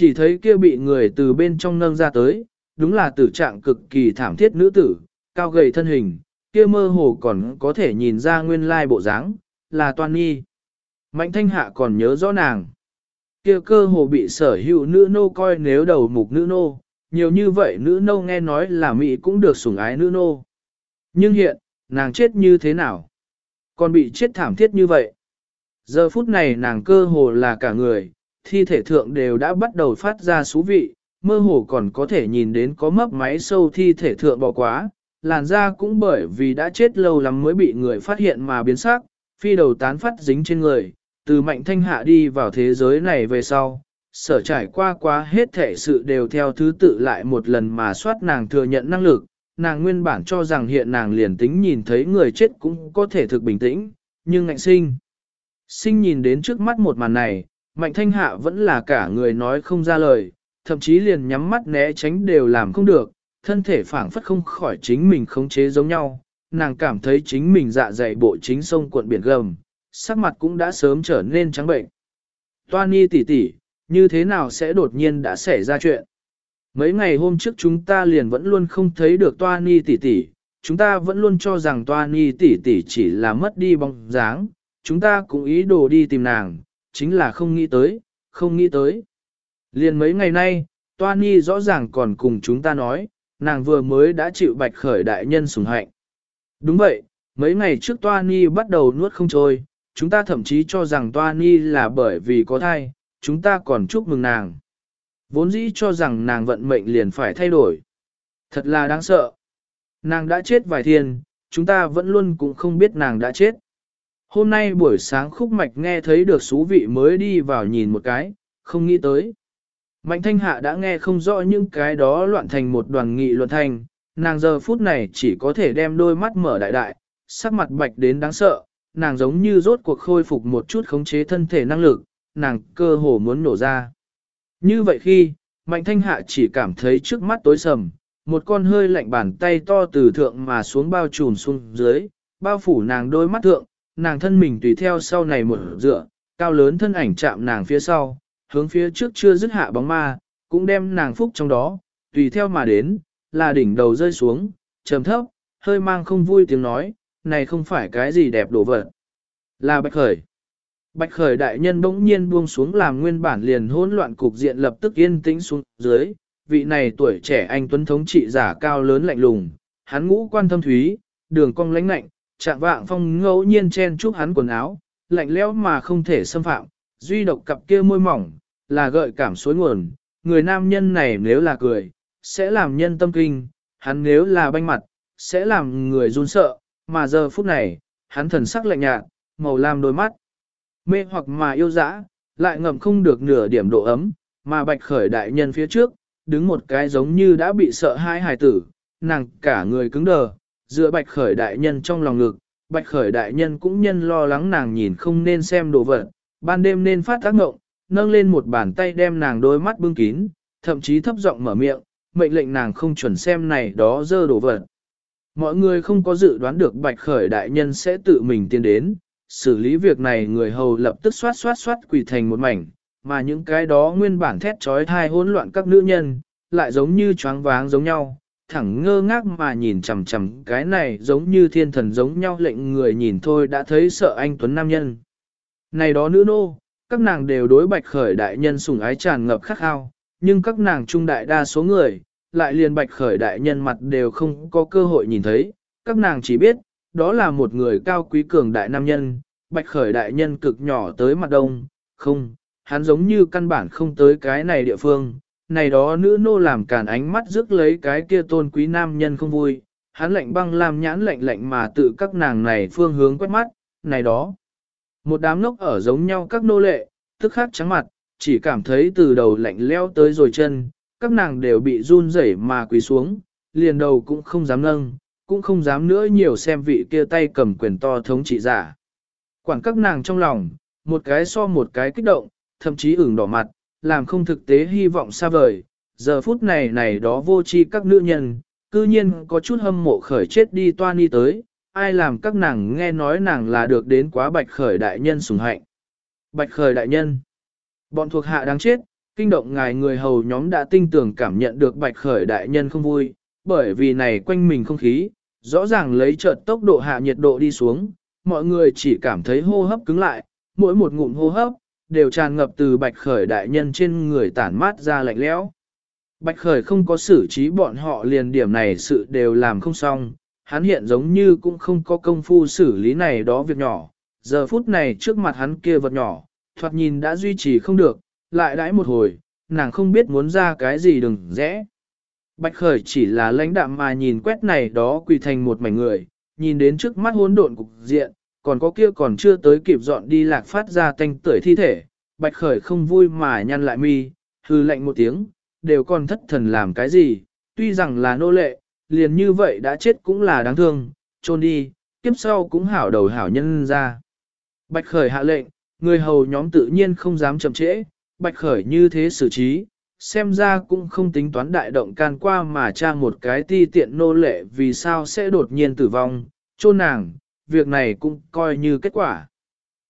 Chỉ thấy kia bị người từ bên trong nâng ra tới, đúng là tử trạng cực kỳ thảm thiết nữ tử, cao gầy thân hình, kia mơ hồ còn có thể nhìn ra nguyên lai bộ dáng, là Toan Nhi. Mạnh thanh hạ còn nhớ rõ nàng. Kia cơ hồ bị sở hữu nữ nô coi nếu đầu mục nữ nô, nhiều như vậy nữ nô nghe nói là Mỹ cũng được sủng ái nữ nô. Nhưng hiện, nàng chết như thế nào? Còn bị chết thảm thiết như vậy. Giờ phút này nàng cơ hồ là cả người, thi thể thượng đều đã bắt đầu phát ra xú vị, mơ hồ còn có thể nhìn đến có mấp máy sâu thi thể thượng bỏ quá, làn da cũng bởi vì đã chết lâu lắm mới bị người phát hiện mà biến sắc, phi đầu tán phát dính trên người, từ mạnh thanh hạ đi vào thế giới này về sau, sở trải qua quá hết thể sự đều theo thứ tự lại một lần mà soát nàng thừa nhận năng lực, nàng nguyên bản cho rằng hiện nàng liền tính nhìn thấy người chết cũng có thể thực bình tĩnh, nhưng ngạnh sinh. Sinh nhìn đến trước mắt một màn này, mạnh thanh hạ vẫn là cả người nói không ra lời, thậm chí liền nhắm mắt né tránh đều làm không được, thân thể phảng phất không khỏi chính mình khống chế giống nhau, nàng cảm thấy chính mình dạ dày bộ chính sông cuộn biển gầm, sắc mặt cũng đã sớm trở nên trắng bệnh. Toa Ni tỷ tỷ, như thế nào sẽ đột nhiên đã xảy ra chuyện? Mấy ngày hôm trước chúng ta liền vẫn luôn không thấy được Toa Ni tỷ tỷ, chúng ta vẫn luôn cho rằng Toa Ni tỷ tỷ chỉ là mất đi bóng dáng, chúng ta cũng ý đồ đi tìm nàng, chính là không nghĩ tới, không nghĩ tới. Liền mấy ngày nay, Toa Nhi rõ ràng còn cùng chúng ta nói, nàng vừa mới đã chịu bạch khởi đại nhân sủng hạnh. Đúng vậy, mấy ngày trước Toa Nhi bắt đầu nuốt không trôi, chúng ta thậm chí cho rằng Toa Nhi là bởi vì có thai, chúng ta còn chúc mừng nàng. Vốn dĩ cho rằng nàng vận mệnh liền phải thay đổi. Thật là đáng sợ. Nàng đã chết vài thiên, chúng ta vẫn luôn cũng không biết nàng đã chết. Hôm nay buổi sáng khúc mạch nghe thấy được xú vị mới đi vào nhìn một cái, không nghĩ tới. Mạnh thanh hạ đã nghe không rõ những cái đó loạn thành một đoàn nghị luận thành, nàng giờ phút này chỉ có thể đem đôi mắt mở đại đại, sắc mặt bạch đến đáng sợ, nàng giống như rốt cuộc khôi phục một chút khống chế thân thể năng lực, nàng cơ hồ muốn nổ ra. Như vậy khi, mạnh thanh hạ chỉ cảm thấy trước mắt tối sầm, một con hơi lạnh bàn tay to từ thượng mà xuống bao trùm xuống dưới, bao phủ nàng đôi mắt thượng, nàng thân mình tùy theo sau này một dựa, cao lớn thân ảnh chạm nàng phía sau, hướng phía trước chưa dứt hạ bóng ma, cũng đem nàng phúc trong đó, tùy theo mà đến, là đỉnh đầu rơi xuống, trầm thấp, hơi mang không vui tiếng nói, này không phải cái gì đẹp đổ vật. Là bạch khởi. Bạch khởi đại nhân bỗng nhiên buông xuống làm nguyên bản liền hỗn loạn cục diện lập tức yên tĩnh xuống dưới, vị này tuổi trẻ anh tuấn thống trị giả cao lớn lạnh lùng, hắn ngũ quan thâm thúy, đường cong lãnh lạnh, trạng vạng phong ngẫu nhiên chen chúc hắn quần áo, lạnh lẽo mà không thể xâm phạm, duy độc cặp kia môi mỏng, là gợi cảm suối nguồn, người nam nhân này nếu là cười, sẽ làm nhân tâm kinh, hắn nếu là banh mặt, sẽ làm người run sợ, mà giờ phút này, hắn thần sắc lạnh nhạt, màu lam đôi mắt, mê hoặc mà yêu dã, lại ngậm không được nửa điểm độ ấm, mà bạch khởi đại nhân phía trước, đứng một cái giống như đã bị sợ hai hài tử, nàng cả người cứng đờ, dựa bạch khởi đại nhân trong lòng ngực, bạch khởi đại nhân cũng nhân lo lắng nàng nhìn không nên xem đồ vật, ban đêm nên phát tác ngộng, nâng lên một bàn tay đem nàng đôi mắt bưng kín, thậm chí thấp giọng mở miệng, mệnh lệnh nàng không chuẩn xem này đó dơ đồ vật. Mọi người không có dự đoán được bạch khởi đại nhân sẽ tự mình tiến đến, xử lý việc này người hầu lập tức xoát xoát xoát quỳ thành một mảnh, mà những cái đó nguyên bản thét trói thai hỗn loạn các nữ nhân, lại giống như choáng váng giống nhau, thẳng ngơ ngác mà nhìn chằm chằm cái này giống như thiên thần giống nhau lệnh người nhìn thôi đã thấy sợ anh Tuấn Nam Nhân. Này đó nữ nô, các nàng đều đối bạch khởi đại nhân sủng ái tràn ngập khắc khao, nhưng các nàng trung đại đa số người, lại liền bạch khởi đại nhân mặt đều không có cơ hội nhìn thấy, các nàng chỉ biết, đó là một người cao quý cường đại nam nhân, bạch khởi đại nhân cực nhỏ tới mặt đông, không, hắn giống như căn bản không tới cái này địa phương, này đó nữ nô làm cản ánh mắt rước lấy cái kia tôn quý nam nhân không vui, hắn lạnh băng làm nhãn lạnh lạnh mà tự các nàng này phương hướng quét mắt, này đó. Một đám ngốc ở giống nhau các nô lệ, tức khắc trắng mặt, chỉ cảm thấy từ đầu lạnh leo tới rồi chân, các nàng đều bị run rẩy mà quỳ xuống, liền đầu cũng không dám nâng, cũng không dám nữa nhiều xem vị kia tay cầm quyền to thống trị giả. Quản các nàng trong lòng, một cái so một cái kích động, thậm chí ửng đỏ mặt, làm không thực tế hy vọng xa vời. Giờ phút này này đó vô tri các nữ nhân, cư nhiên có chút hâm mộ khởi chết đi toan đi tới, ai làm các nàng nghe nói nàng là được đến quá bạch khởi đại nhân sùng hạnh. Bạch khởi đại nhân, bọn thuộc hạ đáng chết, kinh động ngài người hầu nhóm đã tinh tường cảm nhận được bạch khởi đại nhân không vui, bởi vì này quanh mình không khí, rõ ràng lấy chợt tốc độ hạ nhiệt độ đi xuống, mọi người chỉ cảm thấy hô hấp cứng lại, mỗi một ngụm hô hấp, đều tràn ngập từ bạch khởi đại nhân trên người tản mát ra lạnh lẽo. Bạch khởi không có xử trí bọn họ liền điểm này sự đều làm không xong, hắn hiện giống như cũng không có công phu xử lý này đó việc nhỏ, giờ phút này trước mặt hắn kia vật nhỏ, thoạt nhìn đã duy trì không được, lại đãi một hồi, nàng không biết muốn ra cái gì đừng rẽ. Bạch khởi chỉ là lãnh đạm mà nhìn quét này đó quỳ thành một mảnh người, nhìn đến trước mắt hỗn độn cục diện, còn có kia còn chưa tới kịp dọn đi lạc phát ra tanh tưởi thi thể, bạch khởi không vui mà nhăn lại mi, hư lạnh một tiếng, đều còn thất thần làm cái gì, tuy rằng là nô lệ, liền như vậy đã chết cũng là đáng thương, trôn đi, kiếp sau cũng hảo đầu hảo nhân ra. Bạch khởi hạ lệnh, người hầu nhóm tự nhiên không dám chậm trễ, bạch khởi như thế xử trí, xem ra cũng không tính toán đại động can qua mà tra một cái ti tiện nô lệ vì sao sẽ đột nhiên tử vong, chôn nàng, việc này cũng coi như kết quả.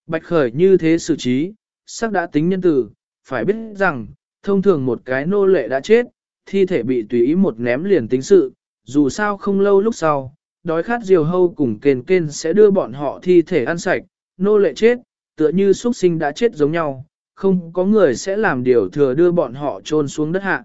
Bạch khởi như thế xử trí, sắc đã tính nhân tử, phải biết rằng, thông thường một cái nô lệ đã chết, thi thể bị tùy ý một ném liền tính sự, dù sao không lâu lúc sau, đói khát diều hâu cùng kền kên sẽ đưa bọn họ thi thể ăn sạch, nô lệ chết, tựa như xuất sinh đã chết giống nhau, không có người sẽ làm điều thừa đưa bọn họ trôn xuống đất hạ.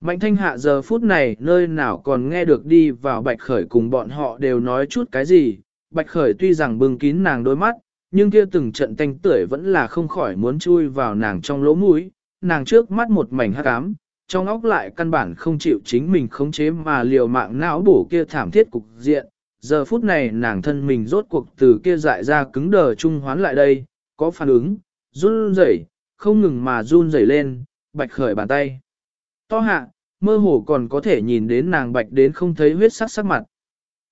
Mạnh thanh hạ giờ phút này nơi nào còn nghe được đi vào bạch khởi cùng bọn họ đều nói chút cái gì, bạch khởi tuy rằng bưng kín nàng đôi mắt, nhưng kia từng trận tanh tưởi vẫn là không khỏi muốn chui vào nàng trong lỗ mũi, nàng trước mắt một mảnh hắc ám, trong óc lại căn bản không chịu chính mình khống chế mà liều mạng não bổ kia thảm thiết cục diện. Giờ phút này nàng thân mình rốt cuộc từ kia dại ra cứng đờ trung hoán lại đây, có phản ứng, run rẩy, không ngừng mà run rẩy lên, bạch khởi bàn tay. To hạ, mơ hồ còn có thể nhìn đến nàng bạch đến không thấy huyết sắc sắc mặt.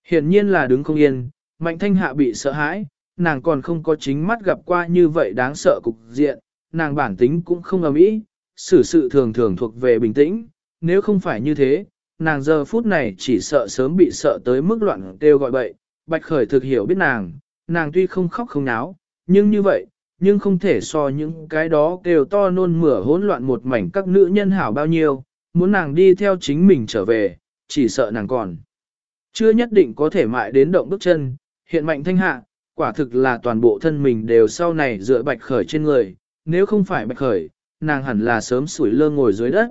Hiển nhiên là đứng không yên, mạnh thanh hạ bị sợ hãi, nàng còn không có chính mắt gặp qua như vậy đáng sợ cục diện, nàng bản tính cũng không ầm ĩ, xử sự thường thường thuộc về bình tĩnh, nếu không phải như thế, nàng giờ phút này chỉ sợ sớm bị sợ tới mức loạn kêu gọi bậy, bạch khởi thực hiểu biết nàng, nàng tuy không khóc không náo, nhưng như vậy, nhưng không thể so những cái đó kêu to nôn mửa hỗn loạn một mảnh các nữ nhân hảo bao nhiêu, muốn nàng đi theo chính mình trở về, chỉ sợ nàng còn. Chưa nhất định có thể mại đến động bước chân, hiện mạnh thanh hạ, quả thực là toàn bộ thân mình đều sau này dựa bạch khởi trên người, nếu không phải bạch khởi, nàng hẳn là sớm sủi lơ ngồi dưới đất.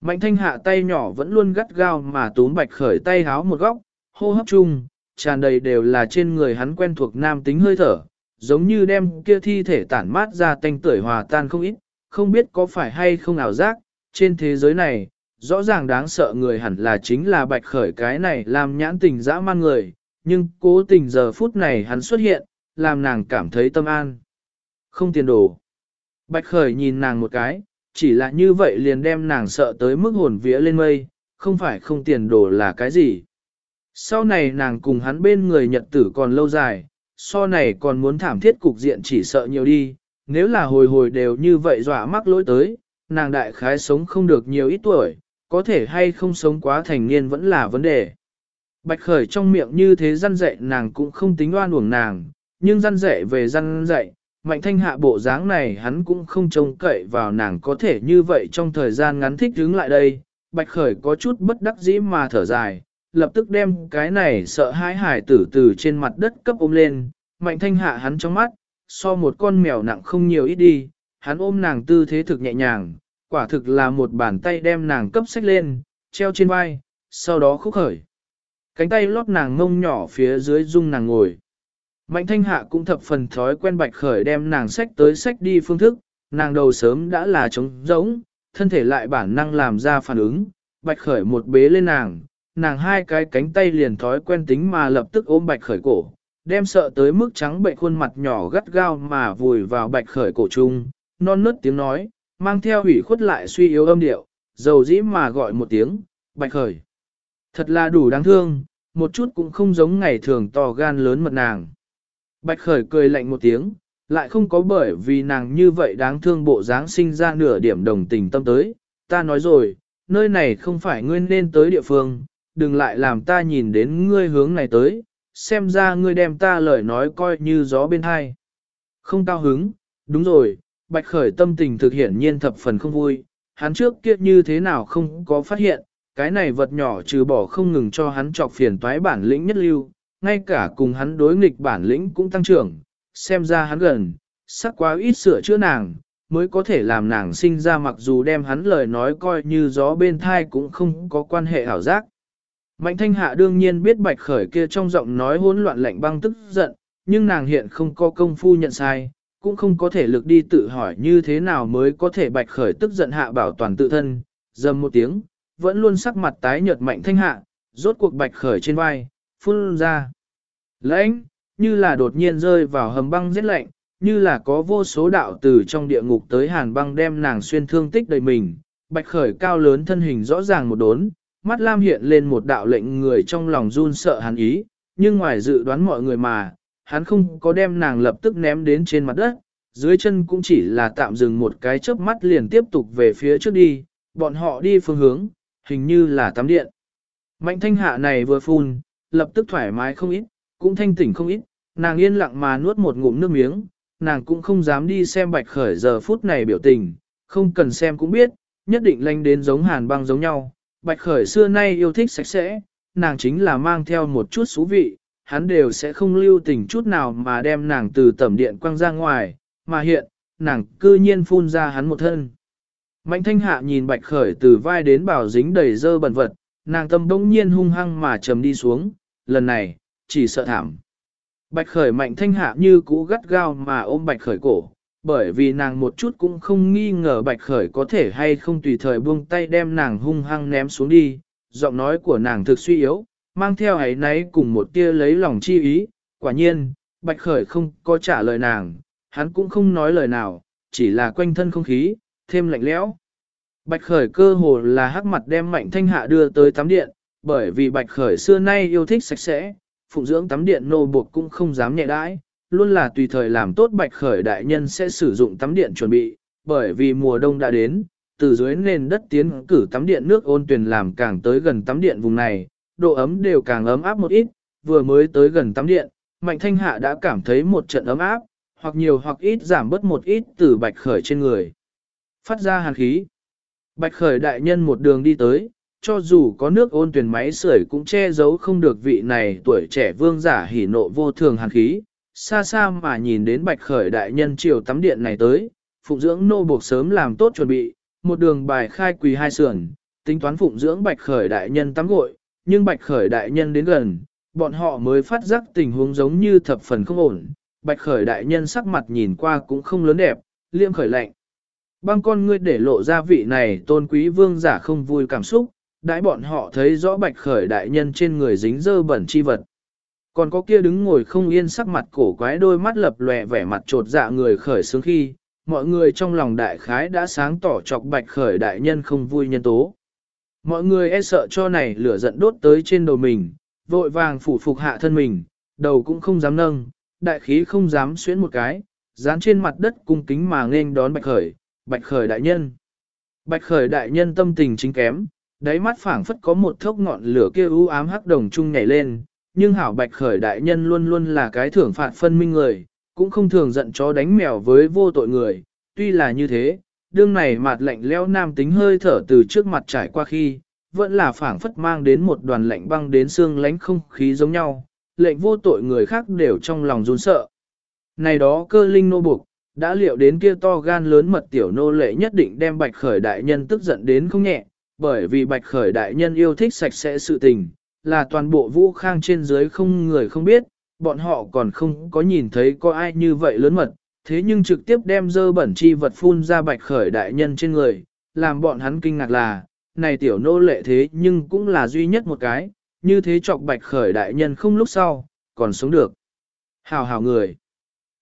Mạnh thanh hạ tay nhỏ vẫn luôn gắt gao mà túm bạch khởi tay háo một góc, hô hấp chung, tràn đầy đều là trên người hắn quen thuộc nam tính hơi thở, giống như đem kia thi thể tản mát ra tanh tưởi hòa tan không ít, không biết có phải hay không ảo giác, trên thế giới này, rõ ràng đáng sợ người hẳn là chính là bạch khởi cái này làm nhãn tình dã man người, nhưng cố tình giờ phút này hắn xuất hiện, làm nàng cảm thấy tâm an. Không tiền đồ. Bạch khởi nhìn nàng một cái, chỉ là như vậy liền đem nàng sợ tới mức hồn vía lên mây, không phải không tiền đồ là cái gì. Sau này nàng cùng hắn bên người nhật tử còn lâu dài, so này còn muốn thảm thiết cục diện chỉ sợ nhiều đi, nếu là hồi hồi đều như vậy dọa mắc lỗi tới, nàng đại khái sống không được nhiều ít tuổi, có thể hay không sống quá thành niên vẫn là vấn đề. Bạch khởi trong miệng như thế răn dạy nàng cũng không tính oan uổng nàng, nhưng răn dạy về răn dạy, mạnh thanh hạ bộ dáng này hắn cũng không trông cậy vào nàng có thể như vậy trong thời gian ngắn thích đứng lại đây. Bạch khởi có chút bất đắc dĩ mà thở dài, lập tức đem cái này sợ hãi hải tử từ trên mặt đất cấp ôm lên, mạnh thanh hạ hắn trong mắt, so một con mèo nặng không nhiều ít đi, hắn ôm nàng tư thế thực nhẹ nhàng, quả thực là một bàn tay đem nàng cấp sách lên, treo trên vai, sau đó khúc khởi. Cánh tay lót nàng ngông nhỏ phía dưới dung nàng ngồi. Mạnh thanh hạ cũng thập phần thói quen bạch khởi đem nàng sách tới sách đi phương thức, nàng đầu sớm đã là trống rỗng, thân thể lại bản năng làm ra phản ứng, bạch khởi một bế lên nàng, nàng hai cái cánh tay liền thói quen tính mà lập tức ôm bạch khởi cổ, đem sợ tới mức trắng bệnh khuôn mặt nhỏ gắt gao mà vùi vào bạch khởi cổ chung, non nớt tiếng nói, mang theo ủy khuất lại suy yếu âm điệu, dầu dĩ mà gọi một tiếng, bạch khởi. Thật là đủ đáng thương, một chút cũng không giống ngày thường to gan lớn mật nàng. Bạch khởi cười lạnh một tiếng, lại không có bởi vì nàng như vậy đáng thương bộ dáng sinh ra nửa điểm đồng tình tâm tới. Ta nói rồi, nơi này không phải ngươi nên tới địa phương, đừng lại làm ta nhìn đến ngươi hướng này tới, xem ra ngươi đem ta lời nói coi như gió bên hai. Không cao hứng, đúng rồi, bạch khởi tâm tình thực hiện nhiên thập phần không vui, hắn trước kia như thế nào không có phát hiện, cái này vật nhỏ trừ bỏ không ngừng cho hắn trọc phiền toái bản lĩnh nhất lưu, ngay cả cùng hắn đối nghịch bản lĩnh cũng tăng trưởng, xem ra hắn gần, sắc quá ít sửa chữa nàng, mới có thể làm nàng sinh ra mặc dù đem hắn lời nói coi như gió bên thai cũng không có quan hệ hảo giác. Mạnh thanh hạ đương nhiên biết bạch khởi kia trong giọng nói hỗn loạn lạnh băng tức giận, nhưng nàng hiện không có công phu nhận sai, cũng không có thể lực đi tự hỏi như thế nào mới có thể bạch khởi tức giận hạ bảo toàn tự thân, dầm một tiếng, vẫn luôn sắc mặt tái nhợt mạnh thanh hạ, rốt cuộc bạch khởi trên vai, phun ra. Lãnh, như là đột nhiên rơi vào hầm băng rất lạnh, như là có vô số đạo từ trong địa ngục tới hàn băng đem nàng xuyên thương tích đầy mình. Bạch khởi cao lớn thân hình rõ ràng một đốn, mắt lam hiện lên một đạo lệnh người trong lòng run sợ hắn ý, nhưng ngoài dự đoán mọi người mà, hắn không có đem nàng lập tức ném đến trên mặt đất, dưới chân cũng chỉ là tạm dừng một cái chớp mắt liền tiếp tục về phía trước đi, bọn họ đi phương hướng, hình như là tắm điện. Mạnh thanh hạ này vừa phun, lập tức thoải mái không ít, cũng thanh tỉnh không ít, nàng yên lặng mà nuốt một ngụm nước miếng, nàng cũng không dám đi xem bạch khởi giờ phút này biểu tình, không cần xem cũng biết, nhất định lanh đến giống hàn băng giống nhau. Bạch khởi xưa nay yêu thích sạch sẽ, nàng chính là mang theo một chút xú vị, hắn đều sẽ không lưu tình chút nào mà đem nàng từ tẩm điện quăng ra ngoài, mà hiện, nàng cư nhiên phun ra hắn một thân. Mạnh thanh hạ nhìn bạch khởi từ vai đến bảo dính đầy dơ bẩn vật, nàng tâm bỗng nhiên hung hăng mà trầm đi xuống, lần này, chỉ sợ thảm. Bạch khởi mạnh thanh hạ như cũ gắt gao mà ôm bạch khởi cổ, bởi vì nàng một chút cũng không nghi ngờ bạch khởi có thể hay không tùy thời buông tay đem nàng hung hăng ném xuống đi, giọng nói của nàng thực suy yếu, mang theo ấy náy cùng một tia lấy lòng chi ý, quả nhiên, bạch khởi không có trả lời nàng, hắn cũng không nói lời nào, chỉ là quanh thân không khí, thêm lạnh lẽo. Bạch khởi cơ hồ là hắc mặt đem mạnh thanh hạ đưa tới tắm điện, bởi vì bạch khởi xưa nay yêu thích sạch sẽ, phụng dưỡng tắm điện nô buộc cũng không dám nhẹ đãi, luôn là tùy thời làm tốt bạch khởi đại nhân sẽ sử dụng tắm điện chuẩn bị, bởi vì mùa đông đã đến, từ dưới nền đất tiến cử tắm điện nước ôn tuyền làm càng tới gần tắm điện vùng này, độ ấm đều càng ấm áp một ít, vừa mới tới gần tắm điện, mạnh thanh hạ đã cảm thấy một trận ấm áp, hoặc nhiều hoặc ít giảm bớt một ít từ bạch khởi trên người. Phát ra hàn khí. Bạch khởi đại nhân một đường đi tới, cho dù có nước ôn tuyển máy sưởi cũng che giấu không được vị này tuổi trẻ vương giả hỉ nộ vô thường hàn khí. Xa xa mà nhìn đến bạch khởi đại nhân chiều tắm điện này tới, phụng dưỡng nô buộc sớm làm tốt chuẩn bị, một đường bài khai quỳ hai sườn, tính toán phụng dưỡng bạch khởi đại nhân tắm gội, nhưng bạch khởi đại nhân đến gần, bọn họ mới phát giác tình huống giống như thập phần không ổn. Bạch khởi đại nhân sắc mặt nhìn qua cũng không lớn đẹp, liêm khởi lạnh. Băng con ngươi để lộ ra vị này tôn quý vương giả không vui cảm xúc, đãi bọn họ thấy rõ bạch khởi đại nhân trên người dính dơ bẩn chi vật. Còn có kia đứng ngồi không yên sắc mặt cổ quái đôi mắt lập lòe vẻ mặt trột dạ người khởi sướng khi, mọi người trong lòng đại khái đã sáng tỏ chọc bạch khởi đại nhân không vui nhân tố. Mọi người e sợ cho này lửa giận đốt tới trên đầu mình, vội vàng phủ phục hạ thân mình, đầu cũng không dám nâng, đại khí không dám xuyến một cái, dán trên mặt đất cung kính mà nghênh đón bạch khởi, bạch khởi đại nhân. Bạch khởi đại nhân tâm tình chính kém, đáy mắt phảng phất có một thốc ngọn lửa kia u ám hắc đồng chung nhảy lên, nhưng hảo bạch khởi đại nhân luôn luôn là cái thưởng phạt phân minh người, cũng không thường giận chó đánh mèo với vô tội người, tuy là như thế, đương này mặt lạnh leo nam tính hơi thở từ trước mặt trải qua khi, vẫn là phảng phất mang đến một đoàn lạnh băng đến xương lánh không khí giống nhau, lệnh vô tội người khác đều trong lòng run sợ. Này đó cơ linh nô buộc, đã liệu đến kia to gan lớn mật tiểu nô lệ nhất định đem bạch khởi đại nhân tức giận đến không nhẹ, bởi vì bạch khởi đại nhân yêu thích sạch sẽ sự tình, là toàn bộ vũ khang trên dưới không người không biết, bọn họ còn không có nhìn thấy có ai như vậy lớn mật, thế nhưng trực tiếp đem dơ bẩn chi vật phun ra bạch khởi đại nhân trên người, làm bọn hắn kinh ngạc là, này tiểu nô lệ thế nhưng cũng là duy nhất một cái, như thế chọc bạch khởi đại nhân không lúc sau, còn sống được. Hào hào người.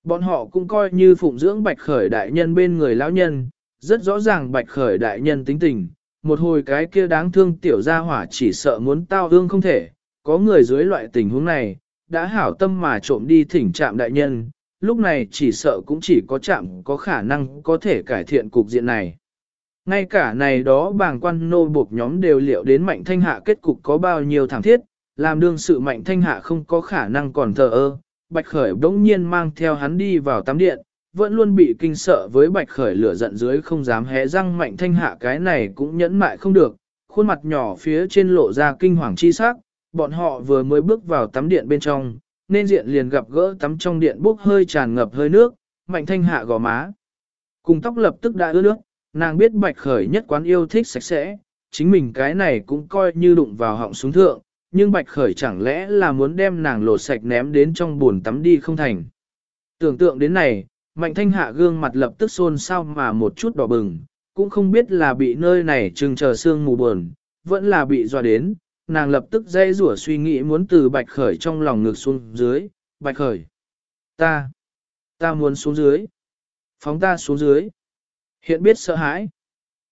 Bọn họ cũng coi như phụng dưỡng bạch khởi đại nhân bên người lão nhân, rất rõ ràng bạch khởi đại nhân tính tình, một hồi cái kia đáng thương tiểu gia hỏa chỉ sợ muốn tao ương không thể, có người dưới loại tình huống này, đã hảo tâm mà trộm đi thỉnh trạm đại nhân, lúc này chỉ sợ cũng chỉ có trạm có khả năng có thể cải thiện cục diện này. Ngay cả này đó bàng quan nô buộc nhóm đều liệu đến mạnh thanh hạ kết cục có bao nhiêu thảm thiết, làm đương sự mạnh thanh hạ không có khả năng còn thờ ơ, bạch khởi đống nhiên mang theo hắn đi vào tắm điện, vẫn luôn bị kinh sợ với bạch khởi lửa giận dưới không dám hé răng mạnh thanh hạ cái này cũng nhẫn mại không được, khuôn mặt nhỏ phía trên lộ ra kinh hoàng chi sắc, bọn họ vừa mới bước vào tắm điện bên trong, nên diện liền gặp gỡ tắm trong điện bốc hơi tràn ngập hơi nước, mạnh thanh hạ gò má. Cùng tóc lập tức đã ướt nước, nàng biết bạch khởi nhất quán yêu thích sạch sẽ, chính mình cái này cũng coi như đụng vào họng súng thượng, nhưng bạch khởi chẳng lẽ là muốn đem nàng lột sạch ném đến trong buồn tắm đi không thành. Tưởng tượng đến này, mạnh thanh hạ gương mặt lập tức xôn xao mà một chút đỏ bừng, cũng không biết là bị nơi này trừng chờ sương mù buồn, vẫn là bị dọa đến, nàng lập tức dây rủa suy nghĩ muốn từ bạch khởi trong lòng ngực xuống dưới, bạch khởi. Ta, ta muốn xuống dưới. Phóng ta xuống dưới. Hiện biết sợ hãi.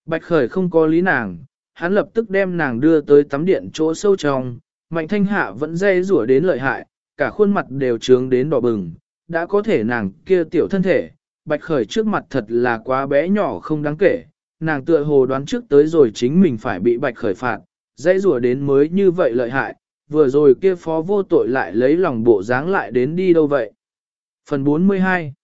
Bạch khởi không có lý nàng, hắn lập tức đem nàng đưa tới tắm điện chỗ sâu trong, mạnh thanh hạ vẫn dây rủa đến lợi hại, cả khuôn mặt đều trướng đến đỏ bừng, đã có thể nàng kia tiểu thân thể, bạch khởi trước mặt thật là quá bé nhỏ không đáng kể, nàng tựa hồ đoán trước tới rồi chính mình phải bị bạch khởi phạt, dây rủa đến mới như vậy lợi hại, vừa rồi kia phó vô tội lại lấy lòng bộ dáng lại đến đi đâu vậy. Phần 42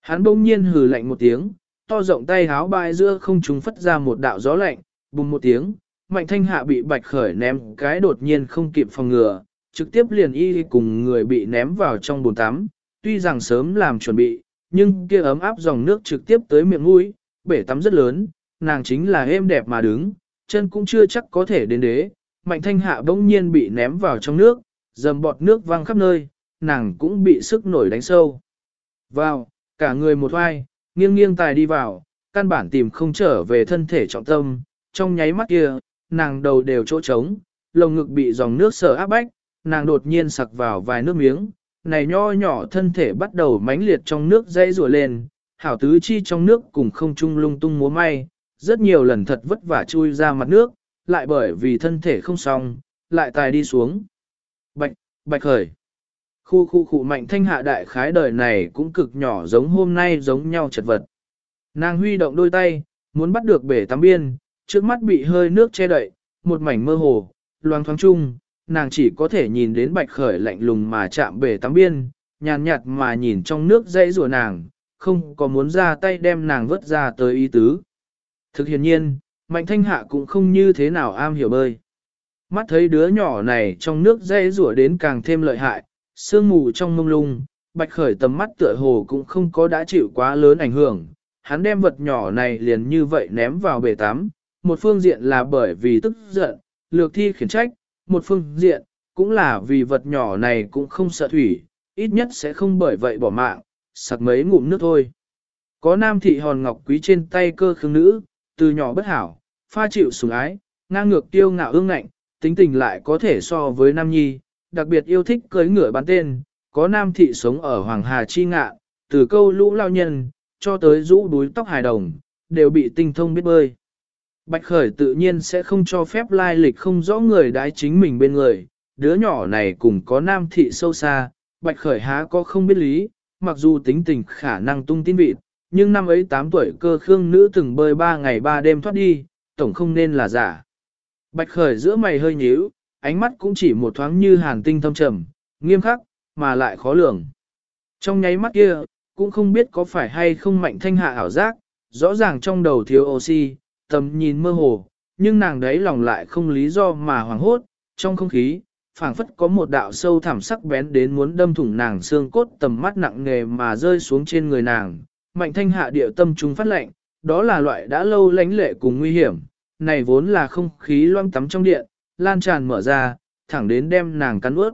Hắn bỗng nhiên hừ lạnh một tiếng, to rộng tay háo bai giữa không trùng phất ra một đạo gió lạnh, bùng một tiếng, mạnh thanh hạ bị bạch khởi ném cái đột nhiên không kịp phòng ngừa, trực tiếp liền y cùng người bị ném vào trong bồn tắm, tuy rằng sớm làm chuẩn bị, nhưng kia ấm áp dòng nước trực tiếp tới miệng mũi, bể tắm rất lớn, nàng chính là êm đẹp mà đứng, chân cũng chưa chắc có thể đến đế, mạnh thanh hạ bỗng nhiên bị ném vào trong nước, dầm bọt nước văng khắp nơi, nàng cũng bị sức nổi đánh sâu. Vào, cả người một oai, nghiêng nghiêng tài đi vào, căn bản tìm không trở về thân thể trọng tâm, trong nháy mắt kia, nàng đầu đều chỗ trống, lồng ngực bị dòng nước sờ áp bách, nàng đột nhiên sặc vào vài nước miếng, này nho nhỏ thân thể bắt đầu mãnh liệt trong nước dây rùa lên, hảo tứ chi trong nước cùng không trung lung tung múa may, rất nhiều lần thật vất vả chui ra mặt nước, lại bởi vì thân thể không xong, lại tài đi xuống. Bạch, bạch khởi. Khu khu khu mạnh thanh hạ đại khái đời này cũng cực nhỏ giống hôm nay giống nhau chật vật. Nàng huy động đôi tay, muốn bắt được bể tắm biên, trước mắt bị hơi nước che đậy, một mảnh mơ hồ, loang thoáng chung, nàng chỉ có thể nhìn đến bạch khởi lạnh lùng mà chạm bể tắm biên, nhàn nhạt mà nhìn trong nước dãy rùa nàng, không có muốn ra tay đem nàng vớt ra tới ý tứ. Thực hiện nhiên, mạnh thanh hạ cũng không như thế nào am hiểu bơi. Mắt thấy đứa nhỏ này trong nước dãy rùa đến càng thêm lợi hại, sương mù trong mông lung, bạch khởi tầm mắt tựa hồ cũng không có đã chịu quá lớn ảnh hưởng. Hắn đem vật nhỏ này liền như vậy ném vào bể tắm, một phương diện là bởi vì tức giận, lược thi khiển trách, một phương diện, cũng là vì vật nhỏ này cũng không sợ thủy, ít nhất sẽ không bởi vậy bỏ mạng, sặc mấy ngụm nước thôi. Có nam thị hòn ngọc quý trên tay cơ khương nữ, từ nhỏ bất hảo, pha chịu sủng ái, ngang ngược tiêu ngạo ương ngạnh, tính tình lại có thể so với nam nhi, đặc biệt yêu thích cưới ngựa bán tên, có nam thị sống ở Hoàng Hà Chi Ngạ, từ câu lũ lao nhân, cho tới rũ đuối tóc hài đồng, đều bị tinh thông biết bơi. Bạch Khởi tự nhiên sẽ không cho phép lai lịch không rõ người đái chính mình bên người, đứa nhỏ này cùng có nam thị sâu xa, Bạch Khởi há có không biết lý, mặc dù tính tình khả năng tung tin vịt, nhưng năm ấy 8 tuổi cơ khương nữ từng bơi 3 ngày 3 đêm thoát đi, tổng không nên là giả. Bạch Khởi giữa mày hơi nhíu, ánh mắt cũng chỉ một thoáng như hàn tinh thâm trầm, nghiêm khắc, mà lại khó lường. Trong nháy mắt kia, cũng không biết có phải hay không mạnh thanh hạ ảo giác, rõ ràng trong đầu thiếu oxy, tầm nhìn mơ hồ, nhưng nàng đấy lòng lại không lý do mà hoảng hốt, trong không khí, phảng phất có một đạo sâu thẳm sắc bén đến muốn đâm thủng nàng xương cốt tầm mắt nặng nề mà rơi xuống trên người nàng. Mạnh thanh hạ địa tâm trung phát lệnh, đó là loại đã lâu lánh lệ cùng nguy hiểm, này vốn là không khí loang tắm trong điện, lan tràn mở ra, thẳng đến đem nàng cắn ướt.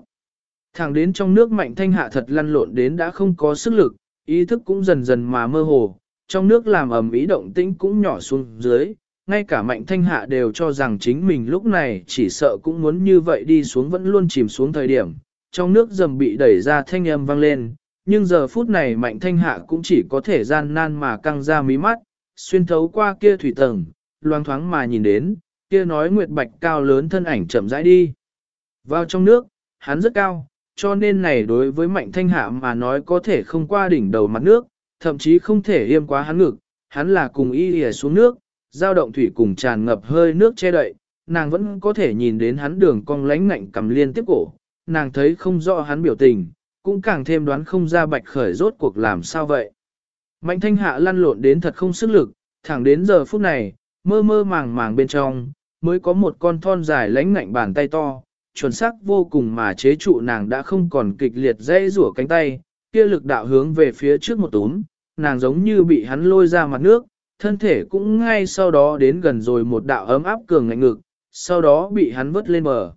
Thẳng đến trong nước mạnh thanh hạ thật lăn lộn đến đã không có sức lực, ý thức cũng dần dần mà mơ hồ, trong nước làm ầm ý động tĩnh cũng nhỏ xuống dưới, ngay cả mạnh thanh hạ đều cho rằng chính mình lúc này chỉ sợ cũng muốn như vậy đi xuống vẫn luôn chìm xuống thời điểm, trong nước dầm bị đẩy ra thanh âm vang lên, nhưng giờ phút này mạnh thanh hạ cũng chỉ có thể gian nan mà căng ra mí mắt, xuyên thấu qua kia thủy tầng, loang thoáng mà nhìn đến, kia nói nguyệt bạch cao lớn thân ảnh chậm rãi đi. Vào trong nước, hắn rất cao, cho nên này đối với mạnh thanh hạ mà nói có thể không qua đỉnh đầu mặt nước, thậm chí không thể yêm quá hắn ngực, hắn là cùng y lìa xuống nước, dao động thủy cùng tràn ngập hơi nước che đậy, nàng vẫn có thể nhìn đến hắn đường cong lánh ngạnh cầm liên tiếp cổ, nàng thấy không rõ hắn biểu tình, cũng càng thêm đoán không ra bạch khởi rốt cuộc làm sao vậy. Mạnh thanh hạ lăn lộn đến thật không sức lực, thẳng đến giờ phút này, mơ mơ màng màng bên trong, mới có một con thon dài lánh ngạnh bàn tay to, chuẩn xác vô cùng mà chế trụ nàng đã không còn kịch liệt dây rủa cánh tay, kia lực đạo hướng về phía trước một túm, nàng giống như bị hắn lôi ra mặt nước, thân thể cũng ngay sau đó đến gần rồi một đạo ấm áp cường ngạnh ngực, sau đó bị hắn vớt lên bờ.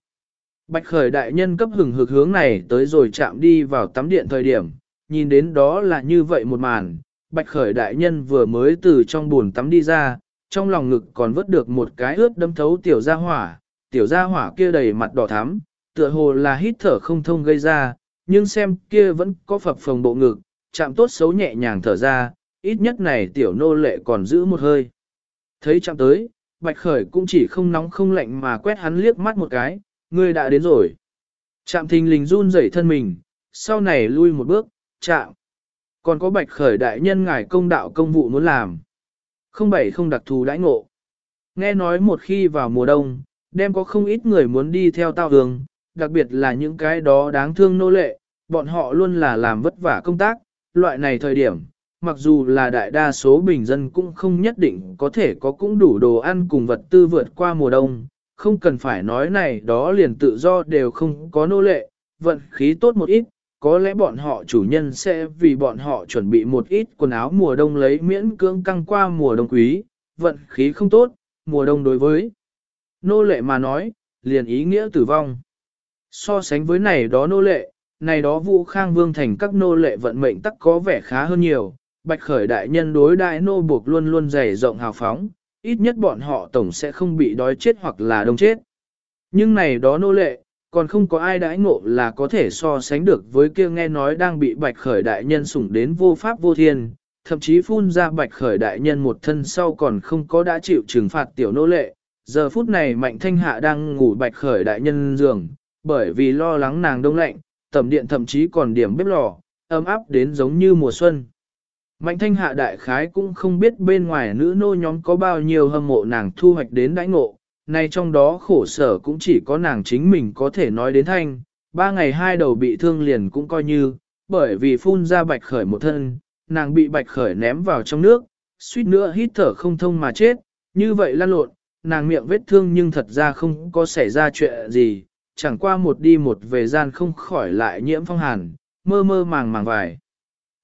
Bạch khởi đại nhân cấp hừng hực hướng này tới rồi chạm đi vào tắm điện thời điểm, nhìn đến đó là như vậy một màn, bạch khởi đại nhân vừa mới từ trong buồn tắm đi ra, trong lòng ngực còn vớt được một cái ướt đâm thấu tiểu gia hỏa, tiểu gia hỏa kia đầy mặt đỏ thắm, tựa hồ là hít thở không thông gây ra, nhưng xem kia vẫn có phập phồng bộ ngực, chạm tốt xấu nhẹ nhàng thở ra, ít nhất này tiểu nô lệ còn giữ một hơi. Thấy chạm tới, bạch khởi cũng chỉ không nóng không lạnh mà quét hắn liếc mắt một cái, ngươi đã đến rồi. Chạm thình lình run rẩy thân mình, sau này lui một bước, chạm. Còn có bạch khởi đại nhân ngài công đạo công vụ muốn làm. Không bảy không đặc thù đãi ngộ. Nghe nói một khi vào mùa đông, đem có không ít người muốn đi theo tao hương, đặc biệt là những cái đó đáng thương nô lệ, bọn họ luôn là làm vất vả công tác, loại này thời điểm, mặc dù là đại đa số bình dân cũng không nhất định có thể có cũng đủ đồ ăn cùng vật tư vượt qua mùa đông, không cần phải nói này đó liền tự do đều không có nô lệ, vận khí tốt một ít, có lẽ bọn họ chủ nhân sẽ vì bọn họ chuẩn bị một ít quần áo mùa đông lấy miễn cưỡng căng qua mùa đông quý, vận khí không tốt, mùa đông đối với nô lệ mà nói, liền ý nghĩa tử vong. So sánh với này đó nô lệ, này đó vũ khang vương thành các nô lệ vận mệnh tắc có vẻ khá hơn nhiều, bạch khởi đại nhân đối đại nô buộc luôn luôn dày rộng hào phóng, ít nhất bọn họ tổng sẽ không bị đói chết hoặc là đông chết. Nhưng này đó nô lệ, còn không có ai đãi ngộ là có thể so sánh được với kia nghe nói đang bị bạch khởi đại nhân sủng đến vô pháp vô thiên, thậm chí phun ra bạch khởi đại nhân một thân sau còn không có đã chịu trừng phạt tiểu nô lệ. Giờ phút này mạnh thanh hạ đang ngủ bạch khởi đại nhân giường, bởi vì lo lắng nàng đông lạnh, tầm điện thậm chí còn điểm bếp lò, ấm áp đến giống như mùa xuân. Mạnh thanh hạ đại khái cũng không biết bên ngoài nữ nô nhóm có bao nhiêu hâm mộ nàng thu hoạch đến đãi ngộ, nay trong đó khổ sở cũng chỉ có nàng chính mình có thể nói đến thanh, ba ngày hai đầu bị thương liền cũng coi như, bởi vì phun ra bạch khởi một thân, nàng bị bạch khởi ném vào trong nước, suýt nữa hít thở không thông mà chết, như vậy lan lộn, nàng miệng vết thương nhưng thật ra không có xảy ra chuyện gì, chẳng qua một đi một về gian không khỏi lại nhiễm phong hàn, mơ mơ màng màng vài.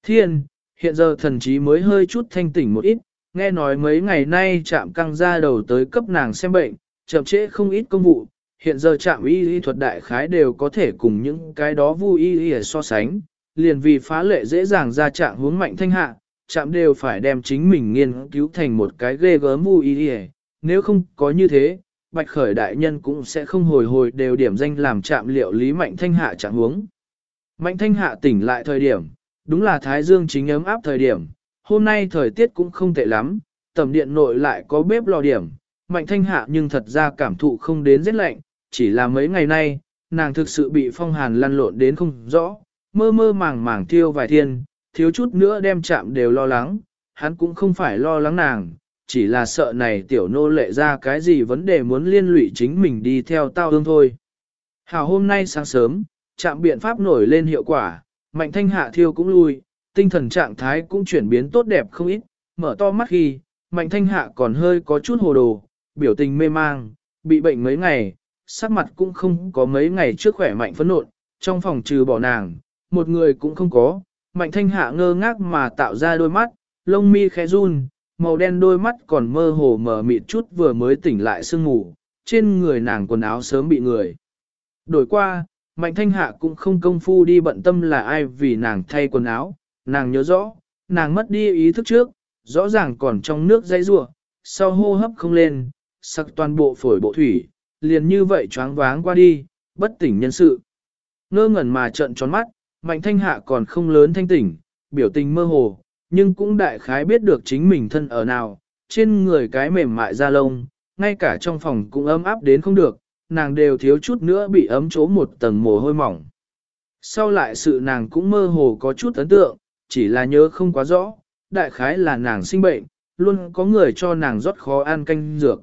Thiên, hiện giờ thần trí mới hơi chút thanh tỉnh một ít, nghe nói mấy ngày nay chạm căng ra đầu tới cấp nàng xem bệnh, chậm trễ không ít công vụ, hiện giờ trạm y y thuật đại khái đều có thể cùng những cái đó vui y y so sánh, liền vì phá lệ dễ dàng ra trạng hướng mạnh thanh hạ, chạm đều phải đem chính mình nghiên cứu thành một cái ghê gớm vui y y, nếu không có như thế, bạch khởi đại nhân cũng sẽ không hồi hồi đều điểm danh làm trạm liệu lý mạnh thanh hạ trạng hướng. Mạnh thanh hạ tỉnh lại thời điểm, đúng là thái dương chính ấm áp thời điểm, hôm nay thời tiết cũng không tệ lắm, tầm điện nội lại có bếp lò điểm, mạnh thanh hạ nhưng thật ra cảm thụ không đến rất lạnh, chỉ là mấy ngày nay, nàng thực sự bị phong hàn lăn lộn đến không rõ, mơ mơ màng màng thiêu vài thiên, thiếu chút nữa đem chạm đều lo lắng, hắn cũng không phải lo lắng nàng, chỉ là sợ này tiểu nô lệ ra cái gì vấn đề muốn liên lụy chính mình đi theo tao ương thôi. Hảo hôm nay sáng sớm, chạm biện pháp nổi lên hiệu quả, mạnh thanh hạ thiêu cũng lui, tinh thần trạng thái cũng chuyển biến tốt đẹp không ít, mở to mắt khi, mạnh thanh hạ còn hơi có chút hồ đồ, biểu tình mê mang, bị bệnh mấy ngày, sắc mặt cũng không có mấy ngày trước khỏe mạnh phấn nộn, trong phòng trừ bỏ nàng, một người cũng không có, mạnh thanh hạ ngơ ngác mà tạo ra đôi mắt, lông mi khẽ run, màu đen đôi mắt còn mơ hồ mờ mịt chút vừa mới tỉnh lại sương ngủ, trên người nàng quần áo sớm bị người. Đổi qua, mạnh thanh hạ cũng không công phu đi bận tâm là ai vì nàng thay quần áo, nàng nhớ rõ, nàng mất đi ý thức trước, rõ ràng còn trong nước dây rùa sau hô hấp không lên, sặc toàn bộ phổi bộ thủy, liền như vậy choáng váng qua đi, bất tỉnh nhân sự. Ngơ ngẩn mà trợn tròn mắt, mạnh thanh hạ còn không lớn thanh tỉnh, biểu tình mơ hồ, nhưng cũng đại khái biết được chính mình thân ở nào, trên người cái mềm mại da lông, ngay cả trong phòng cũng ấm áp đến không được, nàng đều thiếu chút nữa bị ấm chỗ một tầng mồ hôi mỏng. Sau lại sự nàng cũng mơ hồ có chút ấn tượng, chỉ là nhớ không quá rõ, đại khái là nàng sinh bệnh, luôn có người cho nàng rót khó ăn canh dược.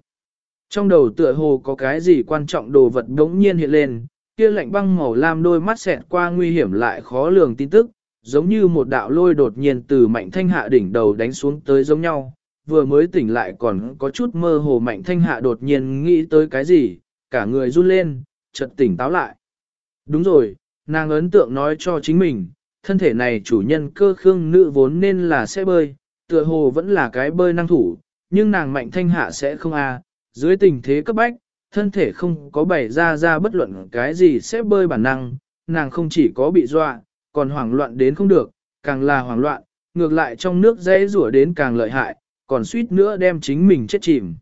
Trong đầu tựa hồ có cái gì quan trọng đồ vật đống nhiên hiện lên, kia lạnh băng màu lam đôi mắt xẹt qua nguy hiểm lại khó lường tin tức, giống như một đạo lôi đột nhiên từ mạnh thanh hạ đỉnh đầu đánh xuống tới giống nhau, vừa mới tỉnh lại còn có chút mơ hồ mạnh thanh hạ đột nhiên nghĩ tới cái gì, cả người run lên, chợt tỉnh táo lại. Đúng rồi, nàng ấn tượng nói cho chính mình, thân thể này chủ nhân cơ khương nữ vốn nên là sẽ bơi, tựa hồ vẫn là cái bơi năng thủ, nhưng nàng mạnh thanh hạ sẽ không. À. dưới tình thế cấp bách, thân thể không có bày ra ra bất luận cái gì sẽ bơi bản năng, nàng không chỉ có bị dọa, còn hoảng loạn đến không được, càng là hoảng loạn, ngược lại trong nước dễ rủa đến càng lợi hại, còn suýt nữa đem chính mình chết chìm.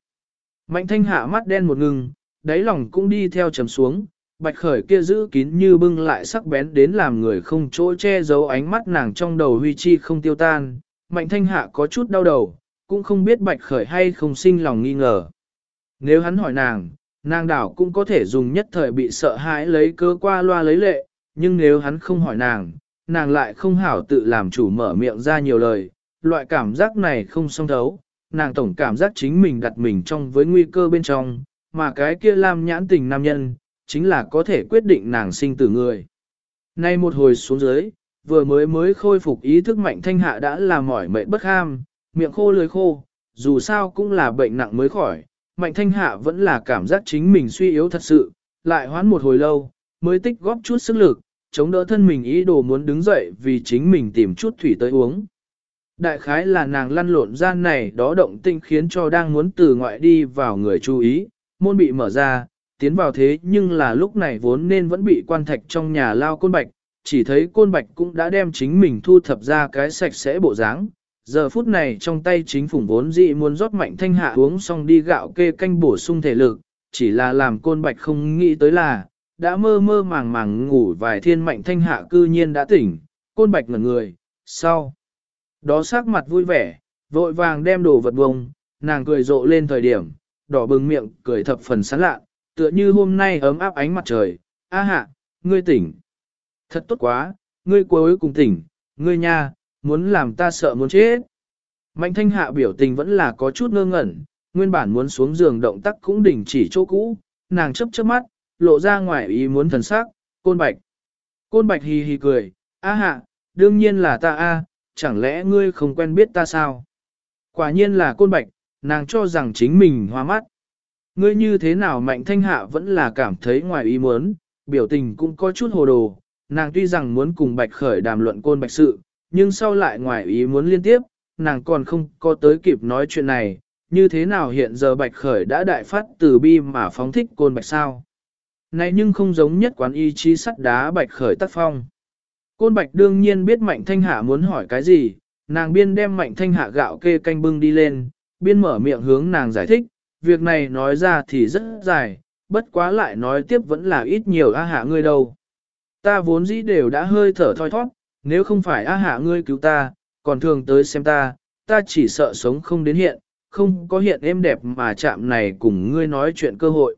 Mạnh thanh hạ mắt đen một ngừng, đáy lòng cũng đi theo trầm xuống, bạch khởi kia giữ kín như bưng lại sắc bén đến làm người không chỗ che giấu ánh mắt nàng trong đầu huy chi không tiêu tan. Mạnh thanh hạ có chút đau đầu, cũng không biết bạch khởi hay không sinh lòng nghi ngờ. Nếu hắn hỏi nàng, nàng đảo cũng có thể dùng nhất thời bị sợ hãi lấy cơ qua loa lấy lệ, nhưng nếu hắn không hỏi nàng, nàng lại không hảo tự làm chủ mở miệng ra nhiều lời, loại cảm giác này không song thấu, nàng tổng cảm giác chính mình đặt mình trong với nguy cơ bên trong, mà cái kia làm nhãn tình nam nhân, chính là có thể quyết định nàng sinh tử người. Nay một hồi xuống dưới, vừa mới mới khôi phục ý thức mạnh thanh hạ đã là mỏi mệt bất ham, miệng khô lưỡi khô, dù sao cũng là bệnh nặng mới khỏi, mạnh thanh hạ vẫn là cảm giác chính mình suy yếu thật sự, lại hoán một hồi lâu, mới tích góp chút sức lực, chống đỡ thân mình ý đồ muốn đứng dậy vì chính mình tìm chút thủy tới uống. Đại khái là nàng lăn lộn gian này đó động tinh khiến cho đang muốn từ ngoại đi vào người chú ý, môn bị mở ra, tiến vào thế nhưng là lúc này vốn nên vẫn bị quan thạch trong nhà lao côn bạch, chỉ thấy côn bạch cũng đã đem chính mình thu thập ra cái sạch sẽ bộ dáng. Giờ phút này trong tay chính phủng vốn dị muốn rót mạnh thanh hạ uống xong đi gạo kê canh bổ sung thể lực, chỉ là làm côn bạch không nghĩ tới là, đã mơ mơ màng màng ngủ vài thiên mạnh thanh hạ cư nhiên đã tỉnh, côn bạch ngẩn người, sau. Đó sắc mặt vui vẻ, vội vàng đem đồ vật bông, nàng cười rộ lên thời điểm, đỏ bừng miệng cười thập phần sán lạ, tựa như hôm nay ấm áp ánh mặt trời, a hạ, ngươi tỉnh. Thật tốt quá, ngươi cuối cùng tỉnh, ngươi nha, muốn làm ta sợ muốn chết. Mạnh thanh hạ biểu tình vẫn là có chút ngơ ngẩn, nguyên bản muốn xuống giường động tác cũng đình chỉ chỗ cũ, nàng chấp chớp mắt, lộ ra ngoài ý muốn thần sắc, côn bạch. Côn bạch hì hì cười, a hạ, đương nhiên là ta a, chẳng lẽ ngươi không quen biết ta sao? Quả nhiên là côn bạch, nàng cho rằng chính mình hoa mắt. Ngươi như thế nào mạnh thanh hạ vẫn là cảm thấy ngoài ý muốn, biểu tình cũng có chút hồ đồ, nàng tuy rằng muốn cùng bạch khởi đàm luận côn bạch sự, nhưng sau lại ngoài ý muốn liên tiếp, nàng còn không có tới kịp nói chuyện này, như thế nào hiện giờ bạch khởi đã đại phát từ bi mà phóng thích côn bạch sao. Này nhưng không giống nhất quán y chí sắt đá bạch khởi tác phong. Côn bạch đương nhiên biết mạnh thanh hạ muốn hỏi cái gì, nàng biên đem mạnh thanh hạ gạo kê canh bưng đi lên, biên mở miệng hướng nàng giải thích, việc này nói ra thì rất dài, bất quá lại nói tiếp vẫn là ít nhiều a hạ ngươi đâu. Ta vốn dĩ đều đã hơi thở thoi thoát, nếu không phải a hạ ngươi cứu ta, còn thường tới xem ta, ta chỉ sợ sống không đến hiện, không có hiện êm đẹp mà chạm này cùng ngươi nói chuyện cơ hội.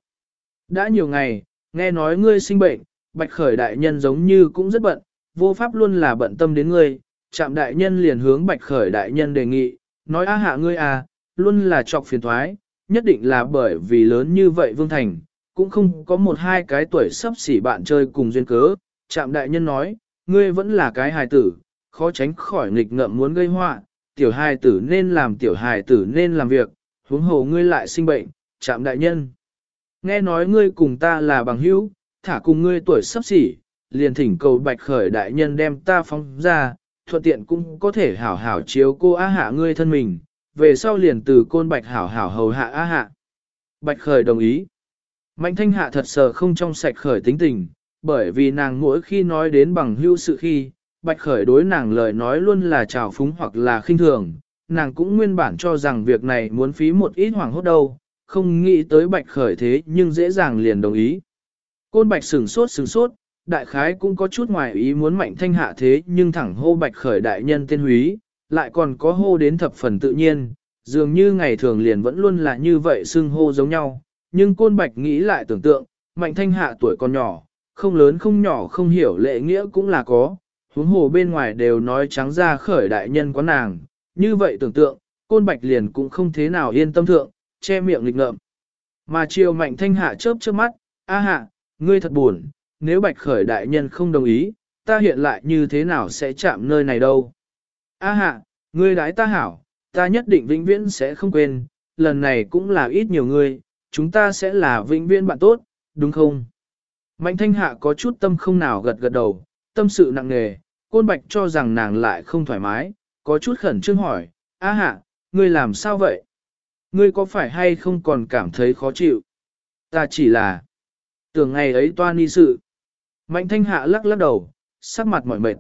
Đã nhiều ngày, nghe nói ngươi sinh bệnh, bạch khởi đại nhân giống như cũng rất bận, vô pháp luôn là bận tâm đến ngươi, chạm đại nhân liền hướng bạch khởi đại nhân đề nghị, nói a hạ ngươi à, luôn là trọc phiền thoái, nhất định là bởi vì lớn như vậy Vương Thành, cũng không có một hai cái tuổi sắp xỉ bạn chơi cùng duyên cớ. chạm đại nhân nói, ngươi vẫn là cái hài tử, khó tránh khỏi nghịch ngợm muốn gây họa, tiểu hài tử nên làm tiểu hài tử nên làm việc, huống hồ ngươi lại sinh bệnh, chạm đại nhân. Nghe nói ngươi cùng ta là bằng hữu, thả cùng ngươi tuổi sắp xỉ, liền thỉnh cầu bạch khởi đại nhân đem ta phóng ra, thuận tiện cũng có thể hảo hảo chiếu cô á hạ ngươi thân mình, về sau liền từ côn bạch hảo hảo hầu hạ á hạ. Bạch khởi đồng ý. Mạnh thanh hạ thật sờ không trong sạch khởi tính tình, bởi vì nàng mỗi khi nói đến bằng hữu sự khi, bạch khởi đối nàng lời nói luôn là trào phúng hoặc là khinh thường, nàng cũng nguyên bản cho rằng việc này muốn phí một ít hoàng hốt đâu, không nghĩ tới bạch khởi thế nhưng dễ dàng liền đồng ý. Côn bạch sừng sốt sừng sốt, đại khái cũng có chút ngoài ý muốn mạnh thanh hạ thế nhưng thẳng hô bạch khởi đại nhân tên húy, lại còn có hô đến thập phần tự nhiên, dường như ngày thường liền vẫn luôn là như vậy xưng hô giống nhau, nhưng côn bạch nghĩ lại tưởng tượng, mạnh thanh hạ tuổi còn nhỏ, không lớn không nhỏ không hiểu lệ nghĩa cũng là có, huống hồ bên ngoài đều nói trắng ra khởi đại nhân có nàng, như vậy tưởng tượng, côn bạch liền cũng không thế nào yên tâm thượng, che miệng lịch ngợm. Mà chiều mạnh thanh hạ chớp chớp mắt, a hạ, ngươi thật buồn, nếu bạch khởi đại nhân không đồng ý, ta hiện lại như thế nào sẽ chạm nơi này đâu. A hạ, ngươi đái ta hảo, ta nhất định vĩnh viễn sẽ không quên, lần này cũng là ít nhiều người, chúng ta sẽ là vĩnh viễn bạn tốt, đúng không? Mạnh thanh hạ có chút tâm không nào gật gật đầu, tâm sự nặng nề, côn bạch cho rằng nàng lại không thoải mái, có chút khẩn trương hỏi, A hạ, ngươi làm sao vậy? Ngươi có phải hay không còn cảm thấy khó chịu? Ta chỉ là tưởng ngày ấy toan ni sự. Mạnh thanh hạ lắc lắc đầu, sắc mặt mỏi mệt.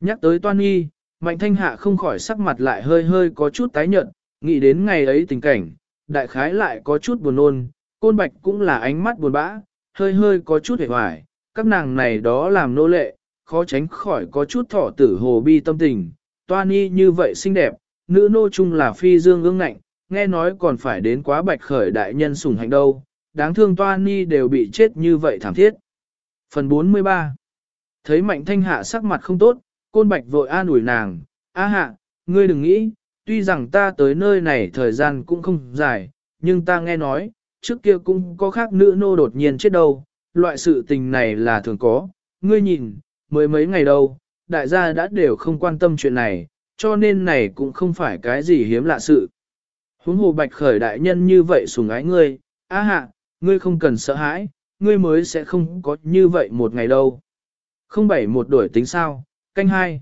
Nhắc tới toan ni, mạnh thanh hạ không khỏi sắc mặt lại hơi hơi có chút tái nhợt, nghĩ đến ngày ấy tình cảnh, đại khái lại có chút buồn nôn, côn bạch cũng là ánh mắt buồn bã, hơi hơi có chút hề hoài, các nàng này đó làm nô lệ, khó tránh khỏi có chút thọ tử hồ bi tâm tình, toan ni như vậy xinh đẹp, nữ nô chung là phi dương ương ngạnh, nghe nói còn phải đến quá bạch khởi đại nhân sủng hạnh đâu, đáng thương toan ni đều bị chết như vậy thảm thiết. Phần 43 Thấy mạnh thanh hạ sắc mặt không tốt, côn bạch vội an ủi nàng, A hạ, ngươi đừng nghĩ, tuy rằng ta tới nơi này thời gian cũng không dài, nhưng ta nghe nói, trước kia cũng có khác nữ nô đột nhiên chết đâu, loại sự tình này là thường có, ngươi nhìn, mới mấy ngày đâu, đại gia đã đều không quan tâm chuyện này, cho nên này cũng không phải cái gì hiếm lạ sự. Huống hồ bạch khởi đại nhân như vậy sùng ái ngươi, á hạ, ngươi không cần sợ hãi, ngươi mới sẽ không có như vậy một ngày đâu. Không bảy một đổi tính sao, canh hai.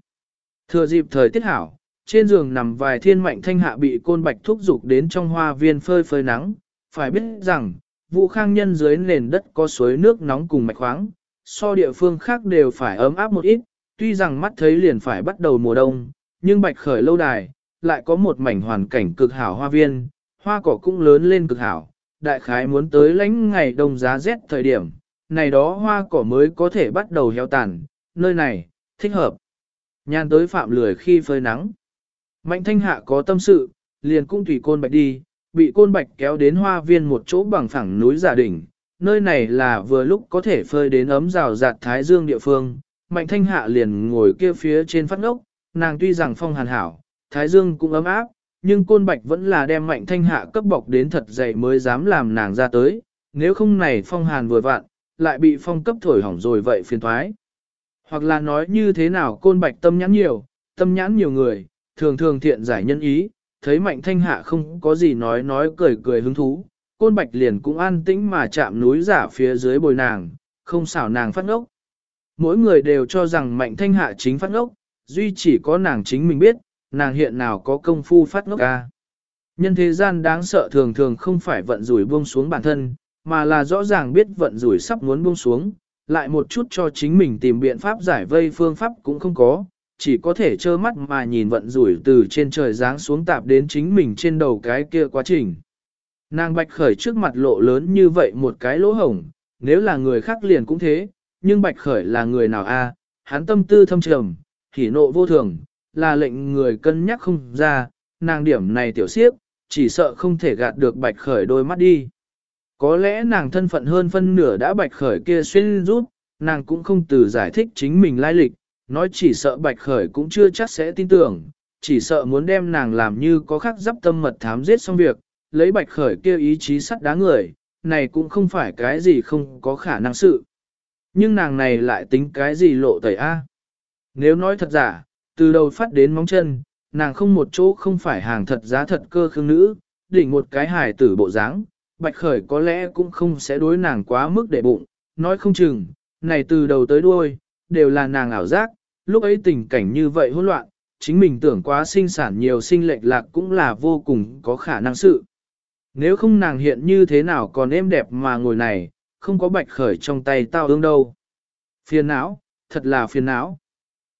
Thừa dịp thời tiết hảo, trên giường nằm vài thiên mạnh thanh hạ bị côn bạch thúc dục đến trong hoa viên phơi phơi nắng, phải biết rằng, vụ khang nhân dưới nền đất có suối nước nóng cùng mạch khoáng, so địa phương khác đều phải ấm áp một ít, tuy rằng mắt thấy liền phải bắt đầu mùa đông, nhưng bạch khởi lâu đài, lại có một mảnh hoàn cảnh cực hảo hoa viên, hoa cỏ cũng lớn lên cực hảo, đại khái muốn tới lánh ngày đông giá rét thời điểm, này đó hoa cỏ mới có thể bắt đầu héo tàn, nơi này, thích hợp. Nhàn tới phạm lười khi phơi nắng. Mạnh thanh hạ có tâm sự, liền cũng tùy côn bạch đi, bị côn bạch kéo đến hoa viên một chỗ bằng phẳng núi giả đỉnh. Nơi này là vừa lúc có thể phơi đến ấm rào rạt thái dương địa phương. Mạnh thanh hạ liền ngồi kia phía trên phát ngốc, nàng tuy rằng phong hàn hảo, thái dương cũng ấm áp, nhưng côn bạch vẫn là đem mạnh thanh hạ cấp bọc đến thật dày mới dám làm nàng ra tới, nếu không này phong hàn vừa vạn, lại bị phong cấp thổi hỏng rồi vậy phiền thoái. Hoặc là nói như thế nào côn bạch tâm nhãn nhiều, tâm nhãn nhiều người, thường thường thiện giải nhân ý, thấy mạnh thanh hạ không có gì nói nói cười cười hứng thú, côn bạch liền cũng an tĩnh mà chạm núi giả phía dưới bồi nàng, không xảo nàng phát ngốc. Mỗi người đều cho rằng mạnh thanh hạ chính phát ngốc, duy chỉ có nàng chính mình biết, nàng hiện nào có công phu phát ngốc ca. Nhân thế gian đáng sợ thường thường không phải vận rủi buông xuống bản thân, mà là rõ ràng biết vận rủi sắp muốn buông xuống, lại một chút cho chính mình tìm biện pháp giải vây phương pháp cũng không có, chỉ có thể trơ mắt mà nhìn vận rủi từ trên trời giáng xuống tạp đến chính mình trên đầu cái kia quá trình. Nàng bạch khởi trước mặt lộ lớn như vậy một cái lỗ hổng, nếu là người khác liền cũng thế, nhưng bạch khởi là người nào a? hắn tâm tư thâm trầm, hỉ nộ vô thường, là lệnh người cân nhắc không ra, nàng điểm này tiểu siếp, chỉ sợ không thể gạt được bạch khởi đôi mắt đi. Có lẽ nàng thân phận hơn phân nửa đã bạch khởi kia xuyên rút, nàng cũng không từ giải thích chính mình lai lịch, nói chỉ sợ bạch khởi cũng chưa chắc sẽ tin tưởng, chỉ sợ muốn đem nàng làm như có khắc dắp tâm mật thám giết xong việc, lấy bạch khởi kia ý chí sắt đá người, này cũng không phải cái gì không có khả năng sự. Nhưng nàng này lại tính cái gì lộ tẩy A. Nếu nói thật giả, từ đầu phát đến móng chân, nàng không một chỗ không phải hàng thật giá thật cơ khương nữ, đỉnh một cái hài tử bộ dáng, bạch khởi có lẽ cũng không sẽ đối nàng quá mức để bụng, nói không chừng, này từ đầu tới đuôi, đều là nàng ảo giác, lúc ấy tình cảnh như vậy hỗn loạn, chính mình tưởng quá sinh sản nhiều sinh lệch lạc cũng là vô cùng có khả năng sự. Nếu không nàng hiện như thế nào còn êm đẹp mà ngồi này, không có bạch khởi trong tay tao ương đâu. Phiền não, thật là phiền não.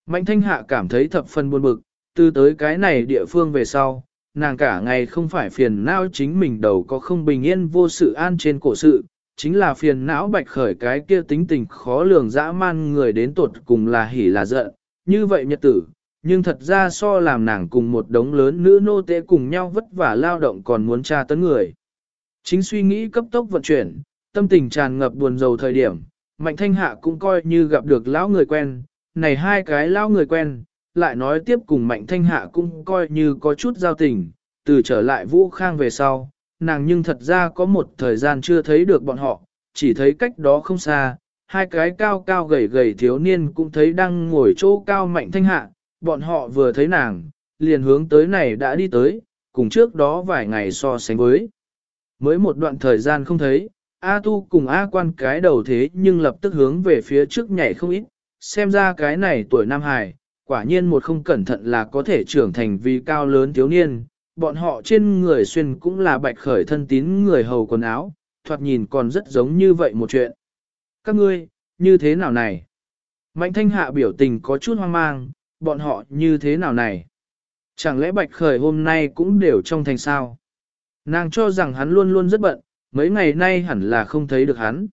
Mạnh thanh hạ cảm thấy thập phần buồn bực, từ tới cái này địa phương về sau, nàng cả ngày không phải phiền não chính mình đầu có không bình yên vô sự an trên cổ sự, chính là phiền não bạch khởi cái kia tính tình khó lường dã man người đến tột cùng là hỉ là giận, như vậy nhật tử, nhưng thật ra so làm nàng cùng một đống lớn nữ nô tệ cùng nhau vất vả lao động còn muốn tra tấn người. Chính suy nghĩ cấp tốc vận chuyển, tâm tình tràn ngập buồn rầu thời điểm, mạnh thanh hạ cũng coi như gặp được lão người quen, này hai cái lao người quen, lại nói tiếp cùng mạnh thanh hạ cũng coi như có chút giao tình, từ trở lại vũ khang về sau, nàng nhưng thật ra có một thời gian chưa thấy được bọn họ, chỉ thấy cách đó không xa, hai cái cao cao gầy gầy thiếu niên cũng thấy đang ngồi chỗ cao mạnh thanh hạ, bọn họ vừa thấy nàng, liền hướng tới này đã đi tới, cùng trước đó vài ngày so sánh với. Mới một đoạn thời gian không thấy, A Tu cùng A quan cái đầu thế nhưng lập tức hướng về phía trước nhảy không ít, xem ra cái này tuổi Nam Hải, quả nhiên một không cẩn thận là có thể trưởng thành vì cao lớn thiếu niên, bọn họ trên người xuyên cũng là bạch khởi thân tín người hầu quần áo, thoạt nhìn còn rất giống như vậy một chuyện. Các ngươi, như thế nào này? Mạnh thanh hạ biểu tình có chút hoang mang, bọn họ như thế nào này? Chẳng lẽ bạch khởi hôm nay cũng đều trong thành sao? Nàng cho rằng hắn luôn luôn rất bận, mấy ngày nay hẳn là không thấy được hắn.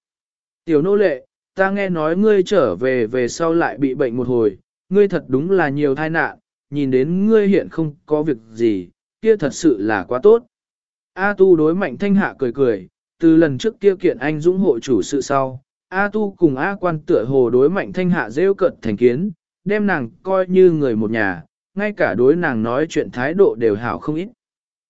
Tiểu nô lệ, ta nghe nói ngươi trở về về sau lại bị bệnh một hồi, ngươi thật đúng là nhiều tai nạn, nhìn đến ngươi hiện không có việc gì, kia thật sự là quá tốt. A tu đối mạnh thanh hạ cười cười, từ lần trước kia kiện anh dũng hộ chủ sự sau, A tu cùng A quan tựa hồ đối mạnh thanh hạ rêu cận thành kiến, đem nàng coi như người một nhà, ngay cả đối nàng nói chuyện thái độ đều hảo không ít.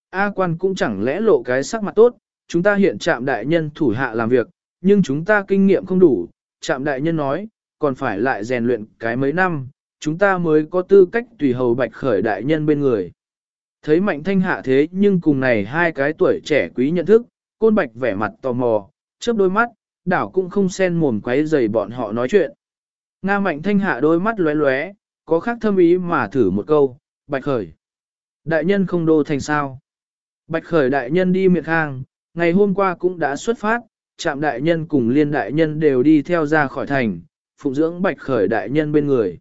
A quan cũng chẳng lẽ lộ cái sắc mặt tốt, chúng ta hiện trạm đại nhân thủ hạ làm việc, nhưng chúng ta kinh nghiệm không đủ, trạm đại nhân nói, còn phải lại rèn luyện cái mấy năm, chúng ta mới có tư cách tùy hầu bạch khởi đại nhân bên người. Thấy mạnh thanh hạ thế nhưng cùng này hai cái tuổi trẻ quý nhận thức, côn bạch vẻ mặt tò mò, chớp đôi mắt, đảo cũng không sen mồm quấy dày bọn họ nói chuyện. Nga mạnh thanh hạ đôi mắt lóe lóe, có khác thâm ý mà thử một câu, bạch khởi. Đại nhân không đô thành sao. Bạch khởi đại nhân đi miệng hàng, ngày hôm qua cũng đã xuất phát, trạm đại nhân cùng liên đại nhân đều đi theo ra khỏi thành, phụng dưỡng bạch khởi đại nhân bên người.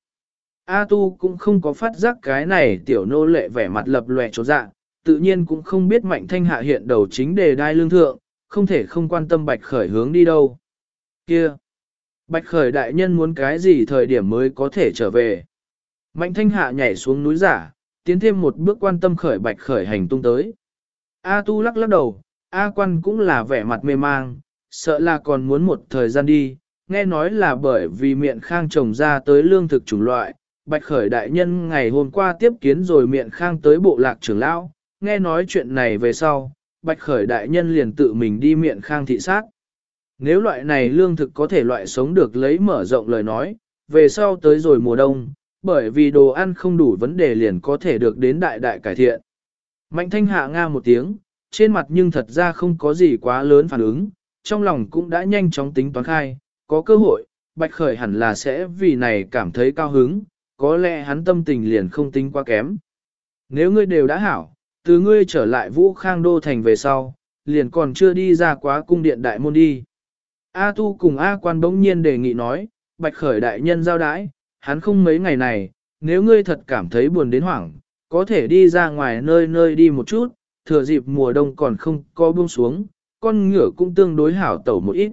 A tu cũng không có phát giác cái này tiểu nô lệ vẻ mặt lập lòe chỗ dạ, tự nhiên cũng không biết mạnh thanh hạ hiện đầu chính đề đai lương thượng, không thể không quan tâm bạch khởi hướng đi đâu. Kia! Bạch khởi đại nhân muốn cái gì thời điểm mới có thể trở về. Mạnh thanh hạ nhảy xuống núi giả, tiến thêm một bước quan tâm khởi bạch khởi hành tung tới. A tu lắc lắc đầu, A quan cũng là vẻ mặt mê mang, sợ là còn muốn một thời gian đi, nghe nói là bởi vì miệng khang trồng ra tới lương thực chủng loại, Bạch Khởi đại nhân ngày hôm qua tiếp kiến rồi miệng khang tới bộ lạc trưởng lão, nghe nói chuyện này về sau, Bạch Khởi đại nhân liền tự mình đi miệng khang thị sát. Nếu loại này lương thực có thể loại sống được lấy mở rộng lời nói, về sau tới rồi mùa đông, bởi vì đồ ăn không đủ vấn đề liền có thể được đến đại đại cải thiện. Mạnh thanh hạ nga một tiếng, trên mặt nhưng thật ra không có gì quá lớn phản ứng, trong lòng cũng đã nhanh chóng tính toán khai, có cơ hội, Bạch Khởi hẳn là sẽ vì này cảm thấy cao hứng, có lẽ hắn tâm tình liền không tính quá kém. Nếu ngươi đều đã hảo, từ ngươi trở lại Vũ Khang Đô Thành về sau, liền còn chưa đi ra quá cung điện đại môn đi. A Tu cùng A Quan bỗng nhiên đề nghị nói, Bạch Khởi đại nhân giao đãi, hắn không mấy ngày này, nếu ngươi thật cảm thấy buồn đến hoảng, có thể đi ra ngoài nơi nơi đi một chút, thừa dịp mùa đông còn không có buông xuống, con ngựa cũng tương đối hảo tẩu một ít.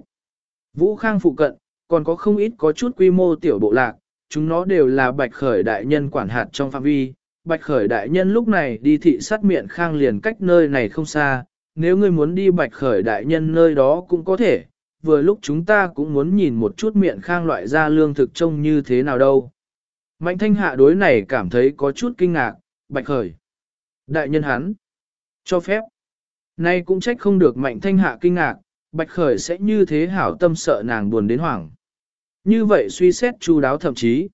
Vũ Khang phụ cận, còn có không ít có chút quy mô tiểu bộ lạc, chúng nó đều là bạch khởi đại nhân quản hạt trong phạm vi. Bạch khởi đại nhân lúc này đi thị sát miệng khang liền cách nơi này không xa, nếu ngươi muốn đi bạch khởi đại nhân nơi đó cũng có thể, vừa lúc chúng ta cũng muốn nhìn một chút miệng khang loại ra lương thực trông như thế nào đâu. Mạnh thanh hạ đối này cảm thấy có chút kinh ngạc, bạch khởi. Đại nhân hắn, cho phép. Nay cũng trách không được mạnh thanh hạ kinh ngạc, bạch khởi sẽ như thế hảo tâm sợ nàng buồn đến hoảng. Như vậy suy xét chu đáo thậm chí,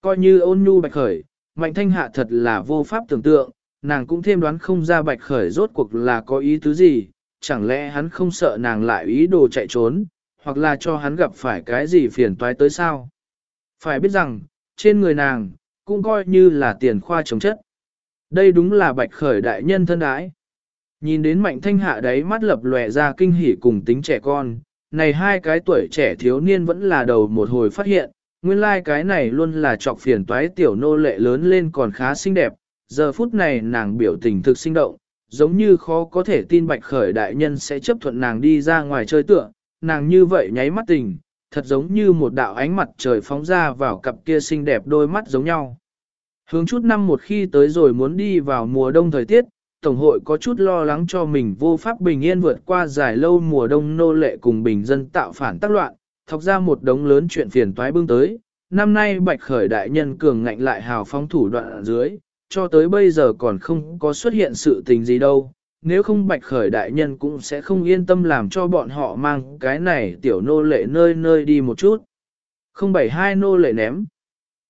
coi như ôn nhu bạch khởi, mạnh thanh hạ thật là vô pháp tưởng tượng, nàng cũng thêm đoán không ra bạch khởi rốt cuộc là có ý tứ gì, chẳng lẽ hắn không sợ nàng lại ý đồ chạy trốn, hoặc là cho hắn gặp phải cái gì phiền toái tới sao. Phải biết rằng, trên người nàng, cũng coi như là tiền khoa chống chất. Đây đúng là bạch khởi đại nhân thân ái. Nhìn đến mạnh thanh hạ đấy mắt lập lòe ra kinh hỉ cùng tính trẻ con, này hai cái tuổi trẻ thiếu niên vẫn là đầu một hồi phát hiện, nguyên lai like cái này luôn là trọc phiền toái tiểu nô lệ lớn lên còn khá xinh đẹp, giờ phút này nàng biểu tình thực sinh động, giống như khó có thể tin bạch khởi đại nhân sẽ chấp thuận nàng đi ra ngoài chơi tựa, nàng như vậy nháy mắt tình, thật giống như một đạo ánh mặt trời phóng ra vào cặp kia xinh đẹp đôi mắt giống nhau. Hướng chút năm một khi tới rồi muốn đi vào mùa đông thời tiết, Tổng hội có chút lo lắng cho mình vô pháp bình yên vượt qua dài lâu mùa đông nô lệ cùng bình dân tạo phản tác loạn, thọc ra một đống lớn chuyện phiền toái bưng tới. Năm nay bạch khởi đại nhân cường ngạnh lại hào phóng thủ đoạn ở dưới, cho tới bây giờ còn không có xuất hiện sự tình gì đâu. nếu không bạch khởi đại nhân cũng sẽ không yên tâm làm cho bọn họ mang cái này tiểu nô lệ nơi nơi đi một chút. Không bảy hai nô lệ ném.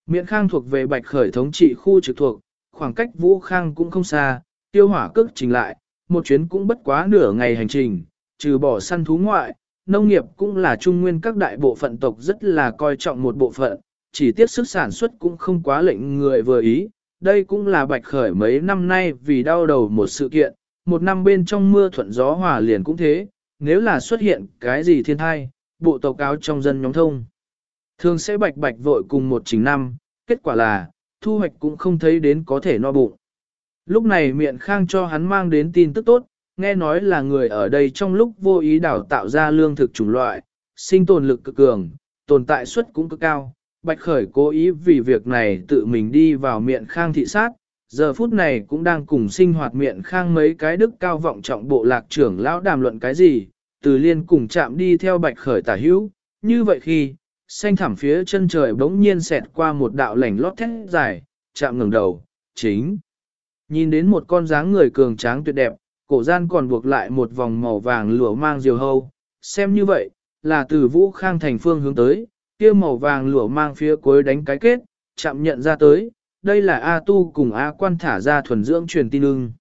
Miễn khang thuộc về bạch khởi thống trị khu trực thuộc, khoảng cách vũ khang cũng không xa, tiêu hỏa cước trình lại, một chuyến cũng bất quá nửa ngày hành trình, trừ bỏ săn thú ngoại, nông nghiệp cũng là trung nguyên các đại bộ phận tộc rất là coi trọng một bộ phận, chỉ tiếc sức sản xuất cũng không quá lệnh người vừa ý. Đây cũng là bạch khởi mấy năm nay vì đau đầu một sự kiện, một năm bên trong mưa thuận gió hòa liền cũng thế, nếu là xuất hiện cái gì thiên thai, bộ tộc áo trong dân nhóm thông. Thường sẽ bạch bạch vội cùng một trình năm, kết quả là, thu hoạch cũng không thấy đến có thể no bụng. Lúc này miệng khang cho hắn mang đến tin tức tốt, nghe nói là người ở đây trong lúc vô ý đào tạo ra lương thực chủng loại, sinh tồn lực cực cường, tồn tại suất cũng cực cao. Bạch Khởi cố ý vì việc này tự mình đi vào miệng khang thị sát, giờ phút này cũng đang cùng sinh hoạt miệng khang mấy cái đức cao vọng trọng bộ lạc trưởng lão đàm luận cái gì, từ liên cùng chạm đi theo Bạch Khởi tả hữu, như vậy khi, xanh thảm phía chân trời bỗng nhiên xẹt qua một đạo lảnh lót thét dài, chạm ngừng đầu, chính. Nhìn đến một con dáng người cường tráng tuyệt đẹp, cổ gian còn buộc lại một vòng màu vàng lửa mang diều hâu, xem như vậy, là từ vũ khang thành phương hướng tới, kia màu vàng lửa mang phía cuối đánh cái kết, chạm nhận ra tới, đây là A tu cùng A quan thả ra thuần dưỡng truyền tin ưng.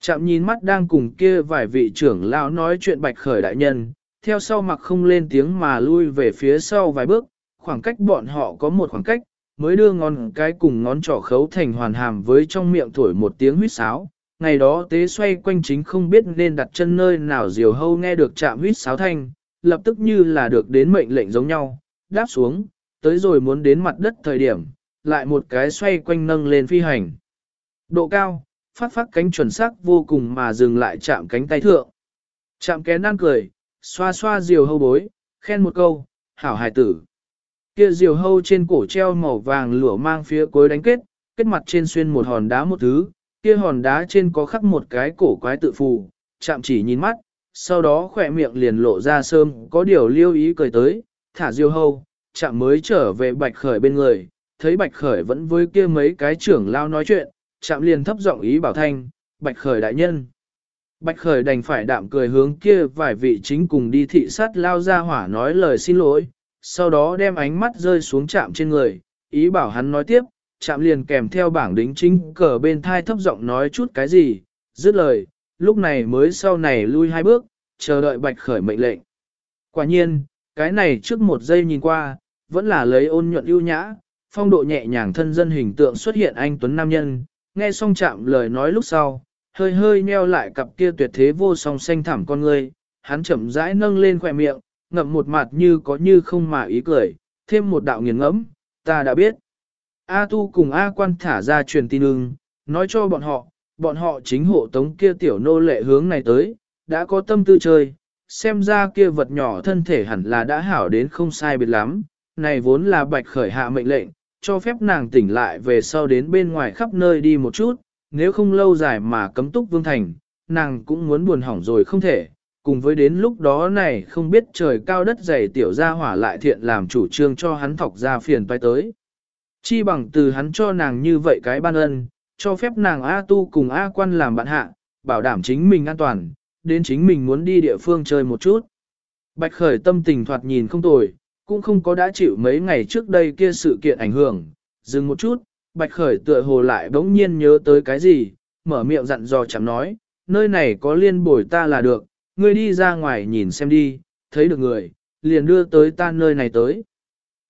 Chạm nhìn mắt đang cùng kia vài vị trưởng lão nói chuyện bạch khởi đại nhân, theo sau mặc không lên tiếng mà lui về phía sau vài bước, khoảng cách bọn họ có một khoảng cách, mới đưa ngón cái cùng ngón trỏ khấu thành hoàn hàm với trong miệng thổi một tiếng huýt sáo. Ngày đó tế xoay quanh chính không biết nên đặt chân nơi nào diều hâu nghe được chạm huýt sáo thanh, lập tức như là được đến mệnh lệnh giống nhau, đáp xuống, tới rồi muốn đến mặt đất thời điểm, lại một cái xoay quanh nâng lên phi hành. Độ cao, phát phát cánh chuẩn xác vô cùng mà dừng lại chạm cánh tay thượng. Chạm kén năng cười, xoa xoa diều hâu bối, khen một câu, hảo hài tử. Kia diều hâu trên cổ treo màu vàng lửa mang phía cuối đánh kết, kết mặt trên xuyên một hòn đá một thứ, kia hòn đá trên có khắc một cái cổ quái tự phù, chạm chỉ nhìn mắt, sau đó khỏe miệng liền lộ ra sơm, có điều lưu ý cười tới, thả diều hâu, chạm mới trở về bạch khởi bên người, thấy bạch khởi vẫn với kia mấy cái trưởng lao nói chuyện, chạm liền thấp giọng ý bảo thanh, bạch khởi đại nhân. Bạch khởi đành phải đạm cười hướng kia vài vị chính cùng đi thị sát lao ra hỏa nói lời xin lỗi, sau đó đem ánh mắt rơi xuống chạm trên người, ý bảo hắn nói tiếp, chạm liền kèm theo bảng đính chính cờ bên thai thấp giọng nói chút cái gì, dứt lời, lúc này mới sau này lui hai bước, chờ đợi bạch khởi mệnh lệnh. Quả nhiên, cái này trước một giây nhìn qua, vẫn là lấy ôn nhuận ưu nhã, phong độ nhẹ nhàng thân dân hình tượng xuất hiện anh Tuấn Nam Nhân, nghe xong chạm lời nói lúc sau, hơi hơi nheo lại cặp kia tuyệt thế vô song xanh thẳm con người, hắn chậm rãi nâng lên khỏe miệng, ngậm một mặt như có như không mà ý cười, thêm một đạo nghiền ngẫm, ta đã biết. A tu cùng A quan thả ra truyền tin ưng, nói cho bọn họ, bọn họ chính hộ tống kia tiểu nô lệ hướng này tới, đã có tâm tư chơi, xem ra kia vật nhỏ thân thể hẳn là đã hảo đến không sai biệt lắm, này vốn là bạch khởi hạ mệnh lệnh, cho phép nàng tỉnh lại về sau đến bên ngoài khắp nơi đi một chút, nếu không lâu dài mà cấm túc vương thành, nàng cũng muốn buồn hỏng rồi không thể, cùng với đến lúc đó này không biết trời cao đất dày tiểu gia hỏa lại thiện làm chủ trương cho hắn thọc ra phiền toái tới. Chi bằng từ hắn cho nàng như vậy cái ban ân, cho phép nàng A tu cùng A quan làm bạn hạ, bảo đảm chính mình an toàn, đến chính mình muốn đi địa phương chơi một chút. Bạch khởi tâm tình thoạt nhìn không tồi, cũng không có đã chịu mấy ngày trước đây kia sự kiện ảnh hưởng, dừng một chút, bạch khởi tựa hồ lại bỗng nhiên nhớ tới cái gì, mở miệng dặn dò chẳng nói, nơi này có liên bồi ta là được, ngươi đi ra ngoài nhìn xem đi, thấy được người, liền đưa tới ta nơi này tới.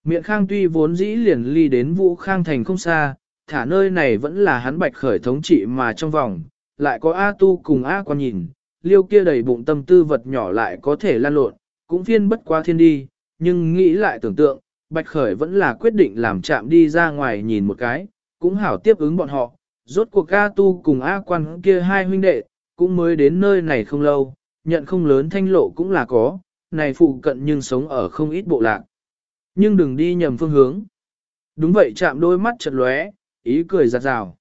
Miệng khang tuy vốn dĩ liền ly đến vũ khang thành không xa, thả nơi này vẫn là hắn bạch khởi thống trị mà trong vòng, lại có A tu cùng A quan nhìn, liêu kia đầy bụng tâm tư vật nhỏ lại có thể lan lộn, cũng phiên bất qua thiên đi, nhưng nghĩ lại tưởng tượng, bạch khởi vẫn là quyết định làm chạm đi ra ngoài nhìn một cái, cũng hảo tiếp ứng bọn họ, rốt cuộc A tu cùng A quan kia hai huynh đệ, cũng mới đến nơi này không lâu, nhận không lớn thanh lộ cũng là có, này phụ cận nhưng sống ở không ít bộ lạc. Nhưng đừng đi nhầm phương hướng. Đúng vậy chạm đôi mắt chật lóe, ý cười giặt rào.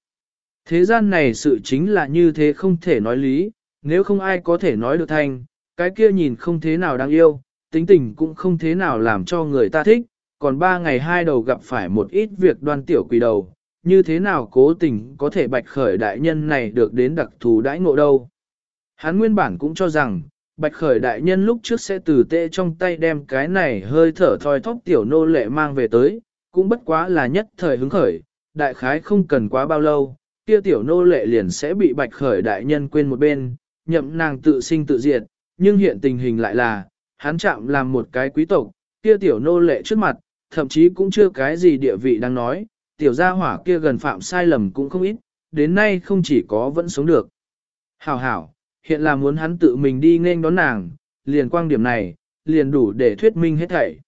Thế gian này sự chính là như thế không thể nói lý, nếu không ai có thể nói được thành, cái kia nhìn không thế nào đáng yêu, tính tình cũng không thế nào làm cho người ta thích, còn ba ngày hai đầu gặp phải một ít việc đoan tiểu quỷ đầu, như thế nào cố tình có thể bạch khởi đại nhân này được đến đặc thù đãi ngộ đâu. Hắn nguyên bản cũng cho rằng, Bạch Khởi đại nhân lúc trước sẽ từ tệ trong tay đem cái này hơi thở thoi thóp tiểu nô lệ mang về tới, cũng bất quá là nhất thời hứng khởi, đại khái không cần quá bao lâu, kia tiểu nô lệ liền sẽ bị Bạch Khởi đại nhân quên một bên, nhậm nàng tự sinh tự diệt, nhưng hiện tình hình lại là, hắn chạm làm một cái quý tộc, kia tiểu nô lệ trước mặt, thậm chí cũng chưa cái gì địa vị đang nói, tiểu gia hỏa kia gần phạm sai lầm cũng không ít, đến nay không chỉ có vẫn sống được. Hảo hảo, hiện là muốn hắn tự mình đi nên đón nàng, liền quang điểm này, liền đủ để thuyết minh hết thảy.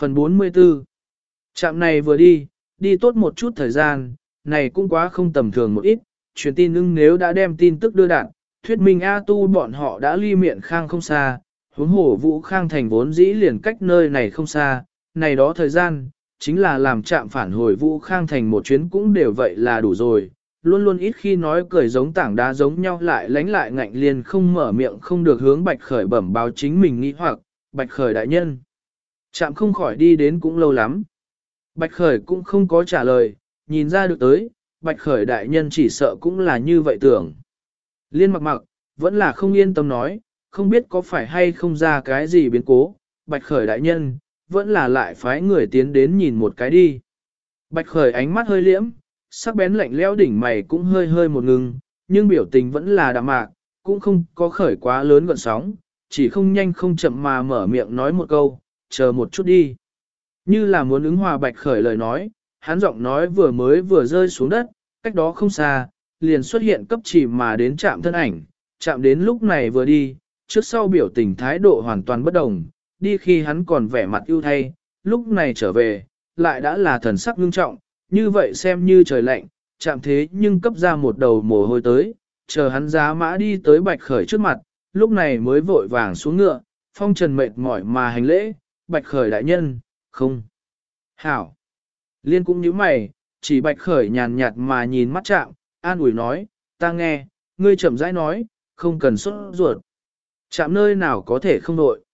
Phần 44 Trạm này vừa đi, đi tốt một chút thời gian, này cũng quá không tầm thường một ít, truyền tin ưng nếu đã đem tin tức đưa đạn, thuyết minh A tu bọn họ đã ly miệng khang không xa, huống hổ vũ khang thành vốn dĩ liền cách nơi này không xa, này đó thời gian, chính là làm chạm phản hồi vũ khang thành một chuyến cũng đều vậy là đủ rồi, luôn luôn ít khi nói cười giống tảng đá giống nhau lại lánh lại ngạnh liền không mở miệng không được hướng bạch khởi bẩm báo chính mình nghĩ hoặc, bạch khởi đại nhân. Chạm không khỏi đi đến cũng lâu lắm. Bạch khởi cũng không có trả lời, nhìn ra được tới, bạch khởi đại nhân chỉ sợ cũng là như vậy tưởng. Liên mặc mặc, vẫn là không yên tâm nói, không biết có phải hay không ra cái gì biến cố, bạch khởi đại nhân, vẫn là lại phái người tiến đến nhìn một cái đi. Bạch khởi ánh mắt hơi liễm, sắc bén lạnh lẽo đỉnh mày cũng hơi hơi một ngừng, nhưng biểu tình vẫn là đạm mạc, cũng không có khởi quá lớn gọn sóng, chỉ không nhanh không chậm mà mở miệng nói một câu, chờ một chút đi. Như là muốn ứng hòa bạch khởi lời nói, hắn giọng nói vừa mới vừa rơi xuống đất, cách đó không xa, liền xuất hiện cấp chỉ mà đến chạm thân ảnh, chạm đến lúc này vừa đi, trước sau biểu tình thái độ hoàn toàn bất đồng, đi khi hắn còn vẻ mặt ưu thay, lúc này trở về, lại đã là thần sắc ngưng trọng, như vậy xem như trời lạnh, chạm thế nhưng cấp ra một đầu mồ hôi tới, chờ hắn giá mã đi tới bạch khởi trước mặt, lúc này mới vội vàng xuống ngựa, phong trần mệt mỏi mà hành lễ, bạch khởi đại nhân, không. Hảo. Liên cũng như mày, chỉ bạch khởi nhàn nhạt mà nhìn mắt chạm, an ủi nói, ta nghe, ngươi chậm rãi nói, không cần xuất ruột. Chạm nơi nào có thể không đội.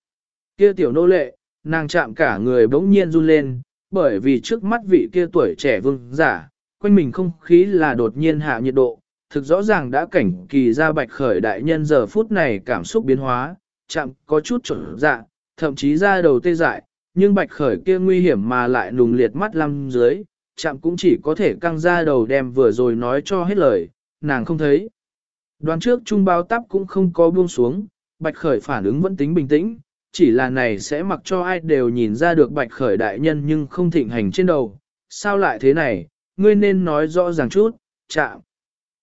Kia tiểu nô lệ, nàng chạm cả người bỗng nhiên run lên, bởi vì trước mắt vị kia tuổi trẻ vương giả, quanh mình không khí là đột nhiên hạ nhiệt độ, thực rõ ràng đã cảnh kỳ ra bạch khởi đại nhân giờ phút này cảm xúc biến hóa, chạm có chút trở dạ, thậm chí ra đầu tê dại, nhưng bạch khởi kia nguy hiểm mà lại nùng liệt mắt lăm dưới, chạm cũng chỉ có thể căng ra đầu đem vừa rồi nói cho hết lời, nàng không thấy. Đoán trước trung bao tắp cũng không có buông xuống, bạch khởi phản ứng vẫn tính bình tĩnh, chỉ là này sẽ mặc cho ai đều nhìn ra được bạch khởi đại nhân nhưng không thịnh hành trên đầu. Sao lại thế này, ngươi nên nói rõ ràng chút, chạm.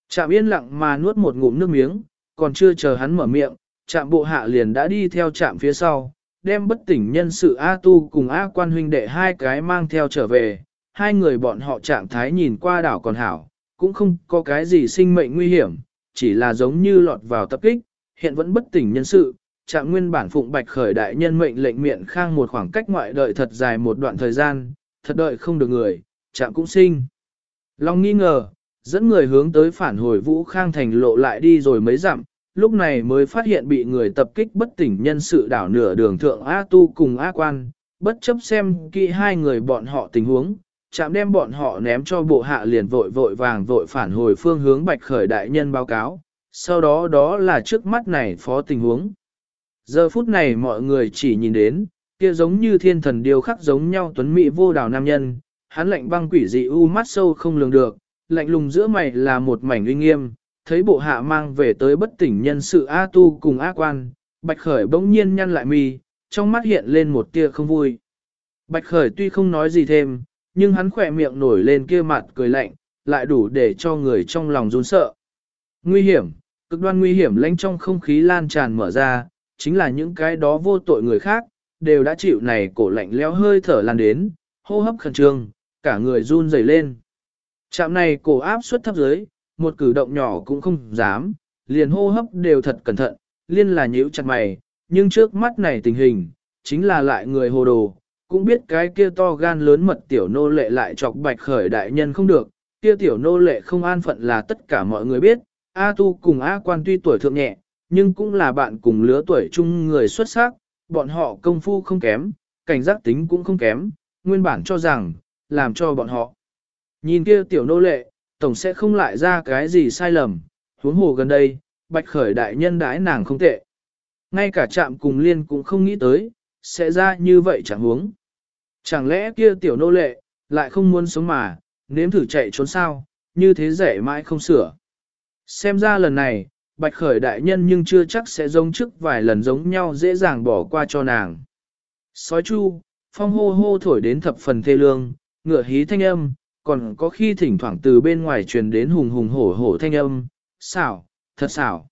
Chạm yên lặng mà nuốt một ngụm nước miếng, còn chưa chờ hắn mở miệng, chạm bộ hạ liền đã đi theo chạm phía sau, đem bất tỉnh nhân sự A tu cùng A quan huynh đệ hai cái mang theo trở về, hai người bọn họ trạng thái nhìn qua đảo còn hảo, cũng không có cái gì sinh mệnh nguy hiểm, chỉ là giống như lọt vào tập kích, hiện vẫn bất tỉnh nhân sự, Trạm nguyên bản phụng bạch khởi đại nhân mệnh lệnh miệng khang một khoảng cách ngoại đợi thật dài một đoạn thời gian, thật đợi không được người, trạm cũng sinh. Long nghi ngờ, dẫn người hướng tới phản hồi vũ khang thành lộ lại đi rồi mới dặm, lúc này mới phát hiện bị người tập kích bất tỉnh nhân sự đảo nửa đường thượng A tu cùng A quan, bất chấp xem kỹ hai người bọn họ tình huống, chạm đem bọn họ ném cho bộ hạ liền vội vội vàng vội phản hồi phương hướng bạch khởi đại nhân báo cáo, sau đó đó là trước mắt này phó tình huống. Giờ phút này mọi người chỉ nhìn đến, kia giống như thiên thần điều khắc giống nhau tuấn mỹ vô đảo nam nhân, hắn lạnh băng quỷ dị u mắt sâu không lường được, lạnh lùng giữa mày là một mảnh uy nghiêm, thấy bộ hạ mang về tới bất tỉnh nhân sự A tu cùng A quan, bạch khởi bỗng nhiên nhăn lại mi, trong mắt hiện lên một tia không vui. Bạch khởi tuy không nói gì thêm, nhưng hắn khỏe miệng nổi lên kia mặt cười lạnh, lại đủ để cho người trong lòng run sợ. Nguy hiểm, cực đoan nguy hiểm lãnh trong không khí lan tràn mở ra, chính là những cái đó vô tội người khác, đều đã chịu này cổ lạnh lẽo hơi thở lan đến, hô hấp khẩn trương, cả người run rẩy lên. chạm này cổ áp suất thấp dưới, một cử động nhỏ cũng không dám, liền hô hấp đều thật cẩn thận, liên là nhíu chặt mày, nhưng trước mắt này tình hình, chính là lại người hồ đồ, cũng biết cái kia to gan lớn mật tiểu nô lệ lại chọc bạch khởi đại nhân không được, kia tiểu nô lệ không an phận là tất cả mọi người biết, A tu cùng A quan tuy tuổi thượng nhẹ, nhưng cũng là bạn cùng lứa tuổi chung người xuất sắc, bọn họ công phu không kém, cảnh giác tính cũng không kém, nguyên bản cho rằng, làm cho bọn họ. Nhìn kia tiểu nô lệ, tổng sẽ không lại ra cái gì sai lầm, huống hồ gần đây, bạch khởi đại nhân đãi nàng không tệ. Ngay cả trạm cùng liên cũng không nghĩ tới, sẽ ra như vậy chẳng huống. Chẳng lẽ kia tiểu nô lệ, lại không muốn sống mà, nếm thử chạy trốn sao, như thế rẻ mãi không sửa. Xem ra lần này, bạch khởi đại nhân nhưng chưa chắc sẽ giống trước vài lần giống nhau dễ dàng bỏ qua cho nàng. Sói chu, phong hô hô thổi đến thập phần thê lương, ngựa hí thanh âm, còn có khi thỉnh thoảng từ bên ngoài truyền đến hùng hùng hổ hổ thanh âm, xảo, thật xảo.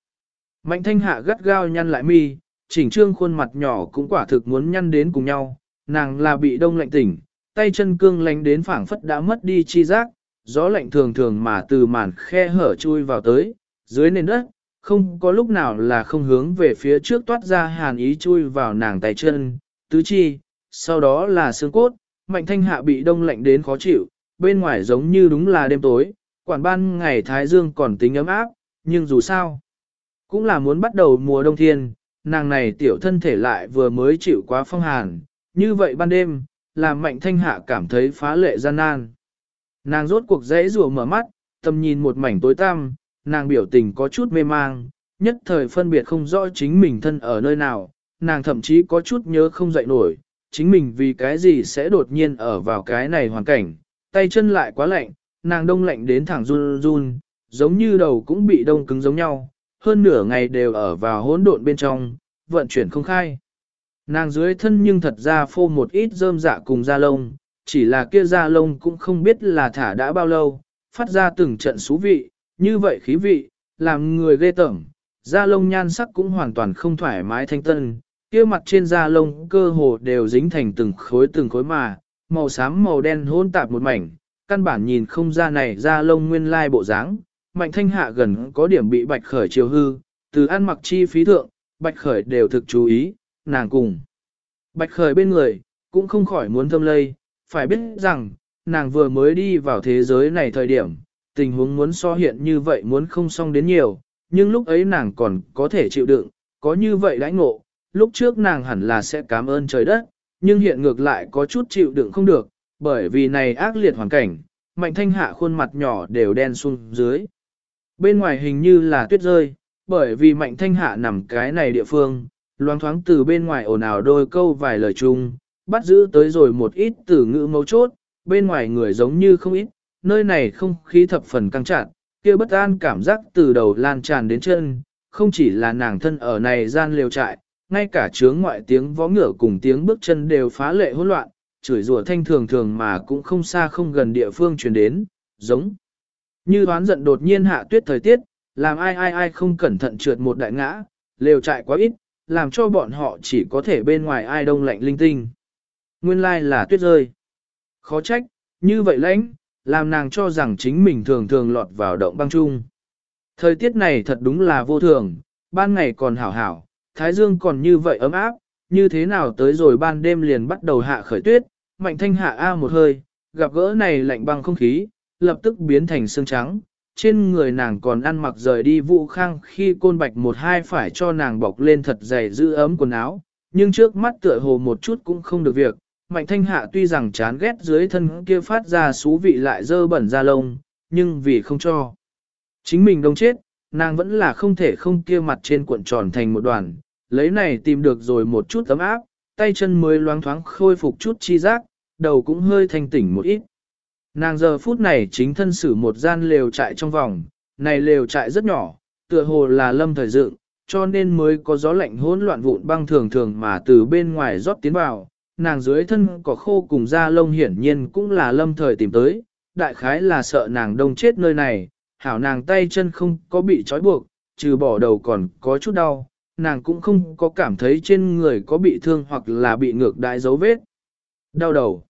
Mạnh thanh hạ gắt gao nhăn lại mi, chỉnh trương khuôn mặt nhỏ cũng quả thực muốn nhăn đến cùng nhau, nàng là bị đông lạnh tỉnh, tay chân cương lánh đến phảng phất đã mất đi chi giác, gió lạnh thường thường mà từ màn khe hở chui vào tới, dưới nền đất, không có lúc nào là không hướng về phía trước toát ra hàn ý chui vào nàng tay chân, tứ chi, sau đó là xương cốt, mạnh thanh hạ bị đông lạnh đến khó chịu, bên ngoài giống như đúng là đêm tối, quản ban ngày Thái Dương còn tính ấm áp, nhưng dù sao, cũng là muốn bắt đầu mùa đông thiên, nàng này tiểu thân thể lại vừa mới chịu quá phong hàn, như vậy ban đêm, làm mạnh thanh hạ cảm thấy phá lệ gian nan. Nàng rốt cuộc dễ rùa mở mắt, tầm nhìn một mảnh tối tăm, nàng biểu tình có chút mê mang, nhất thời phân biệt không rõ chính mình thân ở nơi nào, nàng thậm chí có chút nhớ không dậy nổi, chính mình vì cái gì sẽ đột nhiên ở vào cái này hoàn cảnh, tay chân lại quá lạnh, nàng đông lạnh đến thẳng run run, giống như đầu cũng bị đông cứng giống nhau, hơn nửa ngày đều ở vào hỗn độn bên trong, vận chuyển không khai. Nàng dưới thân nhưng thật ra phô một ít rơm dạ cùng da lông, chỉ là kia da lông cũng không biết là thả đã bao lâu, phát ra từng trận xú vị, như vậy khí vị, làm người ghê tởm, da lông nhan sắc cũng hoàn toàn không thoải mái thanh tân, kia mặt trên da lông cơ hồ đều dính thành từng khối từng khối mà, màu xám màu đen hỗn tạp một mảnh, căn bản nhìn không ra này da lông nguyên lai bộ dáng. Mạnh thanh hạ gần có điểm bị bạch khởi chiều hư, từ ăn mặc chi phí thượng, bạch khởi đều thực chú ý, nàng cùng. Bạch khởi bên người, cũng không khỏi muốn thâm lây, phải biết rằng, nàng vừa mới đi vào thế giới này thời điểm, tình huống muốn so hiện như vậy muốn không xong đến nhiều, nhưng lúc ấy nàng còn có thể chịu đựng, có như vậy đãi ngộ, lúc trước nàng hẳn là sẽ cảm ơn trời đất, nhưng hiện ngược lại có chút chịu đựng không được, bởi vì này ác liệt hoàn cảnh, mạnh thanh hạ khuôn mặt nhỏ đều đen xuống dưới. Bên ngoài hình như là tuyết rơi, bởi vì mạnh thanh hạ nằm cái này địa phương, loáng thoáng từ bên ngoài ồn ào đôi câu vài lời chung, bắt giữ tới rồi một ít từ ngữ mấu chốt, bên ngoài người giống như không ít, nơi này không khí thập phần căng chặt, kia bất an cảm giác từ đầu lan tràn đến chân, không chỉ là nàng thân ở này gian liều trại, ngay cả chướng ngoại tiếng vó ngựa cùng tiếng bước chân đều phá lệ hỗn loạn, chửi rủa thanh thường thường mà cũng không xa không gần địa phương truyền đến, giống như đoán giận đột nhiên hạ tuyết thời tiết, làm ai ai ai không cẩn thận trượt một đại ngã, lều trại quá ít, làm cho bọn họ chỉ có thể bên ngoài ai đông lạnh linh tinh. Nguyên lai là tuyết rơi. Khó trách, như vậy lãnh, làm nàng cho rằng chính mình thường thường lọt vào động băng chung. Thời tiết này thật đúng là vô thường, ban ngày còn hảo hảo, thái dương còn như vậy ấm áp, như thế nào tới rồi ban đêm liền bắt đầu hạ khởi tuyết, mạnh thanh hạ A một hơi, gặp gỡ này lạnh băng không khí, lập tức biến thành xương trắng, trên người nàng còn ăn mặc rời đi vụ khang khi côn bạch một hai phải cho nàng bọc lên thật dày giữ ấm quần áo, nhưng trước mắt tựa hồ một chút cũng không được việc. Mạnh thanh hạ tuy rằng chán ghét dưới thân kia phát ra xú vị lại dơ bẩn ra lông, nhưng vì không cho. Chính mình đông chết, nàng vẫn là không thể không kia mặt trên cuộn tròn thành một đoàn, lấy này tìm được rồi một chút tấm áp, tay chân mới loáng thoáng khôi phục chút chi giác, đầu cũng hơi thanh tỉnh một ít. Nàng giờ phút này chính thân xử một gian lều trại trong vòng, này lều trại rất nhỏ, tựa hồ là lâm thời dựng, cho nên mới có gió lạnh hỗn loạn vụn băng thường thường mà từ bên ngoài rót tiến vào. Nàng dưới thân có khô cùng da lông hiển nhiên cũng là lâm thời tìm tới, đại khái là sợ nàng đông chết nơi này, hảo nàng tay chân không có bị trói buộc, trừ bỏ đầu còn có chút đau, nàng cũng không có cảm thấy trên người có bị thương hoặc là bị ngược đại dấu vết. Đau đầu.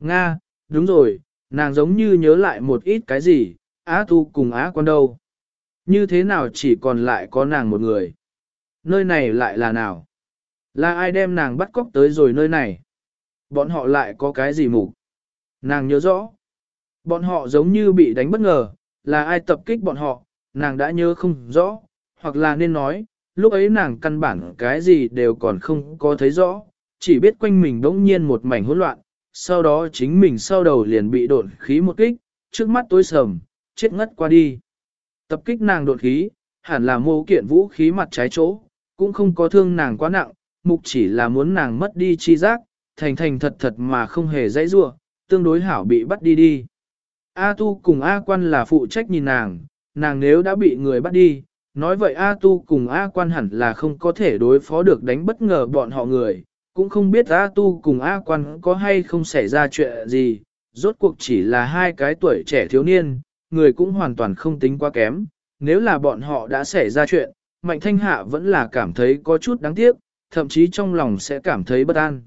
Nga, đúng rồi, nàng giống như nhớ lại một ít cái gì, Á Tu cùng Á Quan đâu. Như thế nào chỉ còn lại có nàng một người. Nơi này lại là nào? Là ai đem nàng bắt cóc tới rồi nơi này? Bọn họ lại có cái gì mục? Nàng nhớ rõ. Bọn họ giống như bị đánh bất ngờ, là ai tập kích bọn họ, nàng đã nhớ không rõ, hoặc là nên nói, lúc ấy nàng căn bản cái gì đều còn không có thấy rõ, chỉ biết quanh mình đống nhiên một mảnh hỗn loạn, sau đó chính mình sau đầu liền bị độn khí một kích, trước mắt tối sầm, chết ngất qua đi. Tập kích nàng độn khí, hẳn là mô kiện vũ khí mặt trái chỗ, cũng không có thương nàng quá nặng, mục chỉ là muốn nàng mất đi chi giác, thành thành thật thật mà không hề dãy rua, tương đối hảo bị bắt đi đi. A tu cùng A quan là phụ trách nhìn nàng, nàng nếu đã bị người bắt đi, nói vậy A tu cùng A quan hẳn là không có thể đối phó được đánh bất ngờ bọn họ người, cũng không biết A tu cùng A quan có hay không xảy ra chuyện gì, rốt cuộc chỉ là hai cái tuổi trẻ thiếu niên, người cũng hoàn toàn không tính quá kém, nếu là bọn họ đã xảy ra chuyện, Mạnh Thanh Hạ vẫn là cảm thấy có chút đáng tiếc, thậm chí trong lòng sẽ cảm thấy bất an.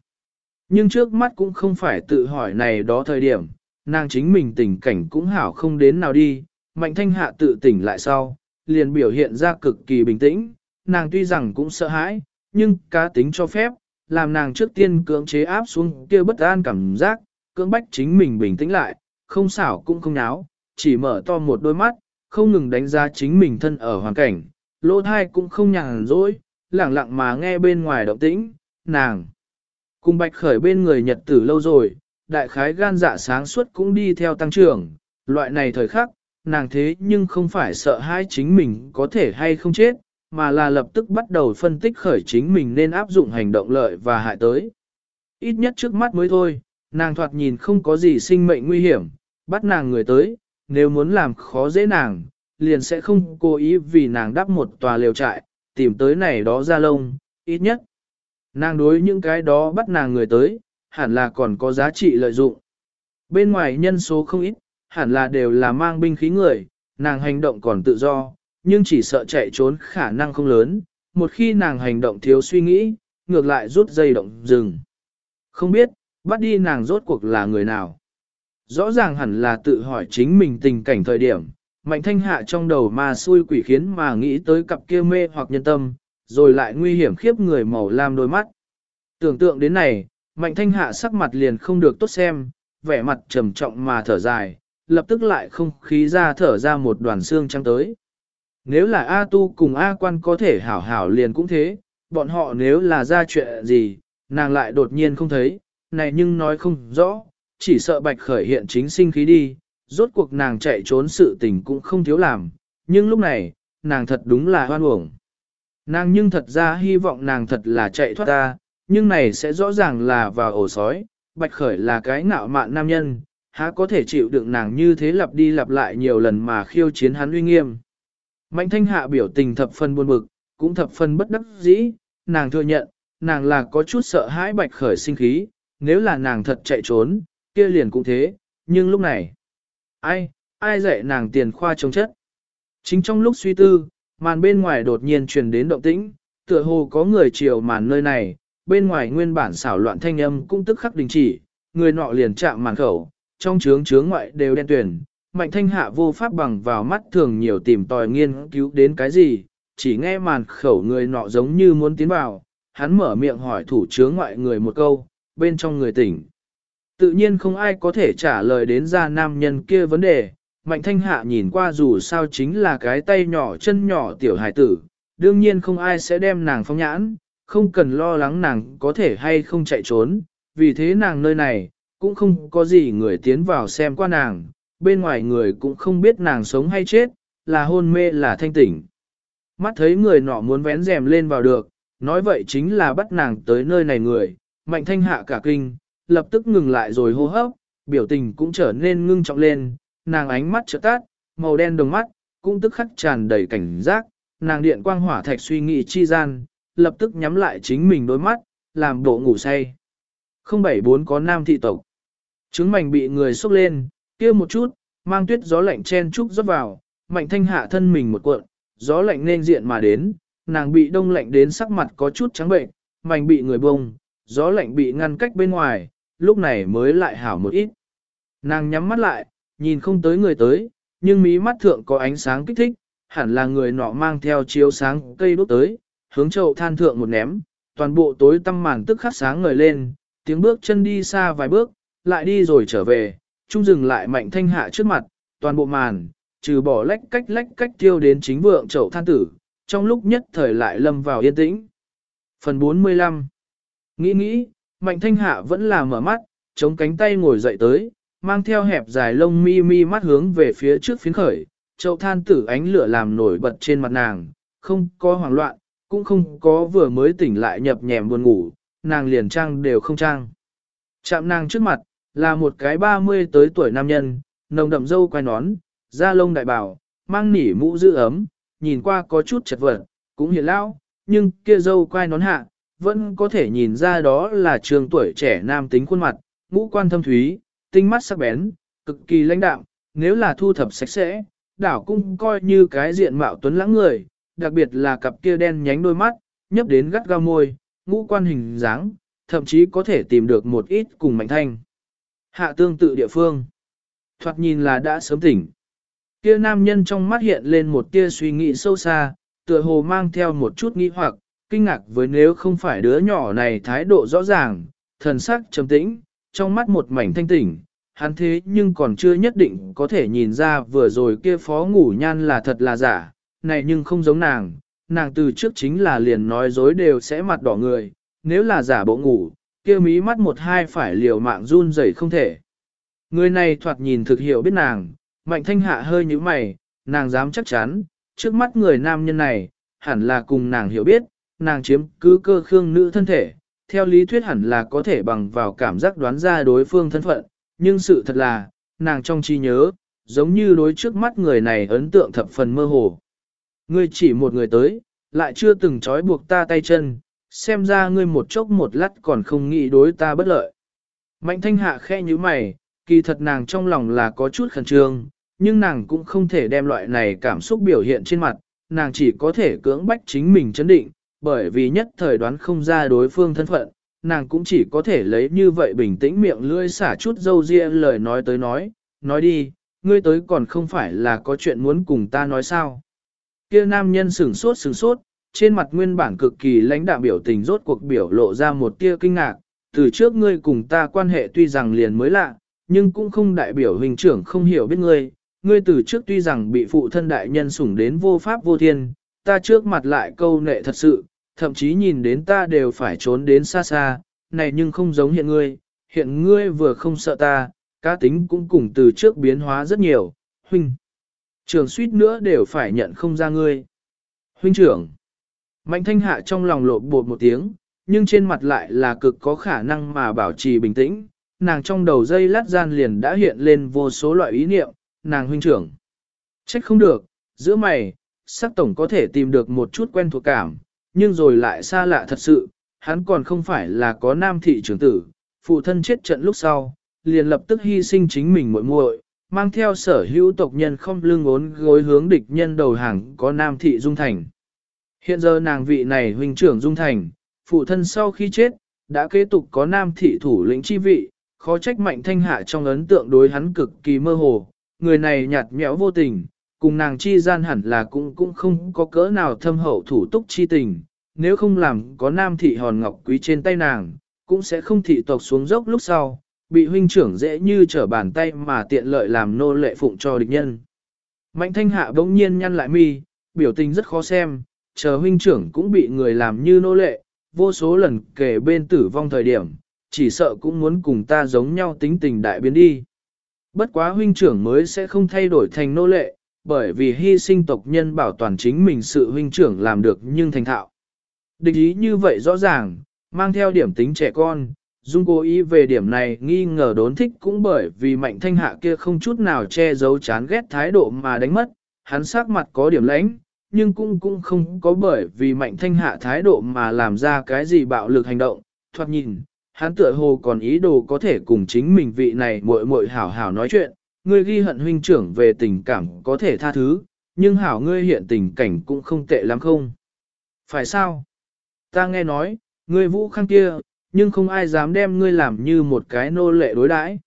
Nhưng trước mắt cũng không phải tự hỏi này đó thời điểm, nàng chính mình tình cảnh cũng hảo không đến nào đi, Mạnh Thanh Hạ tự tỉnh lại sau, liền biểu hiện ra cực kỳ bình tĩnh, nàng tuy rằng cũng sợ hãi, nhưng cá tính cho phép, làm nàng trước tiên cưỡng chế áp xuống kia bất an cảm giác, cưỡng bách chính mình bình tĩnh lại, không xảo cũng không náo, chỉ mở to một đôi mắt, không ngừng đánh giá chính mình thân ở hoàn cảnh, lỗ thai cũng không nhàn rỗi, lẳng lặng mà nghe bên ngoài động tĩnh, nàng. Cùng bạch khởi bên người nhật tử lâu rồi, đại khái gan dạ sáng suốt cũng đi theo tăng trưởng, loại này thời khắc, nàng thế nhưng không phải sợ hai chính mình có thể hay không chết, mà là lập tức bắt đầu phân tích khởi chính mình nên áp dụng hành động lợi và hại tới. Ít nhất trước mắt mới thôi, nàng thoạt nhìn không có gì sinh mệnh nguy hiểm, bắt nàng người tới, nếu muốn làm khó dễ nàng, liền sẽ không cố ý vì nàng đắp một tòa liều trại, tìm tới này đó ra lông, ít nhất. Nàng đối những cái đó bắt nàng người tới, hẳn là còn có giá trị lợi dụng. Bên ngoài nhân số không ít, hẳn là đều là mang binh khí người, nàng hành động còn tự do, nhưng chỉ sợ chạy trốn khả năng không lớn, một khi nàng hành động thiếu suy nghĩ, ngược lại rút dây động dừng. Không biết, bắt đi nàng rốt cuộc là người nào. Rõ ràng hẳn là tự hỏi chính mình tình cảnh thời điểm, mạnh thanh hạ trong đầu mà xui quỷ khiến mà nghĩ tới cặp kia mê hoặc nhân tâm, rồi lại nguy hiểm khiếp người màu lam đôi mắt. Tưởng tượng đến này, mạnh thanh hạ sắc mặt liền không được tốt xem, vẻ mặt trầm trọng mà thở dài, lập tức lại không khí ra thở ra một đoàn xương trắng tới. Nếu là A tu cùng A quan có thể hảo hảo liền cũng thế, bọn họ nếu là ra chuyện gì, nàng lại đột nhiên không thấy, này nhưng nói không rõ, chỉ sợ bạch khởi hiện chính sinh khí đi, rốt cuộc nàng chạy trốn sự tình cũng không thiếu làm, nhưng lúc này, nàng thật đúng là hoan uổng. Nàng nhưng thật ra hy vọng nàng thật là chạy thoát ta, nhưng này sẽ rõ ràng là vào ổ sói, bạch khởi là cái ngạo mạn nam nhân, há có thể chịu đựng nàng như thế lặp đi lặp lại nhiều lần mà khiêu chiến hắn uy nghiêm. Mạnh thanh hạ biểu tình thập phần buồn bực, cũng thập phần bất đắc dĩ, nàng thừa nhận, nàng là có chút sợ hãi bạch khởi sinh khí, nếu là nàng thật chạy trốn, kia liền cũng thế, nhưng lúc này, ai, ai dạy nàng tiền khoa chống chất. Chính trong lúc suy tư, màn bên ngoài đột nhiên truyền đến động tĩnh, tựa hồ có người chiều màn nơi này, bên ngoài nguyên bản xảo loạn thanh âm cũng tức khắc đình chỉ, người nọ liền chạm màn khẩu, trong trướng chướng ngoại đều đen tuyển, mạnh thanh hạ vô pháp bằng vào mắt thường nhiều tìm tòi nghiên cứu đến cái gì, chỉ nghe màn khẩu người nọ giống như muốn tiến vào, hắn mở miệng hỏi thủ chướng ngoại người một câu, bên trong người tỉnh. Tự nhiên không ai có thể trả lời đến ra nam nhân kia vấn đề, mạnh thanh hạ nhìn qua dù sao chính là cái tay nhỏ chân nhỏ tiểu hải tử, đương nhiên không ai sẽ đem nàng phong nhãn, không cần lo lắng nàng có thể hay không chạy trốn, vì thế nàng nơi này, cũng không có gì người tiến vào xem qua nàng, bên ngoài người cũng không biết nàng sống hay chết, là hôn mê là thanh tỉnh. Mắt thấy người nọ muốn vén rèm lên vào được, nói vậy chính là bắt nàng tới nơi này người, mạnh thanh hạ cả kinh, lập tức ngừng lại rồi hô hấp, biểu tình cũng trở nên ngưng trọng lên, nàng ánh mắt trợ tát, màu đen đồng mắt, cũng tức khắc tràn đầy cảnh giác, nàng điện quang hỏa thạch suy nghĩ chi gian, lập tức nhắm lại chính mình đôi mắt, làm bộ ngủ say. 074 có nam thị tộc. Trứng mảnh bị người xúc lên, kia một chút, mang tuyết gió lạnh chen trúc rót vào, mạnh thanh hạ thân mình một cuộn, gió lạnh nên diện mà đến, nàng bị đông lạnh đến sắc mặt có chút trắng bệnh, mảnh bị người bông, gió lạnh bị ngăn cách bên ngoài, lúc này mới lại hảo một ít. Nàng nhắm mắt lại, nhìn không tới người tới, nhưng mí mắt thượng có ánh sáng kích thích, hẳn là người nọ mang theo chiếu sáng cây đốt tới, hướng chậu than thượng một ném, toàn bộ tối tăm màn tức khắc sáng ngời lên, tiếng bước chân đi xa vài bước, lại đi rồi trở về, trung dừng lại mạnh thanh hạ trước mặt, toàn bộ màn, trừ bỏ lách cách lách cách tiêu đến chính vượng chậu than tử, trong lúc nhất thời lại lâm vào yên tĩnh. Phần 45 Nghĩ nghĩ, mạnh thanh hạ vẫn là mở mắt, chống cánh tay ngồi dậy tới, mang theo hẹp dài lông mi mi mắt hướng về phía trước phiến khởi, chậu than tử ánh lửa làm nổi bật trên mặt nàng, không có hoảng loạn, cũng không có vừa mới tỉnh lại nhập nhèm buồn ngủ, nàng liền trang đều không trang. Chạm nàng trước mặt, là một cái 30 tới tuổi nam nhân, nồng đậm dâu quai nón, da lông đại bảo, mang nỉ mũ giữ ấm, nhìn qua có chút chật vật, cũng hiền lão, nhưng kia dâu quai nón hạ, vẫn có thể nhìn ra đó là trường tuổi trẻ nam tính khuôn mặt, ngũ quan thâm thúy, tinh mắt sắc bén, cực kỳ lãnh đạm, nếu là thu thập sạch sẽ, đảo cũng coi như cái diện mạo tuấn lãng người, đặc biệt là cặp kia đen nhánh đôi mắt, nhấp đến gắt gao môi, ngũ quan hình dáng, thậm chí có thể tìm được một ít cùng mạnh thanh. Hạ tương tự địa phương. Thoạt nhìn là đã sớm tỉnh. Kia nam nhân trong mắt hiện lên một tia suy nghĩ sâu xa, tựa hồ mang theo một chút nghi hoặc, kinh ngạc với nếu không phải đứa nhỏ này thái độ rõ ràng, thần sắc trầm tĩnh, trong mắt một mảnh thanh tỉnh, hắn thế nhưng còn chưa nhất định có thể nhìn ra vừa rồi kia phó ngủ nhan là thật là giả, này nhưng không giống nàng, nàng từ trước chính là liền nói dối đều sẽ mặt đỏ người, nếu là giả bộ ngủ, kia mí mắt một hai phải liều mạng run rẩy không thể. Người này thoạt nhìn thực hiểu biết nàng, mạnh thanh hạ hơi như mày, nàng dám chắc chắn, trước mắt người nam nhân này, hẳn là cùng nàng hiểu biết, nàng chiếm cứ cơ khương nữ thân thể, theo lý thuyết hẳn là có thể bằng vào cảm giác đoán ra đối phương thân phận, nhưng sự thật là, nàng trong trí nhớ, giống như đối trước mắt người này ấn tượng thập phần mơ hồ. Ngươi chỉ một người tới, lại chưa từng trói buộc ta tay chân, xem ra ngươi một chốc một lát còn không nghĩ đối ta bất lợi. Mạnh thanh hạ khe như mày, kỳ thật nàng trong lòng là có chút khẩn trương, nhưng nàng cũng không thể đem loại này cảm xúc biểu hiện trên mặt, nàng chỉ có thể cưỡng bách chính mình chấn định, bởi vì nhất thời đoán không ra đối phương thân phận, nàng cũng chỉ có thể lấy như vậy bình tĩnh miệng lưỡi xả chút dâu ria lời nói tới nói, nói đi, ngươi tới còn không phải là có chuyện muốn cùng ta nói sao. Kia nam nhân sửng sốt sửng sốt, trên mặt nguyên bản cực kỳ lãnh đạm biểu tình rốt cuộc biểu lộ ra một tia kinh ngạc, từ trước ngươi cùng ta quan hệ tuy rằng liền mới lạ, nhưng cũng không đại biểu hình trưởng không hiểu biết ngươi, ngươi từ trước tuy rằng bị phụ thân đại nhân sủng đến vô pháp vô thiên, ta trước mặt lại câu nệ thật sự, thậm chí nhìn đến ta đều phải trốn đến xa xa, này nhưng không giống hiện ngươi, hiện ngươi vừa không sợ ta, cá tính cũng cùng từ trước biến hóa rất nhiều, huynh. Trường suýt nữa đều phải nhận không ra ngươi. Huynh trưởng. Mạnh thanh hạ trong lòng lộ bột một tiếng, nhưng trên mặt lại là cực có khả năng mà bảo trì bình tĩnh. Nàng trong đầu dây lát gian liền đã hiện lên vô số loại ý niệm, nàng huynh trưởng. Trách không được, giữa mày, sắc tổng có thể tìm được một chút quen thuộc cảm, nhưng rồi lại xa lạ thật sự, hắn còn không phải là có nam thị trưởng tử, phụ thân chết trận lúc sau, liền lập tức hy sinh chính mình muội muội, mang theo sở hữu tộc nhân không lương ốn gối hướng địch nhân đầu hàng có nam thị dung thành. Hiện giờ nàng vị này huynh trưởng dung thành, phụ thân sau khi chết, đã kế tục có nam thị thủ lĩnh chi vị, khó trách mạnh thanh hạ trong ấn tượng đối hắn cực kỳ mơ hồ, người này nhạt nhẽo vô tình, cùng nàng chi gian hẳn là cũng cũng không có cỡ nào thâm hậu thủ túc chi tình, nếu không làm có nam thị hòn ngọc quý trên tay nàng, cũng sẽ không thị tộc xuống dốc lúc sau, bị huynh trưởng dễ như trở bàn tay mà tiện lợi làm nô lệ phụng cho địch nhân. Mạnh thanh hạ bỗng nhiên nhăn lại mi, biểu tình rất khó xem, chờ huynh trưởng cũng bị người làm như nô lệ, vô số lần kể bên tử vong thời điểm, chỉ sợ cũng muốn cùng ta giống nhau tính tình đại biến đi. Bất quá huynh trưởng mới sẽ không thay đổi thành nô lệ, bởi vì hy sinh tộc nhân bảo toàn chính mình sự huynh trưởng làm được nhưng thành thạo. Địch ý như vậy rõ ràng, mang theo điểm tính trẻ con, Dung cố ý về điểm này nghi ngờ đốn thích cũng bởi vì mạnh thanh hạ kia không chút nào che giấu chán ghét thái độ mà đánh mất, hắn sắc mặt có điểm lãnh, nhưng cũng cũng không có bởi vì mạnh thanh hạ thái độ mà làm ra cái gì bạo lực hành động, thoạt nhìn, hắn tựa hồ còn ý đồ có thể cùng chính mình vị này muội muội hảo hảo nói chuyện, ngươi ghi hận huynh trưởng về tình cảm có thể tha thứ, nhưng hảo ngươi hiện tình cảnh cũng không tệ lắm không? Phải sao? Ta nghe nói, ngươi vũ khang kia, nhưng không ai dám đem ngươi làm như một cái nô lệ đối đãi.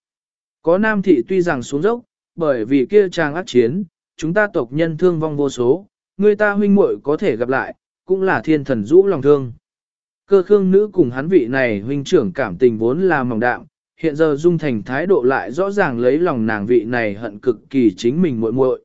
Có nam thị tuy rằng xuống dốc, bởi vì kia chàng ác chiến, chúng ta tộc nhân thương vong vô số, người ta huynh muội có thể gặp lại, cũng là thiên thần rũ lòng thương. Cơ khương nữ cùng hắn vị này huynh trưởng cảm tình vốn là mỏng đạm, hiện giờ dung thành thái độ lại rõ ràng lấy lòng nàng vị này hận cực kỳ chính mình muội muội.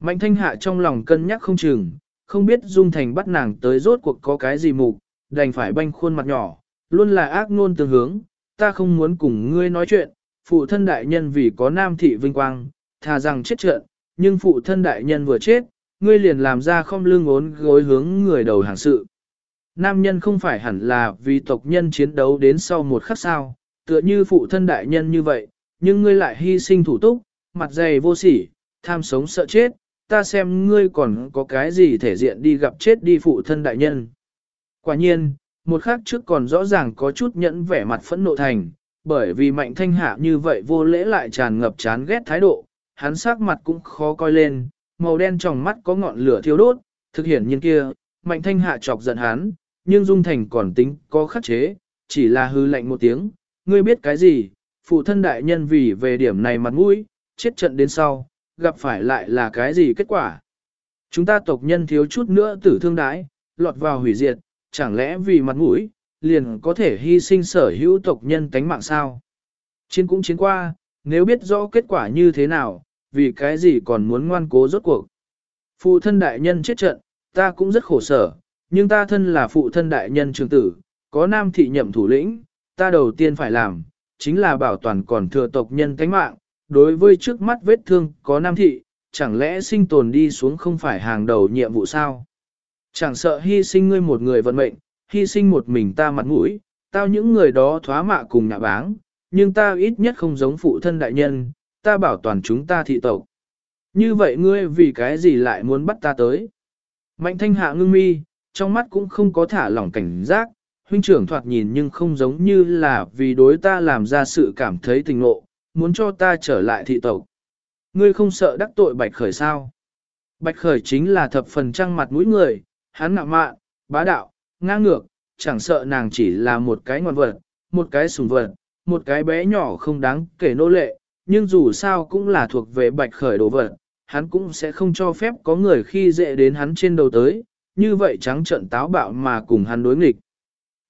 Mạnh thanh hạ trong lòng cân nhắc không chừng, không biết dung thành bắt nàng tới rốt cuộc có cái gì mục, đành phải banh khuôn mặt nhỏ, luôn là ác ngôn tương hướng, ta không muốn cùng ngươi nói chuyện, phụ thân đại nhân vì có nam thị vinh quang, thà rằng chết trận, nhưng phụ thân đại nhân vừa chết, ngươi liền làm ra không lương ốn gối hướng người đầu hàng sự. Nam nhân không phải hẳn là vì tộc nhân chiến đấu đến sau một khắc sao, tựa như phụ thân đại nhân như vậy, nhưng ngươi lại hy sinh thủ túc, mặt dày vô sỉ, tham sống sợ chết, ta xem ngươi còn có cái gì thể diện đi gặp chết đi phụ thân đại nhân. Quả nhiên, một khắc trước còn rõ ràng có chút nhẫn vẻ mặt phẫn nộ thành, bởi vì mạnh thanh hạ như vậy vô lễ lại tràn ngập chán ghét thái độ, hắn sắc mặt cũng khó coi lên, màu đen trong mắt có ngọn lửa thiêu đốt, thực hiện nhiên kia, mạnh thanh hạ chọc giận hắn, nhưng dung thành còn tính có khắc chế, chỉ là hư lạnh một tiếng, ngươi biết cái gì, phụ thân đại nhân vì về điểm này mặt mũi, chết trận đến sau, gặp phải lại là cái gì kết quả. Chúng ta tộc nhân thiếu chút nữa tử thương đái, lọt vào hủy diệt, chẳng lẽ vì mặt mũi, liền có thể hy sinh sở hữu tộc nhân tánh mạng sao? Chiến cũng chiến qua, nếu biết rõ kết quả như thế nào, vì cái gì còn muốn ngoan cố rốt cuộc. Phụ thân đại nhân chết trận, ta cũng rất khổ sở, nhưng ta thân là phụ thân đại nhân trường tử, có nam thị nhậm thủ lĩnh, ta đầu tiên phải làm, chính là bảo toàn còn thừa tộc nhân tánh mạng, đối với trước mắt vết thương có nam thị, chẳng lẽ sinh tồn đi xuống không phải hàng đầu nhiệm vụ sao? Chẳng sợ hy sinh ngươi một người vận mệnh, hy sinh một mình ta mặt mũi, tao những người đó thoá mạ cùng nhạ báng, nhưng ta ít nhất không giống phụ thân đại nhân, ta bảo toàn chúng ta thị tộc. Như vậy ngươi vì cái gì lại muốn bắt ta tới? Mạnh thanh hạ ngưng mi, trong mắt cũng không có thả lỏng cảnh giác, huynh trưởng thoạt nhìn nhưng không giống như là vì đối ta làm ra sự cảm thấy tình ngộ, muốn cho ta trở lại thị tộc. Ngươi không sợ đắc tội bạch khởi sao? Bạch khởi chính là thập phần trăng mặt mũi người, hắn nạ mạn, bá đạo, ngang ngược, chẳng sợ nàng chỉ là một cái ngoan vật, một cái sùng vật, một cái bé nhỏ không đáng kể nô lệ, nhưng dù sao cũng là thuộc về bạch khởi đồ vật, hắn cũng sẽ không cho phép có người khi dễ đến hắn trên đầu tới, như vậy trắng trận táo bạo mà cùng hắn đối nghịch.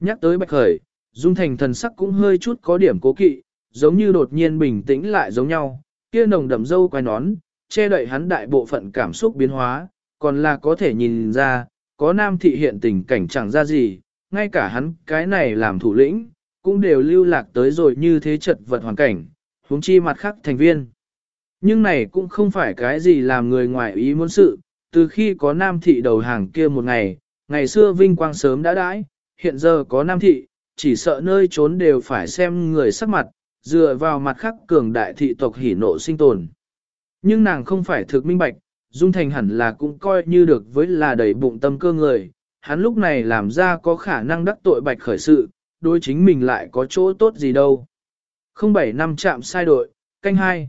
Nhắc tới bạch khởi, Dung Thành thần sắc cũng hơi chút có điểm cố kỵ, giống như đột nhiên bình tĩnh lại giống nhau, kia nồng đậm dâu quai nón, che đậy hắn đại bộ phận cảm xúc biến hóa, còn là có thể nhìn ra, có nam thị hiện tình cảnh chẳng ra gì, ngay cả hắn cái này làm thủ lĩnh, cũng đều lưu lạc tới rồi như thế chật vật hoàn cảnh, huống chi mặt khác thành viên. Nhưng này cũng không phải cái gì làm người ngoài ý muốn sự, từ khi có nam thị đầu hàng kia một ngày, ngày xưa vinh quang sớm đã đãi, hiện giờ có nam thị, chỉ sợ nơi trốn đều phải xem người sắc mặt, dựa vào mặt khắc cường đại thị tộc hỉ nộ sinh tồn. Nhưng nàng không phải thực minh bạch, Dung Thành hẳn là cũng coi như được với là đầy bụng tâm cơ người, hắn lúc này làm ra có khả năng đắc tội bạch khởi sự, đối chính mình lại có chỗ tốt gì đâu. Không bảy năm chạm sai đội, canh hai.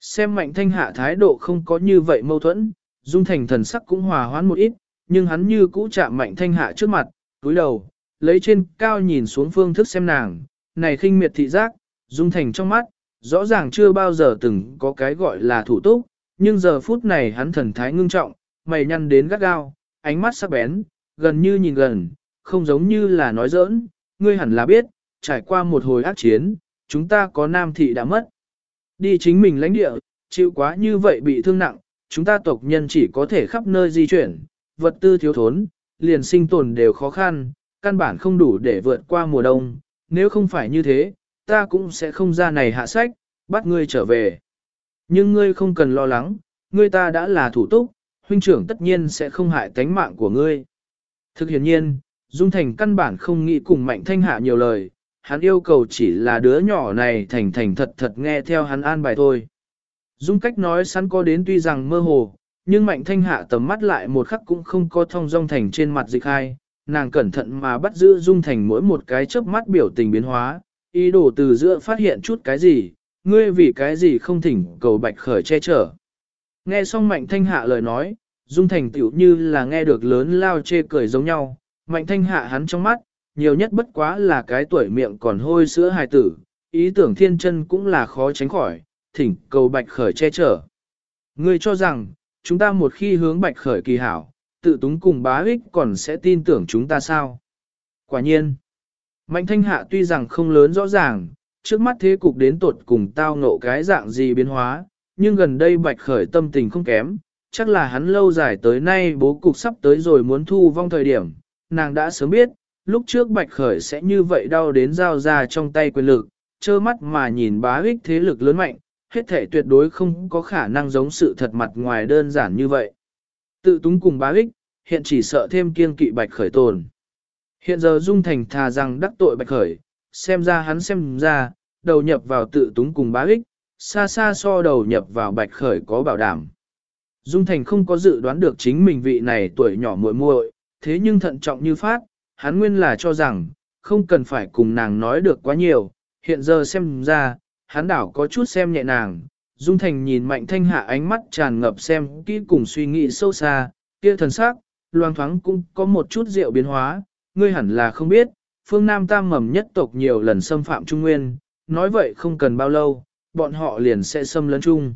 Xem mạnh thanh hạ thái độ không có như vậy mâu thuẫn, Dung Thành thần sắc cũng hòa hoãn một ít, nhưng hắn như cũ chạm mạnh thanh hạ trước mặt, túi đầu, lấy trên cao nhìn xuống phương thức xem nàng, này khinh miệt thị giác, Dung Thành trong mắt, rõ ràng chưa bao giờ từng có cái gọi là thủ túc, nhưng giờ phút này hắn thần thái ngưng trọng, mày nhăn đến gắt gao, ánh mắt sắc bén, gần như nhìn gần, không giống như là nói giỡn, ngươi hẳn là biết, trải qua một hồi ác chiến, chúng ta có nam thị đã mất. Đi chính mình lãnh địa, chịu quá như vậy bị thương nặng, chúng ta tộc nhân chỉ có thể khắp nơi di chuyển, vật tư thiếu thốn, liền sinh tồn đều khó khăn, căn bản không đủ để vượt qua mùa đông, nếu không phải như thế, ta cũng sẽ không ra này hạ sách, bắt ngươi trở về. Nhưng ngươi không cần lo lắng, ngươi ta đã là thủ túc, huynh trưởng tất nhiên sẽ không hại tánh mạng của ngươi. Thực hiện nhiên, Dung Thành căn bản không nghĩ cùng Mạnh Thanh Hạ nhiều lời, hắn yêu cầu chỉ là đứa nhỏ này thành thành thật thật nghe theo hắn an bài thôi. Dung cách nói sẵn có đến tuy rằng mơ hồ, nhưng Mạnh Thanh Hạ tầm mắt lại một khắc cũng không có thông dong thành trên mặt dịch hai, nàng cẩn thận mà bắt giữ Dung Thành mỗi một cái chớp mắt biểu tình biến hóa, ý đồ từ giữa phát hiện chút cái gì, ngươi vì cái gì không thỉnh cầu bạch khởi che chở. Nghe xong mạnh thanh hạ lời nói, dung thành tiểu như là nghe được lớn lao chê cười giống nhau, mạnh thanh hạ hắn trong mắt, nhiều nhất bất quá là cái tuổi miệng còn hôi sữa hài tử, ý tưởng thiên chân cũng là khó tránh khỏi, thỉnh cầu bạch khởi che chở. Ngươi cho rằng, chúng ta một khi hướng bạch khởi kỳ hảo, tự túng cùng bá ích còn sẽ tin tưởng chúng ta sao? Quả nhiên, mạnh thanh hạ tuy rằng không lớn rõ ràng, trước mắt thế cục đến tột cùng tao ngộ cái dạng gì biến hóa, nhưng gần đây bạch khởi tâm tình không kém, chắc là hắn lâu dài tới nay bố cục sắp tới rồi muốn thu vong thời điểm, nàng đã sớm biết, lúc trước bạch khởi sẽ như vậy đau đến giao ra trong tay quyền lực, trơ mắt mà nhìn bá ích thế lực lớn mạnh, hết thể tuyệt đối không có khả năng giống sự thật mặt ngoài đơn giản như vậy. Tự túng cùng bá ích, hiện chỉ sợ thêm kiên kỵ bạch khởi tồn. Hiện giờ Dung Thành thà rằng đắc tội bạch khởi, xem ra hắn xem ra, đầu nhập vào tự túng cùng bá ích, xa xa so đầu nhập vào bạch khởi có bảo đảm. Dung Thành không có dự đoán được chính mình vị này tuổi nhỏ muội muội, thế nhưng thận trọng như phát, hắn nguyên là cho rằng, không cần phải cùng nàng nói được quá nhiều, hiện giờ xem ra, hắn đảo có chút xem nhẹ nàng. Dung Thành nhìn Mạnh Thanh Hạ ánh mắt tràn ngập xem kỹ cùng suy nghĩ sâu xa, kia thần sắc, loang thoáng cũng có một chút rượu biến hóa, ngươi hẳn là không biết, phương Nam Tam mầm nhất tộc nhiều lần xâm phạm Trung Nguyên, nói vậy không cần bao lâu, bọn họ liền sẽ xâm lấn Trung.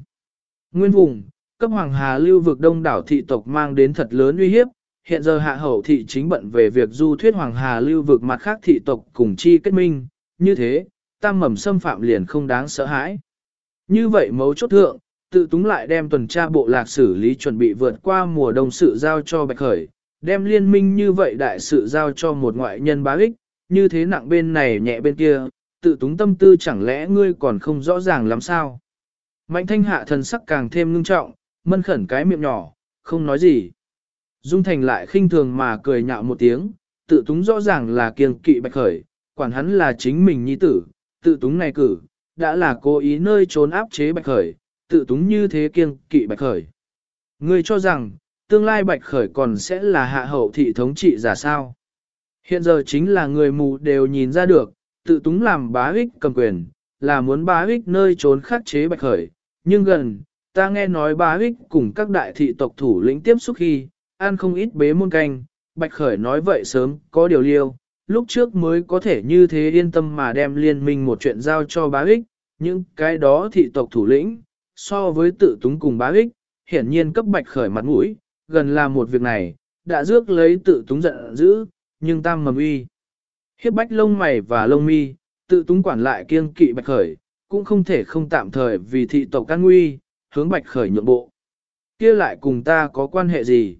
Nguyên vùng, cấp Hoàng Hà lưu vực đông đảo thị tộc mang đến thật lớn uy hiếp, hiện giờ hạ hậu thị chính bận về việc du thuyết Hoàng Hà lưu vực mặt khác thị tộc cùng chi kết minh, như thế, tam mầm xâm phạm liền không đáng sợ hãi. Như vậy mấu chốt thượng, tự túng lại đem tuần tra bộ lạc xử lý chuẩn bị vượt qua mùa đông sự giao cho Bạch Khởi, đem liên minh như vậy đại sự giao cho một ngoại nhân bá ích, như thế nặng bên này nhẹ bên kia, tự túng tâm tư chẳng lẽ ngươi còn không rõ ràng lắm sao. Mạnh thanh hạ thần sắc càng thêm ngưng trọng, mân khẩn cái miệng nhỏ, không nói gì. Dung Thành lại khinh thường mà cười nhạo một tiếng, tự túng rõ ràng là kiêng kỵ bạch khởi, quản hắn là chính mình nhi tử, tự túng này cử, đã là cố ý nơi trốn áp chế bạch khởi, tự túng như thế kiêng kỵ bạch khởi. Ngươi cho rằng, tương lai bạch khởi còn sẽ là hạ hậu thị thống trị giả sao. Hiện giờ chính là người mù đều nhìn ra được, tự túng làm bá ích cầm quyền, là muốn bá ích nơi trốn khắc chế bạch khởi, nhưng gần, ta nghe nói bá ích cùng các đại thị tộc thủ lĩnh tiếp xúc khi, ăn không ít bế môn canh, bạch khởi nói vậy sớm, có điều liêu, lúc trước mới có thể như thế yên tâm mà đem liên minh một chuyện giao cho bá ích, những cái đó thị tộc thủ lĩnh, so với tự túng cùng bá ích, hiển nhiên cấp bạch khởi mặt mũi, gần là một việc này, đã rước lấy tự túng giận dữ, nhưng tam mầm uy. Hiếp bách lông mày và lông mi, tự túng quản lại kiêng kỵ bạch khởi, cũng không thể không tạm thời vì thị tộc can nguy, hướng bạch khởi nhượng bộ. kia lại cùng ta có quan hệ gì?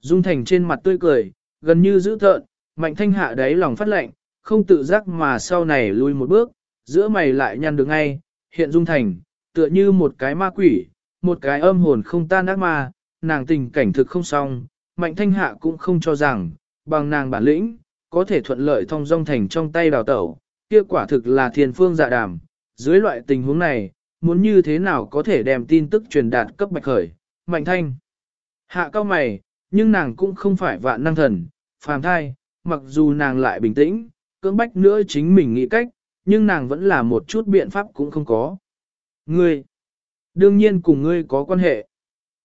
Dung thành trên mặt tươi cười, gần như dữ thợn, mạnh thanh hạ đáy lòng phát lệnh, không tự giác mà sau này lui một bước, giữa mày lại nhăn được ngay, hiện dung thành, tựa như một cái ma quỷ, một cái âm hồn không tan ác ma, nàng tình cảnh thực không xong, mạnh thanh hạ cũng không cho rằng, bằng nàng bản lĩnh, có thể thuận lợi thông dong thành trong tay đào tẩu, kia quả thực là thiên phương dạ đàm, dưới loại tình huống này, muốn như thế nào có thể đem tin tức truyền đạt cấp bạch khởi, mạnh thanh. Hạ cao mày, nhưng nàng cũng không phải vạn năng thần, phàm thai, mặc dù nàng lại bình tĩnh, cưỡng bách nữa chính mình nghĩ cách, nhưng nàng vẫn là một chút biện pháp cũng không có. Ngươi, đương nhiên cùng ngươi có quan hệ.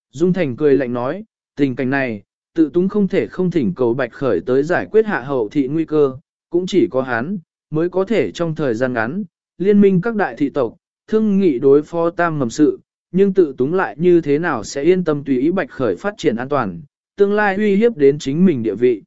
Dung Thành cười lạnh nói, tình cảnh này, tự túng không thể không thỉnh cầu bạch khởi tới giải quyết hạ hậu thị nguy cơ, cũng chỉ có hắn, mới có thể trong thời gian ngắn, liên minh các đại thị tộc, thương nghị đối phó tam mầm sự, nhưng tự túng lại như thế nào sẽ yên tâm tùy ý bạch khởi phát triển an toàn, tương lai uy hiếp đến chính mình địa vị.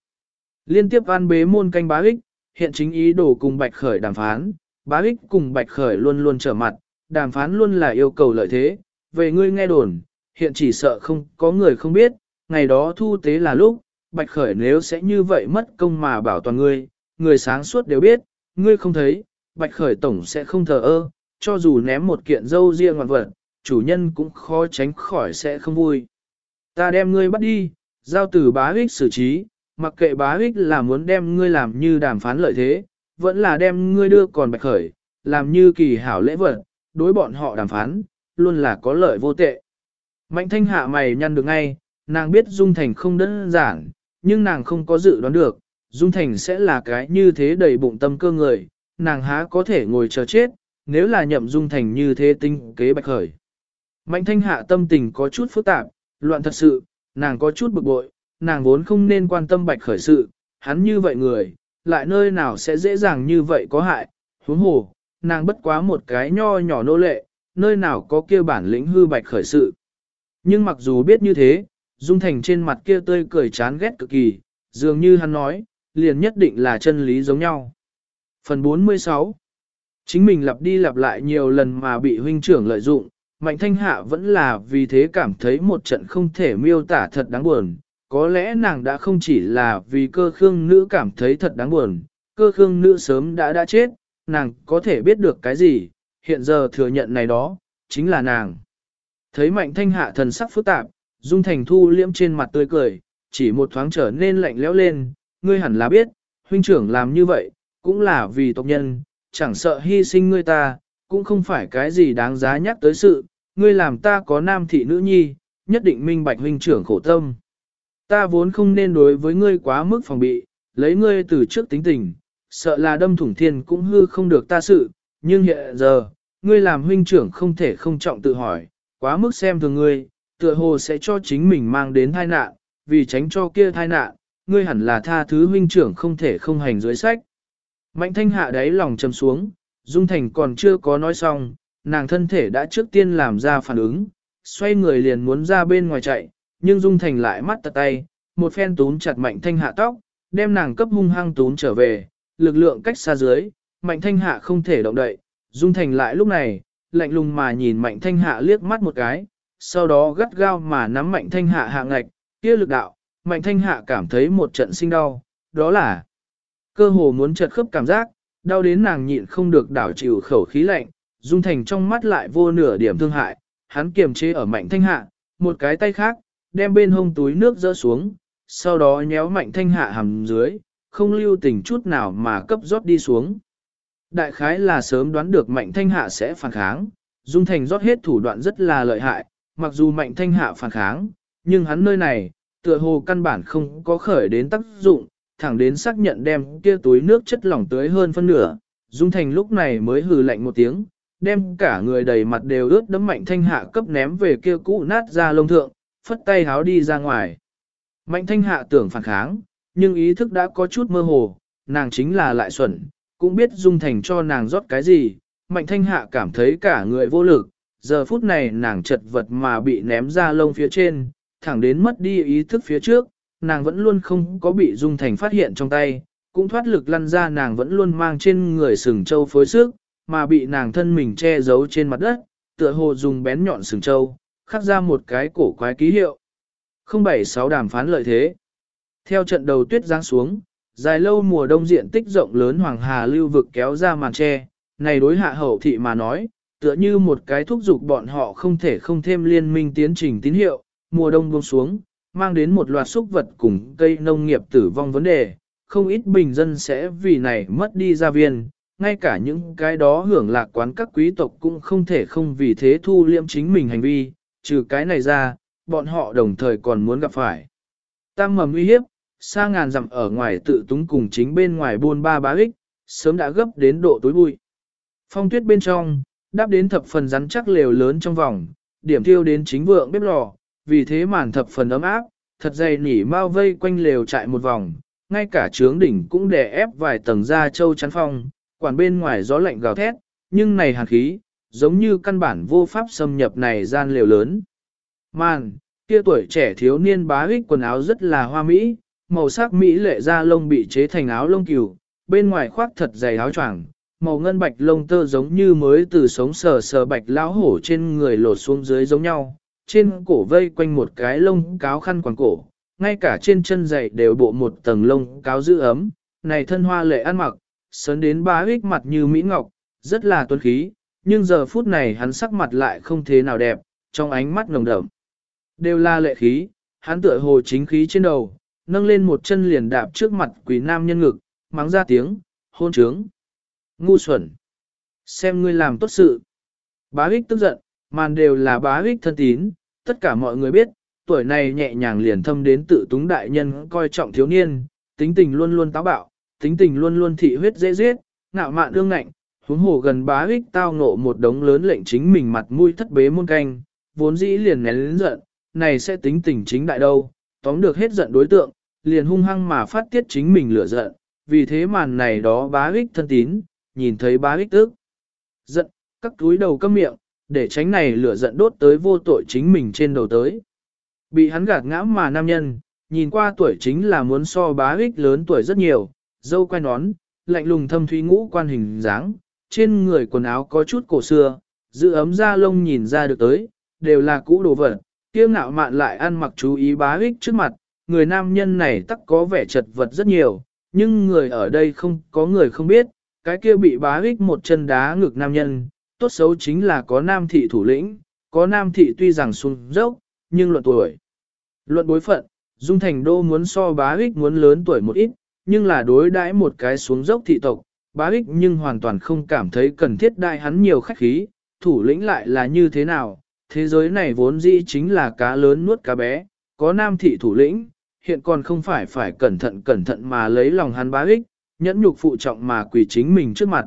Liên tiếp an bế môn canh bá ích, hiện chính ý đồ cùng bạch khởi đàm phán, bá ích cùng bạch khởi luôn luôn trở mặt, đàm phán luôn là yêu cầu lợi thế, về ngươi nghe đồn, hiện chỉ sợ không có người không biết, ngày đó thu tế là lúc, bạch khởi nếu sẽ như vậy mất công mà bảo toàn ngươi, người sáng suốt đều biết, ngươi không thấy, bạch khởi tổng sẽ không thờ ơ, cho dù ném một kiện dâu riêng ngoạn vật, chủ nhân cũng khó tránh khỏi sẽ không vui. Ta đem ngươi bắt đi, giao từ bá ích xử trí, mặc kệ bá ích là muốn đem ngươi làm như đàm phán lợi thế, vẫn là đem ngươi đưa còn bạch khởi, làm như kỳ hảo lễ vật, đối bọn họ đàm phán, luôn là có lợi vô tệ. Mạnh thanh hạ mày nhăn được ngay, nàng biết Dung Thành không đơn giản, nhưng nàng không có dự đoán được, Dung Thành sẽ là cái như thế đầy bụng tâm cơ người, nàng há có thể ngồi chờ chết, nếu là nhậm Dung Thành như thế tinh kế bạch khởi. Mạnh thanh hạ tâm tình có chút phức tạp, loạn thật sự, nàng có chút bực bội, nàng vốn không nên quan tâm bạch khởi sự, hắn như vậy người, lại nơi nào sẽ dễ dàng như vậy có hại, huống hồ, nàng bất quá một cái nho nhỏ nô lệ, nơi nào có kia bản lĩnh hư bạch khởi sự. Nhưng mặc dù biết như thế, Dung Thành trên mặt kia tươi cười chán ghét cực kỳ, dường như hắn nói, liền nhất định là chân lý giống nhau. Phần 46 Chính mình lặp đi lặp lại nhiều lần mà bị huynh trưởng lợi dụng, Mạnh Thanh Hạ vẫn là vì thế cảm thấy một trận không thể miêu tả thật đáng buồn. Có lẽ nàng đã không chỉ là vì cơ khương nữ cảm thấy thật đáng buồn, cơ khương nữ sớm đã đã chết, nàng có thể biết được cái gì, hiện giờ thừa nhận này đó, chính là nàng. Thấy mạnh thanh hạ thần sắc phức tạp, dung thành thu liễm trên mặt tươi cười, chỉ một thoáng trở nên lạnh lẽo lên, ngươi hẳn là biết, huynh trưởng làm như vậy, cũng là vì tộc nhân, chẳng sợ hy sinh ngươi ta, cũng không phải cái gì đáng giá nhắc tới sự, ngươi làm ta có nam thị nữ nhi, nhất định minh bạch huynh trưởng khổ tâm. Ta vốn không nên đối với ngươi quá mức phòng bị, lấy ngươi từ trước tính tình, sợ là đâm thủng thiên cũng hư không được ta sự, nhưng hiện giờ, ngươi làm huynh trưởng không thể không trọng tự hỏi, quá mức xem thường ngươi, tựa hồ sẽ cho chính mình mang đến tai nạn, vì tránh cho kia tai nạn, ngươi hẳn là tha thứ huynh trưởng không thể không hành dưới sách. Mạnh thanh hạ đáy lòng trầm xuống, Dung Thành còn chưa có nói xong, nàng thân thể đã trước tiên làm ra phản ứng, xoay người liền muốn ra bên ngoài chạy, nhưng Dung Thành lại mắt tật tay, một phen tún chặt mạnh thanh hạ tóc, đem nàng cấp hung hăng tún trở về, lực lượng cách xa dưới, mạnh thanh hạ không thể động đậy, Dung Thành lại lúc này, lạnh lùng mà nhìn mạnh thanh hạ liếc mắt một cái, sau đó gắt gao mà nắm mạnh thanh hạ hạ ngạch, kia lực đạo, mạnh thanh hạ cảm thấy một trận sinh đau, đó là cơ hồ muốn chật khớp cảm giác, đau đến nàng nhịn không được đảo chịu khẩu khí lạnh, Dung Thành trong mắt lại vô nửa điểm thương hại, hắn kiềm chế ở mạnh thanh hạ, một cái tay khác, đem bên hông túi nước rỡ xuống, sau đó nhéo mạnh thanh hạ hầm dưới, không lưu tình chút nào mà cấp rót đi xuống. Đại khái là sớm đoán được mạnh thanh hạ sẽ phản kháng, Dung Thành rót hết thủ đoạn rất là lợi hại, mặc dù mạnh thanh hạ phản kháng, nhưng hắn nơi này, tựa hồ căn bản không có khởi đến tác dụng, thẳng đến xác nhận đem kia túi nước chất lỏng tới hơn phân nửa, Dung Thành lúc này mới hừ lạnh một tiếng, đem cả người đầy mặt đều ướt đấm mạnh thanh hạ cấp ném về kia cũ nát ra lông thượng, phất tay háo đi ra ngoài. Mạnh thanh hạ tưởng phản kháng, nhưng ý thức đã có chút mơ hồ, nàng chính là lại xuẩn, cũng biết Dung Thành cho nàng rót cái gì, mạnh thanh hạ cảm thấy cả người vô lực, giờ phút này nàng chật vật mà bị ném ra lông phía trên, thẳng đến mất đi ý thức phía trước, nàng vẫn luôn không có bị Dung Thành phát hiện trong tay, cũng thoát lực lăn ra nàng vẫn luôn mang trên người sừng châu phối sức, mà bị nàng thân mình che giấu trên mặt đất, tựa hồ dùng bén nhọn sừng châu, khắc ra một cái cổ quái ký hiệu. 076 đàm phán lợi thế. Theo trận đầu tuyết giáng xuống, dài lâu mùa đông diện tích rộng lớn Hoàng Hà lưu vực kéo ra màn che, này đối hạ hậu thị mà nói, tựa như một cái thúc giục bọn họ không thể không thêm liên minh tiến trình tín hiệu, mùa đông buông xuống, mang đến một loạt xúc vật cùng cây nông nghiệp tử vong vấn đề, không ít bình dân sẽ vì này mất đi gia viên, ngay cả những cái đó hưởng lạc quán các quý tộc cũng không thể không vì thế thu liễm chính mình hành vi, trừ cái này ra, bọn họ đồng thời còn muốn gặp phải. Tam mầm uy hiếp, xa ngàn dặm ở ngoài tự túng cùng chính bên ngoài buôn ba bá ích, sớm đã gấp đến độ tối bụi. Phong tuyết bên trong, đáp đến thập phần rắn chắc lều lớn trong vòng, điểm thiêu đến chính vượng bếp lò, vì thế màn thập phần ấm áp, thật dày nỉ mau vây quanh lều chạy một vòng, ngay cả trướng đỉnh cũng đè ép vài tầng da châu chắn phong, quản bên ngoài gió lạnh gào thét, nhưng này hàn khí, giống như căn bản vô pháp xâm nhập này gian lều lớn. Màn, kia tuổi trẻ thiếu niên bá ích quần áo rất là hoa mỹ, màu sắc mỹ lệ da lông bị chế thành áo lông cừu, bên ngoài khoác thật dày áo choàng, màu ngân bạch lông tơ giống như mới từ sống sờ sờ bạch lão hổ trên người lột xuống dưới giống nhau, trên cổ vây quanh một cái lông cáo khăn quàng cổ, ngay cả trên chân giày đều bộ một tầng lông cáo giữ ấm, này thân hoa lệ ăn mặc, sớn đến bá ích mặt như mỹ ngọc, rất là tuấn khí, nhưng giờ phút này hắn sắc mặt lại không thế nào đẹp, trong ánh mắt nồng đậm. Đều là lệ khí, hắn tựa hồ chính khí trên đầu, nâng lên một chân liền đạp trước mặt quỷ nam nhân ngực, mắng ra tiếng, hôn trướng. Ngu xuẩn. Xem ngươi làm tốt sự. Bá hích tức giận, màn đều là bá hích thân tín, tất cả mọi người biết, tuổi này nhẹ nhàng liền thâm đến tự túng đại nhân coi trọng thiếu niên, tính tình luôn luôn táo bạo, tính tình luôn luôn thị huyết dễ giết, ngạo mạn đương ngạnh, huống hồ gần bá ích tao ngộ một đống lớn lệnh chính mình mặt mũi thất bế muôn canh, vốn dĩ liền nén lớn giận, này sẽ tính tình chính đại đâu, tóm được hết giận đối tượng, liền hung hăng mà phát tiết chính mình lửa giận, vì thế màn này đó bá ích thân tín, nhìn thấy bá ích tức. Giận, các túi đầu câm miệng, để tránh này lửa giận đốt tới vô tội chính mình trên đầu tới. Bị hắn gạt ngã mà nam nhân, nhìn qua tuổi chính là muốn so bá ích lớn tuổi rất nhiều, dâu quay nón, lạnh lùng thâm thúy ngũ quan hình dáng, trên người quần áo có chút cổ xưa, giữ ấm da lông nhìn ra được tới, đều là cũ đồ vật, kiêu ngạo mạn lại ăn mặc chú ý bá ích trước mặt, người nam nhân này tắc có vẻ chật vật rất nhiều, nhưng người ở đây không có người không biết, cái kia bị bá ích một chân đá ngực nam nhân, tốt xấu chính là có nam thị thủ lĩnh, có nam thị tuy rằng xuống dốc, nhưng luận tuổi. Luận bối phận, Dung Thành Đô muốn so bá ích muốn lớn tuổi một ít, nhưng là đối đãi một cái xuống dốc thị tộc, bá ích nhưng hoàn toàn không cảm thấy cần thiết đại hắn nhiều khách khí, thủ lĩnh lại là như thế nào, thế giới này vốn dĩ chính là cá lớn nuốt cá bé, có nam thị thủ lĩnh, hiện còn không phải phải cẩn thận cẩn thận mà lấy lòng hắn bá ích, nhẫn nhục phụ trọng mà quỳ chính mình trước mặt.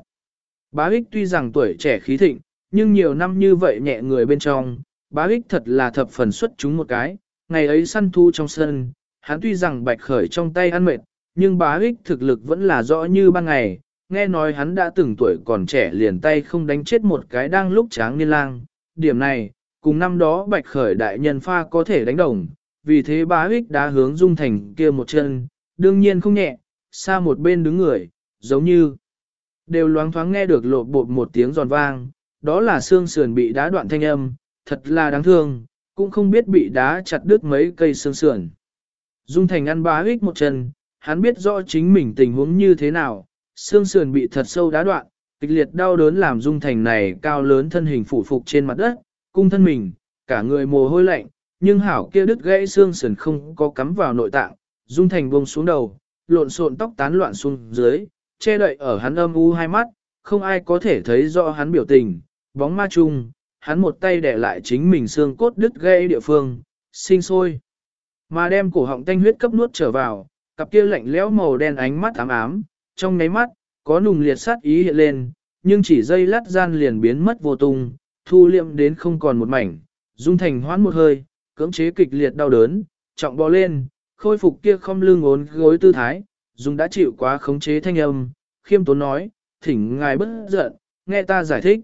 Bá ích tuy rằng tuổi trẻ khí thịnh, nhưng nhiều năm như vậy nhẹ người bên trong, bá ích thật là thập phần xuất chúng một cái, ngày ấy săn thu trong sân, hắn tuy rằng bạch khởi trong tay ăn mệt, nhưng bá ích thực lực vẫn là rõ như ban ngày, nghe nói hắn đã từng tuổi còn trẻ liền tay không đánh chết một cái đang lúc tráng niên lang, điểm này, cùng năm đó bạch khởi đại nhân pha có thể đánh đồng, vì thế bá ích đã hướng dung thành kia một chân, đương nhiên không nhẹ, xa một bên đứng người, giống như đều loáng thoáng nghe được lộ bột một tiếng giòn vang, đó là xương sườn bị đá đoạn thanh âm, thật là đáng thương, cũng không biết bị đá chặt đứt mấy cây xương sườn. Dung Thành ăn bá ích một chân, hắn biết rõ chính mình tình huống như thế nào, xương sườn bị thật sâu đá đoạn, kịch liệt đau đớn làm Dung Thành này cao lớn thân hình phủ phục trên mặt đất, cung thân mình, cả người mồ hôi lạnh, nhưng hảo kia đứt gãy xương sườn không có cắm vào nội tạng, Dung Thành buông xuống đầu, lộn xộn tóc tán loạn xuống dưới, che đậy ở hắn âm u hai mắt, không ai có thể thấy rõ hắn biểu tình, bóng ma chung, hắn một tay đè lại chính mình xương cốt đứt gãy địa phương, sinh sôi. Mà đem cổ họng tanh huyết cấp nuốt trở vào, cặp kia lạnh lẽo màu đen ánh mắt ám ám, trong nháy mắt, có nùng liệt sát ý hiện lên, nhưng chỉ dây lát gian liền biến mất vô tung, thu liệm đến không còn một mảnh, dung thành hoán một hơi, cưỡng chế kịch liệt đau đớn, trọng bò lên, khôi phục kia không lưng ốn gối tư thái, dung đã chịu quá khống chế thanh âm, khiêm tốn nói, thỉnh ngài bất giận, nghe ta giải thích.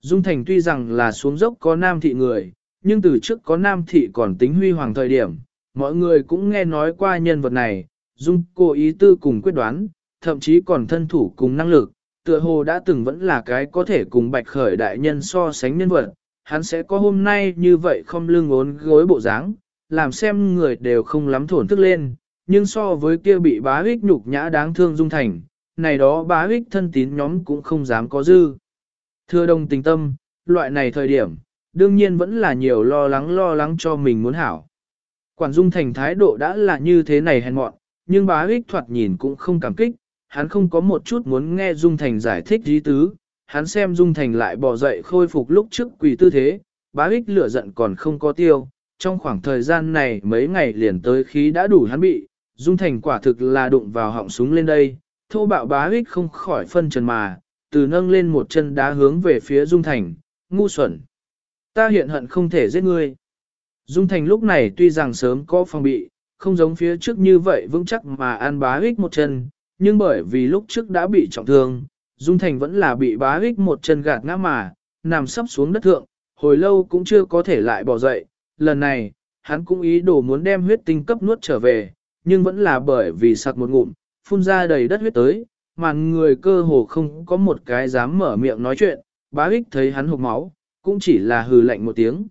Dung Thành tuy rằng là xuống dốc có nam thị người, nhưng từ trước có nam thị còn tính huy hoàng thời điểm, mọi người cũng nghe nói qua nhân vật này, Dung cô ý tư cùng quyết đoán, thậm chí còn thân thủ cùng năng lực, tựa hồ đã từng vẫn là cái có thể cùng bạch khởi đại nhân so sánh nhân vật, hắn sẽ có hôm nay như vậy không lưng ốn gối bộ dáng, làm xem người đều không lắm thổn thức lên, nhưng so với kia bị bá ích nhục nhã đáng thương Dung Thành, này đó bá ích thân tín nhóm cũng không dám có dư. Thưa đồng tình tâm, loại này thời điểm, đương nhiên vẫn là nhiều lo lắng lo lắng cho mình muốn hảo. Quản Dung Thành thái độ đã là như thế này hèn mọn, nhưng bá ích thoạt nhìn cũng không cảm kích, hắn không có một chút muốn nghe Dung Thành giải thích dí tứ, hắn xem Dung Thành lại bỏ dậy khôi phục lúc trước quỳ tư thế, bá ích lửa giận còn không có tiêu, trong khoảng thời gian này mấy ngày liền tới khí đã đủ hắn bị, Dung Thành quả thực là đụng vào họng súng lên đây, thô bạo bá ích không khỏi phân trần mà, từ nâng lên một chân đá hướng về phía Dung Thành, ngu xuẩn. Ta hiện hận không thể giết ngươi. Dung Thành lúc này tuy rằng sớm có phòng bị, không giống phía trước như vậy vững chắc mà an bá ích một chân, nhưng bởi vì lúc trước đã bị trọng thương, Dung Thành vẫn là bị bá Hích một chân gạt ngã mà, nằm sắp xuống đất thượng, hồi lâu cũng chưa có thể lại bỏ dậy. Lần này, hắn cũng ý đồ muốn đem huyết tinh cấp nuốt trở về, nhưng vẫn là bởi vì sặc một ngụm, phun ra đầy đất huyết tới, mà người cơ hồ không có một cái dám mở miệng nói chuyện, bá Hích thấy hắn hụt máu, cũng chỉ là hừ lạnh một tiếng.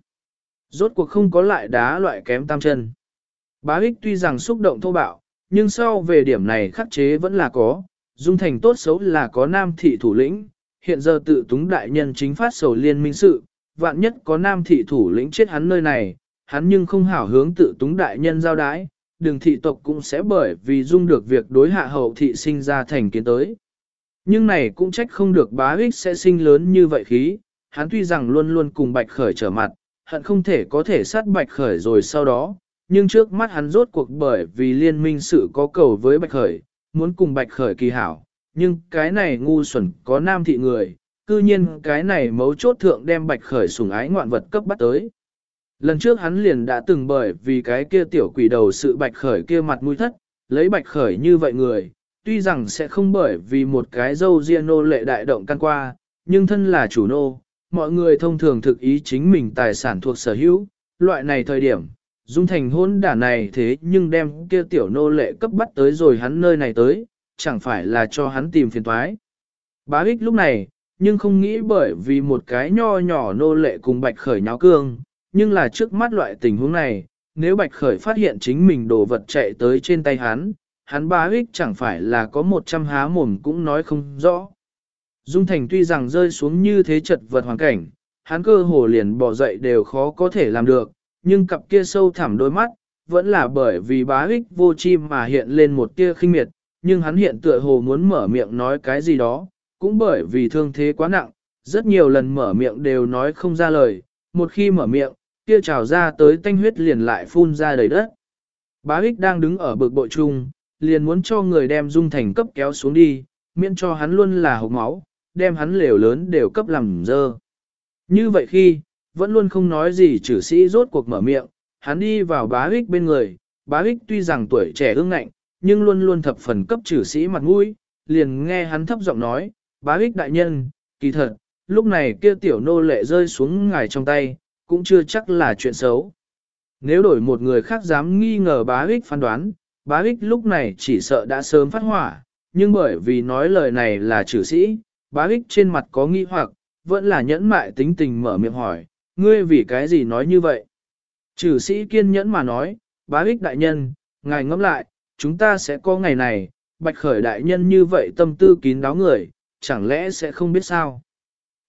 Rốt cuộc không có lại đá loại kém tam chân. Bá Hích tuy rằng xúc động thô bạo, nhưng sau về điểm này khắc chế vẫn là có, dung thành tốt xấu là có nam thị thủ lĩnh, hiện giờ tự túng đại nhân chính phát sầu liên minh sự, vạn nhất có nam thị thủ lĩnh chết hắn nơi này, hắn nhưng không hảo hướng tự túng đại nhân giao đái, đường thị tộc cũng sẽ bởi vì dung được việc đối hạ hậu thị sinh ra thành kiến tới. Nhưng này cũng trách không được bá ích sẽ sinh lớn như vậy khí, hắn tuy rằng luôn luôn cùng bạch khởi trở mặt, hận không thể có thể sát bạch khởi rồi sau đó, nhưng trước mắt hắn rốt cuộc bởi vì liên minh sự có cầu với bạch khởi, muốn cùng bạch khởi kỳ hảo, nhưng cái này ngu xuẩn có nam thị người, cư nhiên cái này mấu chốt thượng đem bạch khởi sủng ái ngoạn vật cấp bắt tới. Lần trước hắn liền đã từng bởi vì cái kia tiểu quỷ đầu sự bạch khởi kia mặt mũi thất, lấy bạch khởi như vậy người, tuy rằng sẽ không bởi vì một cái dâu riêng nô lệ đại động căn qua, nhưng thân là chủ nô, mọi người thông thường thực ý chính mình tài sản thuộc sở hữu, loại này thời điểm, dung thành hôn đả này thế nhưng đem kia tiểu nô lệ cấp bắt tới rồi hắn nơi này tới, chẳng phải là cho hắn tìm phiền toái. Bá ích lúc này, nhưng không nghĩ bởi vì một cái nho nhỏ nô lệ cùng bạch khởi nháo cương, nhưng là trước mắt loại tình huống này, nếu Bạch Khởi phát hiện chính mình đồ vật chạy tới trên tay hắn, hắn bá ích chẳng phải là có một trăm há mồm cũng nói không rõ. Dung Thành tuy rằng rơi xuống như thế chật vật hoàn cảnh, hắn cơ hồ liền bỏ dậy đều khó có thể làm được, nhưng cặp kia sâu thẳm đôi mắt, vẫn là bởi vì bá ích vô chi mà hiện lên một tia khinh miệt, nhưng hắn hiện tựa hồ muốn mở miệng nói cái gì đó, cũng bởi vì thương thế quá nặng, rất nhiều lần mở miệng đều nói không ra lời, một khi mở miệng, kia trào ra tới tanh huyết liền lại phun ra đầy đất. Bá ích đang đứng ở bực bội chung, liền muốn cho người đem dung thành cấp kéo xuống đi, miễn cho hắn luôn là hộc máu, đem hắn lều lớn đều cấp làm dơ. Như vậy khi, vẫn luôn không nói gì trừ sĩ rốt cuộc mở miệng, hắn đi vào bá ích bên người, bá ích tuy rằng tuổi trẻ ương ngạnh, nhưng luôn luôn thập phần cấp trừ sĩ mặt mũi, liền nghe hắn thấp giọng nói, bá ích đại nhân, kỳ thật, lúc này kia tiểu nô lệ rơi xuống ngài trong tay, cũng chưa chắc là chuyện xấu. Nếu đổi một người khác dám nghi ngờ bá ích phán đoán, bá ích lúc này chỉ sợ đã sớm phát hỏa, nhưng bởi vì nói lời này là trừ sĩ, bá ích trên mặt có nghi hoặc, vẫn là nhẫn mại tính tình mở miệng hỏi, ngươi vì cái gì nói như vậy? Chử sĩ kiên nhẫn mà nói, bá ích đại nhân, ngài ngẫm lại, chúng ta sẽ có ngày này, bạch khởi đại nhân như vậy tâm tư kín đáo người, chẳng lẽ sẽ không biết sao?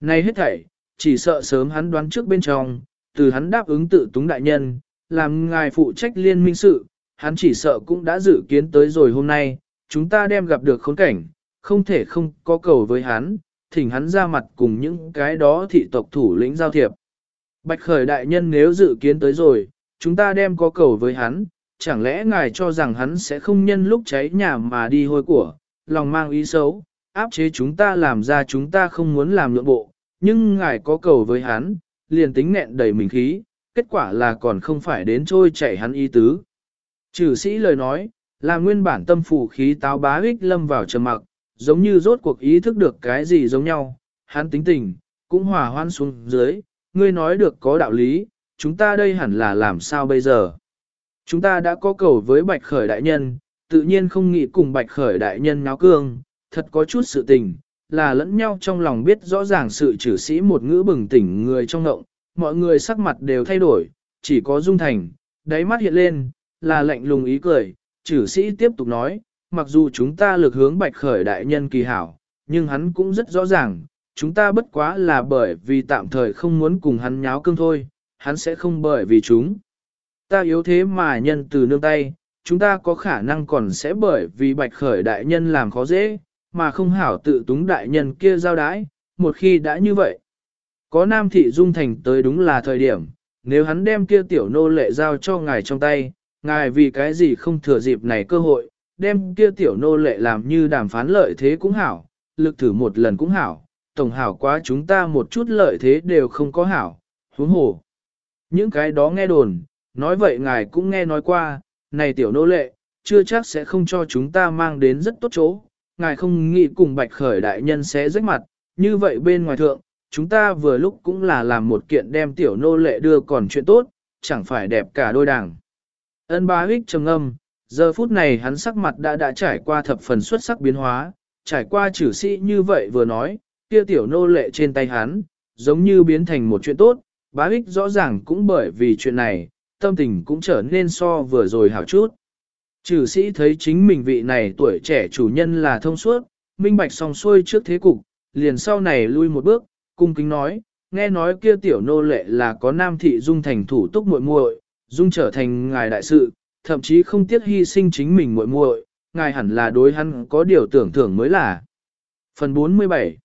Này hết thảy, chỉ sợ sớm hắn đoán trước bên trong, từ hắn đáp ứng tự túng đại nhân, làm ngài phụ trách liên minh sự, hắn chỉ sợ cũng đã dự kiến tới rồi hôm nay, chúng ta đem gặp được khốn cảnh, không thể không có cầu với hắn, thỉnh hắn ra mặt cùng những cái đó thị tộc thủ lĩnh giao thiệp. Bạch khởi đại nhân nếu dự kiến tới rồi, chúng ta đem có cầu với hắn, chẳng lẽ ngài cho rằng hắn sẽ không nhân lúc cháy nhà mà đi hôi của, lòng mang ý xấu, áp chế chúng ta làm ra chúng ta không muốn làm nhượng bộ, nhưng ngài có cầu với hắn, liền tính nẹn đầy mình khí, kết quả là còn không phải đến trôi chảy hắn ý tứ. Trừ sĩ lời nói, là nguyên bản tâm phủ khí táo bá ích lâm vào trầm mặc, giống như rốt cuộc ý thức được cái gì giống nhau, hắn tính tình, cũng hòa hoan xuống dưới, ngươi nói được có đạo lý, chúng ta đây hẳn là làm sao bây giờ. Chúng ta đã có cầu với bạch khởi đại nhân, tự nhiên không nghĩ cùng bạch khởi đại nhân náo cương, thật có chút sự tình, là lẫn nhau trong lòng biết rõ ràng sự trừ sĩ một ngữ bừng tỉnh người trong ngộng, mọi người sắc mặt đều thay đổi, chỉ có dung thành, đáy mắt hiện lên, là lạnh lùng ý cười, trừ sĩ tiếp tục nói, mặc dù chúng ta lực hướng bạch khởi đại nhân kỳ hảo, nhưng hắn cũng rất rõ ràng, chúng ta bất quá là bởi vì tạm thời không muốn cùng hắn nháo cương thôi, hắn sẽ không bởi vì chúng. Ta yếu thế mà nhân từ nương tay, chúng ta có khả năng còn sẽ bởi vì bạch khởi đại nhân làm khó dễ, mà không hảo tự túng đại nhân kia giao đái, một khi đã như vậy. Có nam thị dung thành tới đúng là thời điểm, nếu hắn đem kia tiểu nô lệ giao cho ngài trong tay, ngài vì cái gì không thừa dịp này cơ hội, đem kia tiểu nô lệ làm như đàm phán lợi thế cũng hảo, lực thử một lần cũng hảo, tổng hảo quá chúng ta một chút lợi thế đều không có hảo, huống hồ. Những cái đó nghe đồn, nói vậy ngài cũng nghe nói qua, này tiểu nô lệ, chưa chắc sẽ không cho chúng ta mang đến rất tốt chỗ, ngài không nghĩ cùng bạch khởi đại nhân sẽ rách mặt, như vậy bên ngoài thượng, chúng ta vừa lúc cũng là làm một kiện đem tiểu nô lệ đưa còn chuyện tốt, chẳng phải đẹp cả đôi đảng. Ân bá ích trầm âm, giờ phút này hắn sắc mặt đã đã trải qua thập phần xuất sắc biến hóa, trải qua chử sĩ như vậy vừa nói, kia tiểu nô lệ trên tay hắn, giống như biến thành một chuyện tốt, bá ích rõ ràng cũng bởi vì chuyện này, tâm tình cũng trở nên so vừa rồi hảo chút. Trừ sĩ thấy chính mình vị này tuổi trẻ chủ nhân là thông suốt, minh bạch song xuôi trước thế cục, liền sau này lui một bước, cung kính nói, nghe nói kia tiểu nô lệ là có nam thị dung thành thủ túc muội muội, dung trở thành ngài đại sự, thậm chí không tiếc hy sinh chính mình muội muội, ngài hẳn là đối hắn có điều tưởng thưởng mới là. Phần 47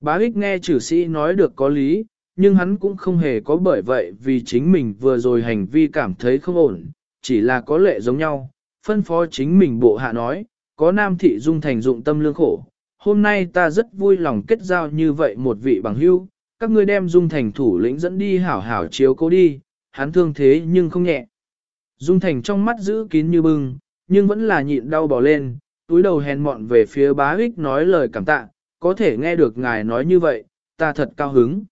Bá Hích nghe chử sĩ nói được có lý, nhưng hắn cũng không hề có bởi vậy vì chính mình vừa rồi hành vi cảm thấy không ổn, chỉ là có lệ giống nhau, phân phó chính mình bộ hạ nói, có nam thị dung thành dụng tâm lương khổ. Hôm nay ta rất vui lòng kết giao như vậy một vị bằng hữu, các ngươi đem dung thành thủ lĩnh dẫn đi hảo hảo chiếu cố đi, hắn thương thế nhưng không nhẹ. Dung thành trong mắt giữ kín như bưng, nhưng vẫn là nhịn đau bỏ lên, túi đầu hèn mọn về phía bá Hích nói lời cảm tạ, có thể nghe được ngài nói như vậy, ta thật cao hứng.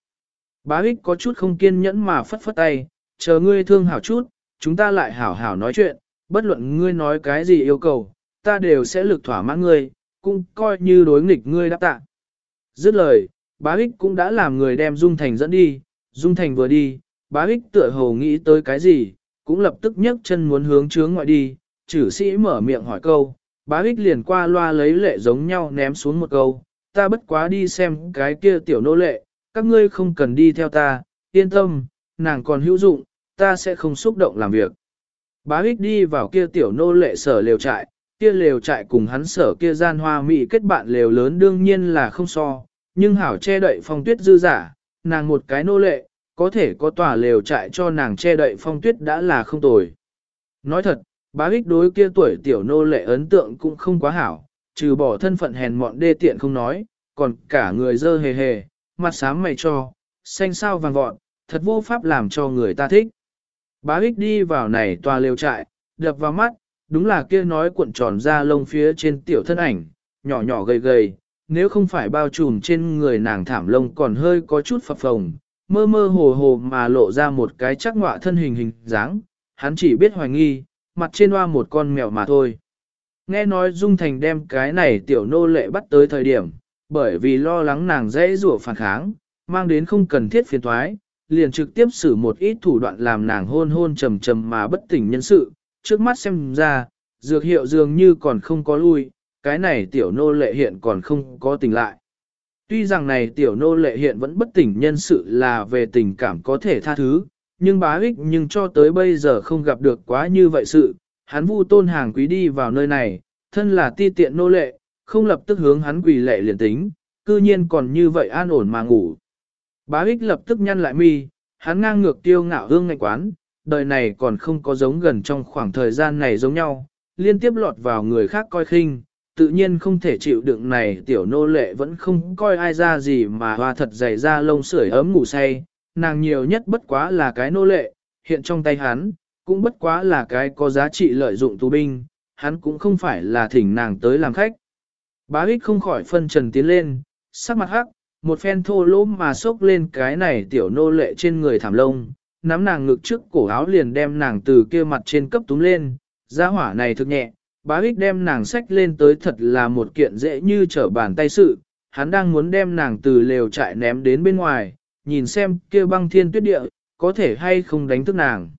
Bá ích có chút không kiên nhẫn mà phất phất tay, chờ ngươi thương hảo chút, chúng ta lại hảo hảo nói chuyện, bất luận ngươi nói cái gì yêu cầu, ta đều sẽ lực thỏa mãn ngươi, cũng coi như đối nghịch ngươi đáp tạ. Dứt lời, bá ích cũng đã làm người đem Dung Thành dẫn đi, Dung Thành vừa đi, bá ích tựa hồ nghĩ tới cái gì, cũng lập tức nhấc chân muốn hướng chướng ngoại đi, chử sĩ mở miệng hỏi câu, bá ích liền qua loa lấy lệ giống nhau ném xuống một câu, ta bất quá đi xem cái kia tiểu nô lệ, các ngươi không cần đi theo ta, yên tâm, nàng còn hữu dụng, ta sẽ không xúc động làm việc. Bá Hích đi vào kia tiểu nô lệ sở lều trại, kia lều trại cùng hắn sở kia gian hoa mỹ kết bạn lều lớn đương nhiên là không so, nhưng hảo che đậy phong tuyết dư giả, nàng một cái nô lệ, có thể có tòa lều trại cho nàng che đậy phong tuyết đã là không tồi. Nói thật, bá Hích đối kia tuổi tiểu nô lệ ấn tượng cũng không quá hảo, trừ bỏ thân phận hèn mọn đê tiện không nói, còn cả người dơ hề hề, mặt xám mày cho, xanh sao vàng vọt, thật vô pháp làm cho người ta thích. Bá ích đi vào này tòa lều trại, đập vào mắt, đúng là kia nói cuộn tròn ra lông phía trên tiểu thân ảnh, nhỏ nhỏ gầy gầy, nếu không phải bao trùm trên người nàng thảm lông còn hơi có chút phập phồng, mơ mơ hồ hồ mà lộ ra một cái chắc ngọa thân hình hình dáng, hắn chỉ biết hoài nghi, mặt trên hoa một con mèo mà thôi. Nghe nói Dung Thành đem cái này tiểu nô lệ bắt tới thời điểm, bởi vì lo lắng nàng dễ rủa phản kháng, mang đến không cần thiết phiền thoái, liền trực tiếp xử một ít thủ đoạn làm nàng hôn hôn trầm trầm mà bất tỉnh nhân sự, trước mắt xem ra, dược hiệu dường như còn không có lui, cái này tiểu nô lệ hiện còn không có tỉnh lại. Tuy rằng này tiểu nô lệ hiện vẫn bất tỉnh nhân sự là về tình cảm có thể tha thứ, nhưng bá ích nhưng cho tới bây giờ không gặp được quá như vậy sự, hắn vu tôn hàng quý đi vào nơi này, thân là ti tiện nô lệ, không lập tức hướng hắn quỳ lệ liền tính, cư nhiên còn như vậy an ổn mà ngủ. Bá ích lập tức nhăn lại mi, hắn ngang ngược tiêu ngạo hương ngạch quán, đời này còn không có giống gần trong khoảng thời gian này giống nhau, liên tiếp lọt vào người khác coi khinh, tự nhiên không thể chịu đựng này tiểu nô lệ vẫn không coi ai ra gì mà hoa thật dày ra lông sưởi ấm ngủ say, nàng nhiều nhất bất quá là cái nô lệ, hiện trong tay hắn, cũng bất quá là cái có giá trị lợi dụng tù binh, hắn cũng không phải là thỉnh nàng tới làm khách. Bá ích không khỏi phân trần tiến lên, sắc mặt hắc, một phen thô lỗ mà xốc lên cái này tiểu nô lệ trên người thảm lông, nắm nàng ngực trước cổ áo liền đem nàng từ kia mặt trên cấp túm lên, giá hỏa này thực nhẹ, bá ích đem nàng sách lên tới thật là một kiện dễ như trở bàn tay sự, hắn đang muốn đem nàng từ lều trại ném đến bên ngoài, nhìn xem kia băng thiên tuyết địa, có thể hay không đánh thức nàng.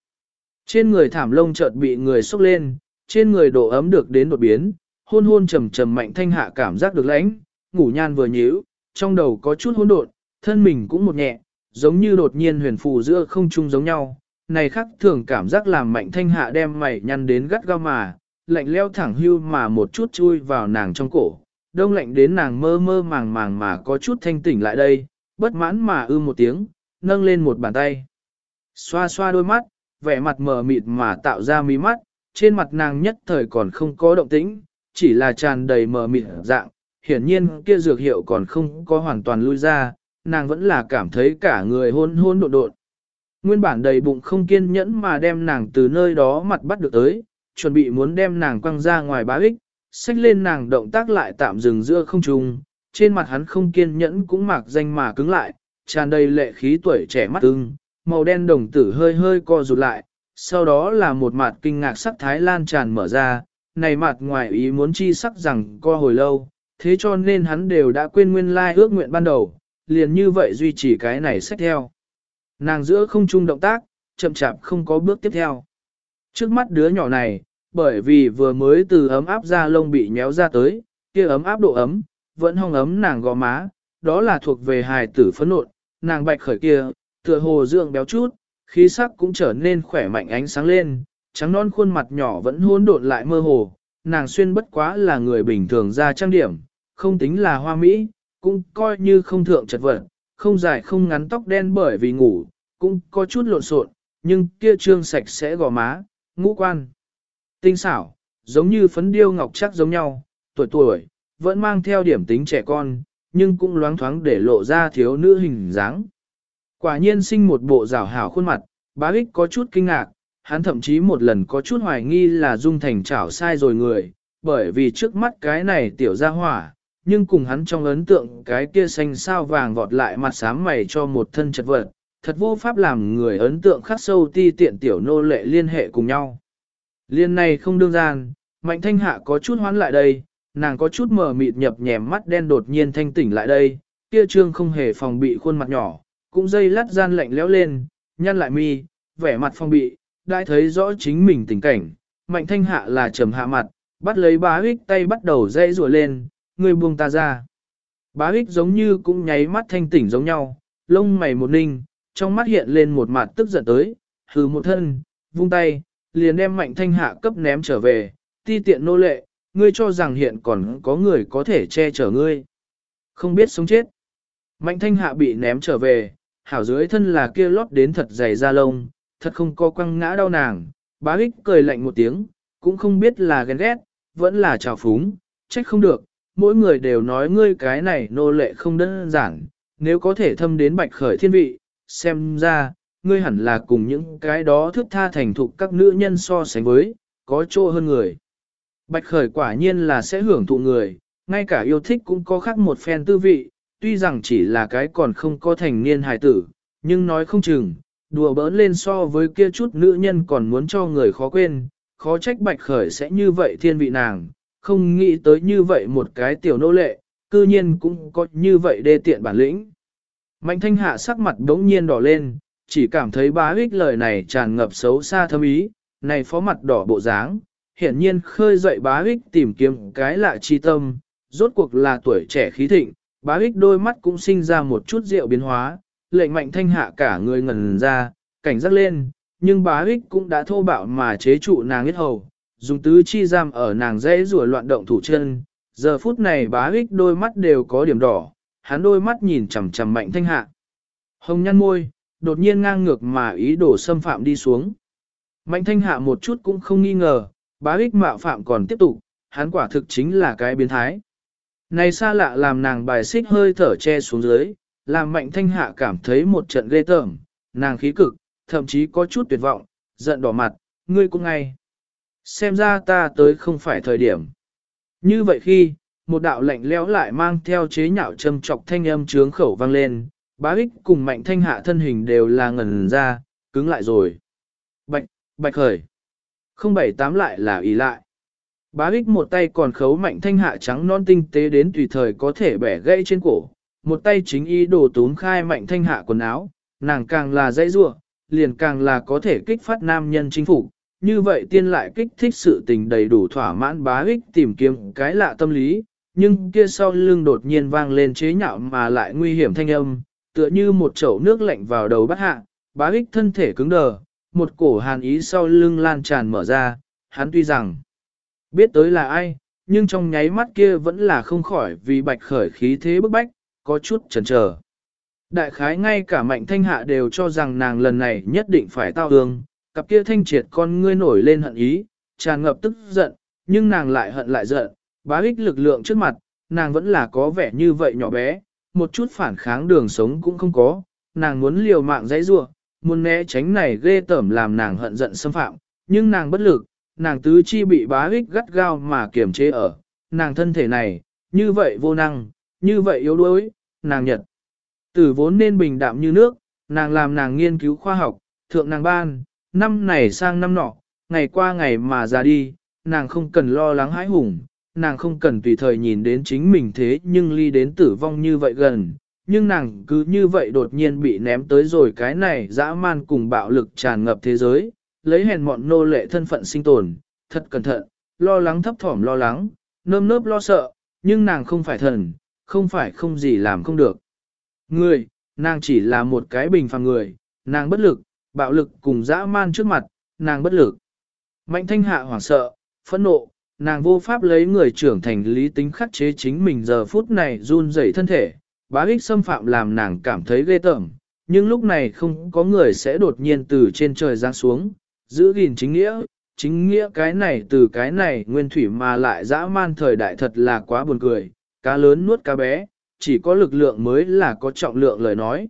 Trên người thảm lông chợt bị người xúc lên, trên người độ ấm được đến đột biến, hôn hôn trầm trầm mạnh thanh hạ cảm giác được lãnh, ngủ nhan vừa nhíu, trong đầu có chút hỗn độn, thân mình cũng một nhẹ, giống như đột nhiên huyền phù giữa không trung giống nhau. Này khắc thường cảm giác làm mạnh thanh hạ đem mày nhăn đến gắt gao mà, lạnh leo thẳng hưu mà một chút chui vào nàng trong cổ, đông lạnh đến nàng mơ mơ màng màng mà có chút thanh tỉnh lại đây, bất mãn mà ư một tiếng, nâng lên một bàn tay. Xoa xoa đôi mắt, vẻ mặt mờ mịt mà tạo ra mí mắt, trên mặt nàng nhất thời còn không có động tĩnh, chỉ là tràn đầy mờ mịt dạng, hiển nhiên kia dược hiệu còn không có hoàn toàn lui ra, nàng vẫn là cảm thấy cả người hôn hôn độn độn. Nguyên bản đầy bụng không kiên nhẫn mà đem nàng từ nơi đó mặt bắt được tới, chuẩn bị muốn đem nàng quăng ra ngoài bá ích, xách lên nàng động tác lại tạm dừng giữa không trung, trên mặt hắn không kiên nhẫn cũng mạc danh mà cứng lại, tràn đầy lệ khí tuổi trẻ mắt ưng, màu đen đồng tử hơi hơi co rụt lại, sau đó là một mặt kinh ngạc sắc thái lan tràn mở ra, này mặt ngoài ý muốn chi sắc rằng co hồi lâu, thế cho nên hắn đều đã quên nguyên lai ước nguyện ban đầu, liền như vậy duy trì cái này sách theo. Nàng giữa không trung động tác, chậm chạp không có bước tiếp theo. Trước mắt đứa nhỏ này, bởi vì vừa mới từ ấm áp ra lông bị nhéo ra tới, kia ấm áp độ ấm, vẫn hong ấm nàng gò má, đó là thuộc về hài tử phấn nộn, nàng bạch khởi kia, tựa hồ dưỡng béo chút, khí sắc cũng trở nên khỏe mạnh ánh sáng lên, trắng non khuôn mặt nhỏ vẫn hôn độn lại mơ hồ, nàng xuyên bất quá là người bình thường ra trang điểm, không tính là hoa mỹ, cũng coi như không thượng chật vật, không dài không ngắn tóc đen bởi vì ngủ, cũng có chút lộn xộn, nhưng kia trương sạch sẽ gò má, ngũ quan. Tinh xảo, giống như phấn điêu ngọc chắc giống nhau, tuổi tuổi, vẫn mang theo điểm tính trẻ con, nhưng cũng loáng thoáng để lộ ra thiếu nữ hình dáng. Quả nhiên sinh một bộ rào hảo khuôn mặt, bá ích có chút kinh ngạc, hắn thậm chí một lần có chút hoài nghi là dung thành trảo sai rồi người, bởi vì trước mắt cái này tiểu ra hỏa, nhưng cùng hắn trong ấn tượng cái kia xanh sao vàng vọt lại mặt sám mày cho một thân chật vật, thật vô pháp làm người ấn tượng khắc sâu ti tiện tiểu nô lệ liên hệ cùng nhau. Liên này không đương gian, mạnh thanh hạ có chút hoán lại đây, nàng có chút mờ mịt nhập nhèm mắt đen đột nhiên thanh tỉnh lại đây, kia trương không hề phòng bị khuôn mặt nhỏ, cũng dây lát gian lạnh lẽo lên, nhăn lại mi, vẻ mặt phong bị, đã thấy rõ chính mình tình cảnh, mạnh thanh hạ là trầm hạ mặt, bắt lấy bá hích tay bắt đầu dây rùa lên, người buông ta ra. Bá hích giống như cũng nháy mắt thanh tỉnh giống nhau, lông mày một ninh, trong mắt hiện lên một mặt tức giận tới, hừ một thân, vung tay, liền đem mạnh thanh hạ cấp ném trở về, ti tiện nô lệ, ngươi cho rằng hiện còn có người có thể che chở ngươi. Không biết sống chết. Mạnh thanh hạ bị ném trở về, hảo dưới thân là kia lót đến thật dày da lông, thật không có quăng ngã đau nàng. Bá ích cười lạnh một tiếng, cũng không biết là ghen ghét, vẫn là trào phúng, trách không được, mỗi người đều nói ngươi cái này nô lệ không đơn giản, nếu có thể thâm đến bạch khởi thiên vị, xem ra, ngươi hẳn là cùng những cái đó thức tha thành thục các nữ nhân so sánh với, có chỗ hơn người. Bạch khởi quả nhiên là sẽ hưởng thụ người, ngay cả yêu thích cũng có khác một phen tư vị, tuy rằng chỉ là cái còn không có thành niên hài tử, nhưng nói không chừng, đùa bỡn lên so với kia chút nữ nhân còn muốn cho người khó quên, khó trách bạch khởi sẽ như vậy thiên vị nàng, không nghĩ tới như vậy một cái tiểu nô lệ, cư nhiên cũng có như vậy đê tiện bản lĩnh. Mạnh thanh hạ sắc mặt đống nhiên đỏ lên, chỉ cảm thấy bá ích lời này tràn ngập xấu xa thâm ý, này phó mặt đỏ bộ dáng, hiển nhiên khơi dậy bá ích tìm kiếm cái lạ chi tâm, rốt cuộc là tuổi trẻ khí thịnh, bá ích đôi mắt cũng sinh ra một chút rượu biến hóa, lệnh mạnh thanh hạ cả người ngần ra, cảnh giác lên, nhưng bá ích cũng đã thô bạo mà chế trụ nàng ít hầu, dùng tứ chi giam ở nàng dễ rùa loạn động thủ chân, giờ phút này bá ích đôi mắt đều có điểm đỏ, hắn đôi mắt nhìn chằm chằm mạnh thanh hạ. Hồng nhăn môi, đột nhiên ngang ngược mà ý đồ xâm phạm đi xuống. Mạnh thanh hạ một chút cũng không nghi ngờ, bá ích mạo phạm còn tiếp tục, hắn quả thực chính là cái biến thái. Này xa lạ làm nàng bài xích hơi thở che xuống dưới, làm mạnh thanh hạ cảm thấy một trận ghê tởm, nàng khí cực, thậm chí có chút tuyệt vọng, giận đỏ mặt, ngươi cũng ngay. Xem ra ta tới không phải thời điểm. Như vậy khi, một đạo lạnh lẽo lại mang theo chế nhạo châm chọc thanh âm trướng khẩu vang lên, bá ích cùng mạnh thanh hạ thân hình đều là ngần ra, cứng lại rồi. Bạch, bạch khởi. Không bảy tám lại là ý lại. Bá ích một tay còn khấu mạnh thanh hạ trắng non tinh tế đến tùy thời có thể bẻ gãy trên cổ, một tay chính ý đồ túm khai mạnh thanh hạ quần áo, nàng càng là dãy rua, liền càng là có thể kích phát nam nhân chính phủ. Như vậy tiên lại kích thích sự tình đầy đủ thỏa mãn bá ích tìm kiếm cái lạ tâm lý, nhưng kia sau lưng đột nhiên vang lên chế nhạo mà lại nguy hiểm thanh âm, tựa như một chậu nước lạnh vào đầu bắt hạ, bá ích thân thể cứng đờ, một cổ hàn ý sau lưng lan tràn mở ra, hắn tuy rằng biết tới là ai, nhưng trong nháy mắt kia vẫn là không khỏi vì bạch khởi khí thế bức bách, có chút chần chờ. Đại khái ngay cả mạnh thanh hạ đều cho rằng nàng lần này nhất định phải tao hương, cặp kia thanh triệt con ngươi nổi lên hận ý, tràn ngập tức giận, nhưng nàng lại hận lại giận, bá ích lực lượng trước mặt, nàng vẫn là có vẻ như vậy nhỏ bé, một chút phản kháng đường sống cũng không có, nàng muốn liều mạng dãy rua, muốn né tránh này ghê tởm làm nàng hận giận xâm phạm, nhưng nàng bất lực, nàng tứ chi bị bá ích gắt gao mà kiềm chế ở, nàng thân thể này, như vậy vô năng, như vậy yếu đuối, nàng nhật. Tử vốn nên bình đạm như nước, nàng làm nàng nghiên cứu khoa học, thượng nàng ban, năm này sang năm nọ, ngày qua ngày mà ra đi, nàng không cần lo lắng hãi hùng, nàng không cần tùy thời nhìn đến chính mình thế nhưng ly đến tử vong như vậy gần, nhưng nàng cứ như vậy đột nhiên bị ném tới rồi cái này dã man cùng bạo lực tràn ngập thế giới, lấy hèn mọn nô lệ thân phận sinh tồn, thật cẩn thận, lo lắng thấp thỏm lo lắng, nơm nớp lo sợ, nhưng nàng không phải thần, không phải không gì làm không được. Người, nàng chỉ là một cái bình phàm người, nàng bất lực, bạo lực cùng dã man trước mặt, nàng bất lực. Mạnh thanh hạ hoảng sợ, phẫn nộ, nàng vô pháp lấy người trưởng thành lý tính khắc chế chính mình giờ phút này run rẩy thân thể, bá ích xâm phạm làm nàng cảm thấy ghê tởm, nhưng lúc này không có người sẽ đột nhiên từ trên trời giáng xuống, giữ gìn chính nghĩa, chính nghĩa cái này từ cái này nguyên thủy mà lại dã man thời đại thật là quá buồn cười, cá lớn nuốt cá bé, chỉ có lực lượng mới là có trọng lượng lời nói.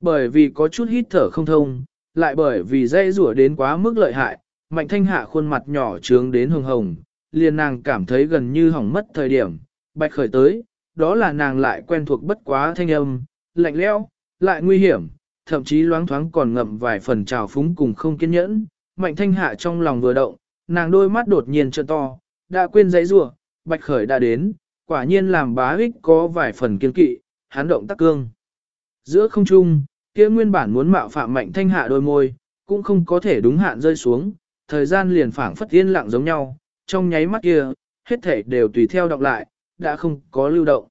Bởi vì có chút hít thở không thông, lại bởi vì dây rủa đến quá mức lợi hại, mạnh thanh hạ khuôn mặt nhỏ trướng đến hồng hồng, liền nàng cảm thấy gần như hỏng mất thời điểm, bạch khởi tới, đó là nàng lại quen thuộc bất quá thanh âm, lạnh lẽo, lại nguy hiểm, thậm chí loáng thoáng còn ngậm vài phần trào phúng cùng không kiên nhẫn, mạnh thanh hạ trong lòng vừa động, nàng đôi mắt đột nhiên trợn to, đã quên giấy rủa bạch khởi đã đến, quả nhiên làm bá ích có vài phần kiên kỵ, hắn động tác cương. Giữa không trung, kia nguyên bản muốn mạo phạm mạnh thanh hạ đôi môi, cũng không có thể đúng hạn rơi xuống, thời gian liền phảng phất yên lặng giống nhau, trong nháy mắt kia, hết thể đều tùy theo đọc lại, đã không có lưu động.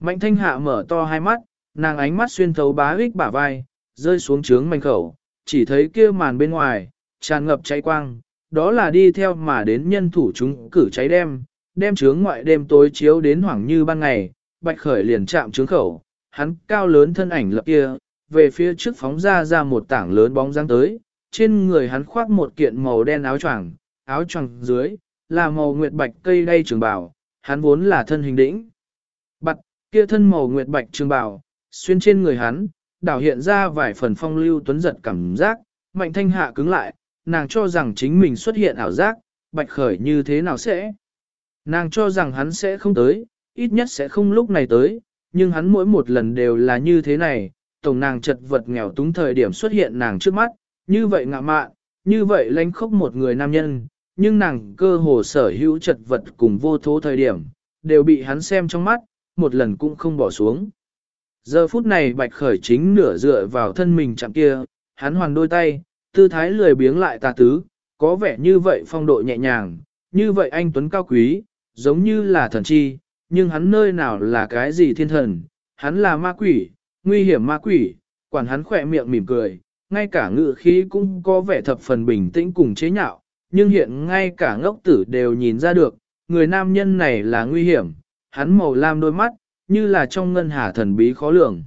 Mạnh thanh hạ mở to hai mắt, nàng ánh mắt xuyên thấu bá ích bả vai, rơi xuống trướng manh khẩu, chỉ thấy kia màn bên ngoài, tràn ngập cháy quang, đó là đi theo mà đến nhân thủ chúng cử cháy đem, đem trướng ngoại đêm tối chiếu đến hoảng như ban ngày, bạch khởi liền chạm trướng khẩu, hắn cao lớn thân ảnh lập kia, về phía trước phóng ra ra một tảng lớn bóng dáng tới, trên người hắn khoác một kiện màu đen áo choàng, áo choàng dưới là màu nguyệt bạch cây đay trường bào, hắn vốn là thân hình đĩnh. Bạch, kia thân màu nguyệt bạch trường bào, xuyên trên người hắn, đảo hiện ra vài phần phong lưu tuấn giật cảm giác, mạnh thanh hạ cứng lại, nàng cho rằng chính mình xuất hiện ảo giác, bạch khởi như thế nào sẽ. Nàng cho rằng hắn sẽ không tới, ít nhất sẽ không lúc này tới, nhưng hắn mỗi một lần đều là như thế này, tổng nàng chật vật nghèo túng thời điểm xuất hiện nàng trước mắt, như vậy ngạ mạn, như vậy lánh khóc một người nam nhân, nhưng nàng cơ hồ sở hữu chật vật cùng vô thố thời điểm, đều bị hắn xem trong mắt, một lần cũng không bỏ xuống. Giờ phút này bạch khởi chính nửa dựa vào thân mình chạm kia, hắn hoàn đôi tay, tư thái lười biếng lại tà tứ, có vẻ như vậy phong độ nhẹ nhàng, như vậy anh Tuấn cao quý, giống như là thần chi, nhưng hắn nơi nào là cái gì thiên thần, hắn là ma quỷ, nguy hiểm ma quỷ, quản hắn khỏe miệng mỉm cười, ngay cả ngự khí cũng có vẻ thập phần bình tĩnh cùng chế nhạo, nhưng hiện ngay cả ngốc tử đều nhìn ra được, người nam nhân này là nguy hiểm, hắn màu lam đôi mắt, như là trong ngân hà thần bí khó lường.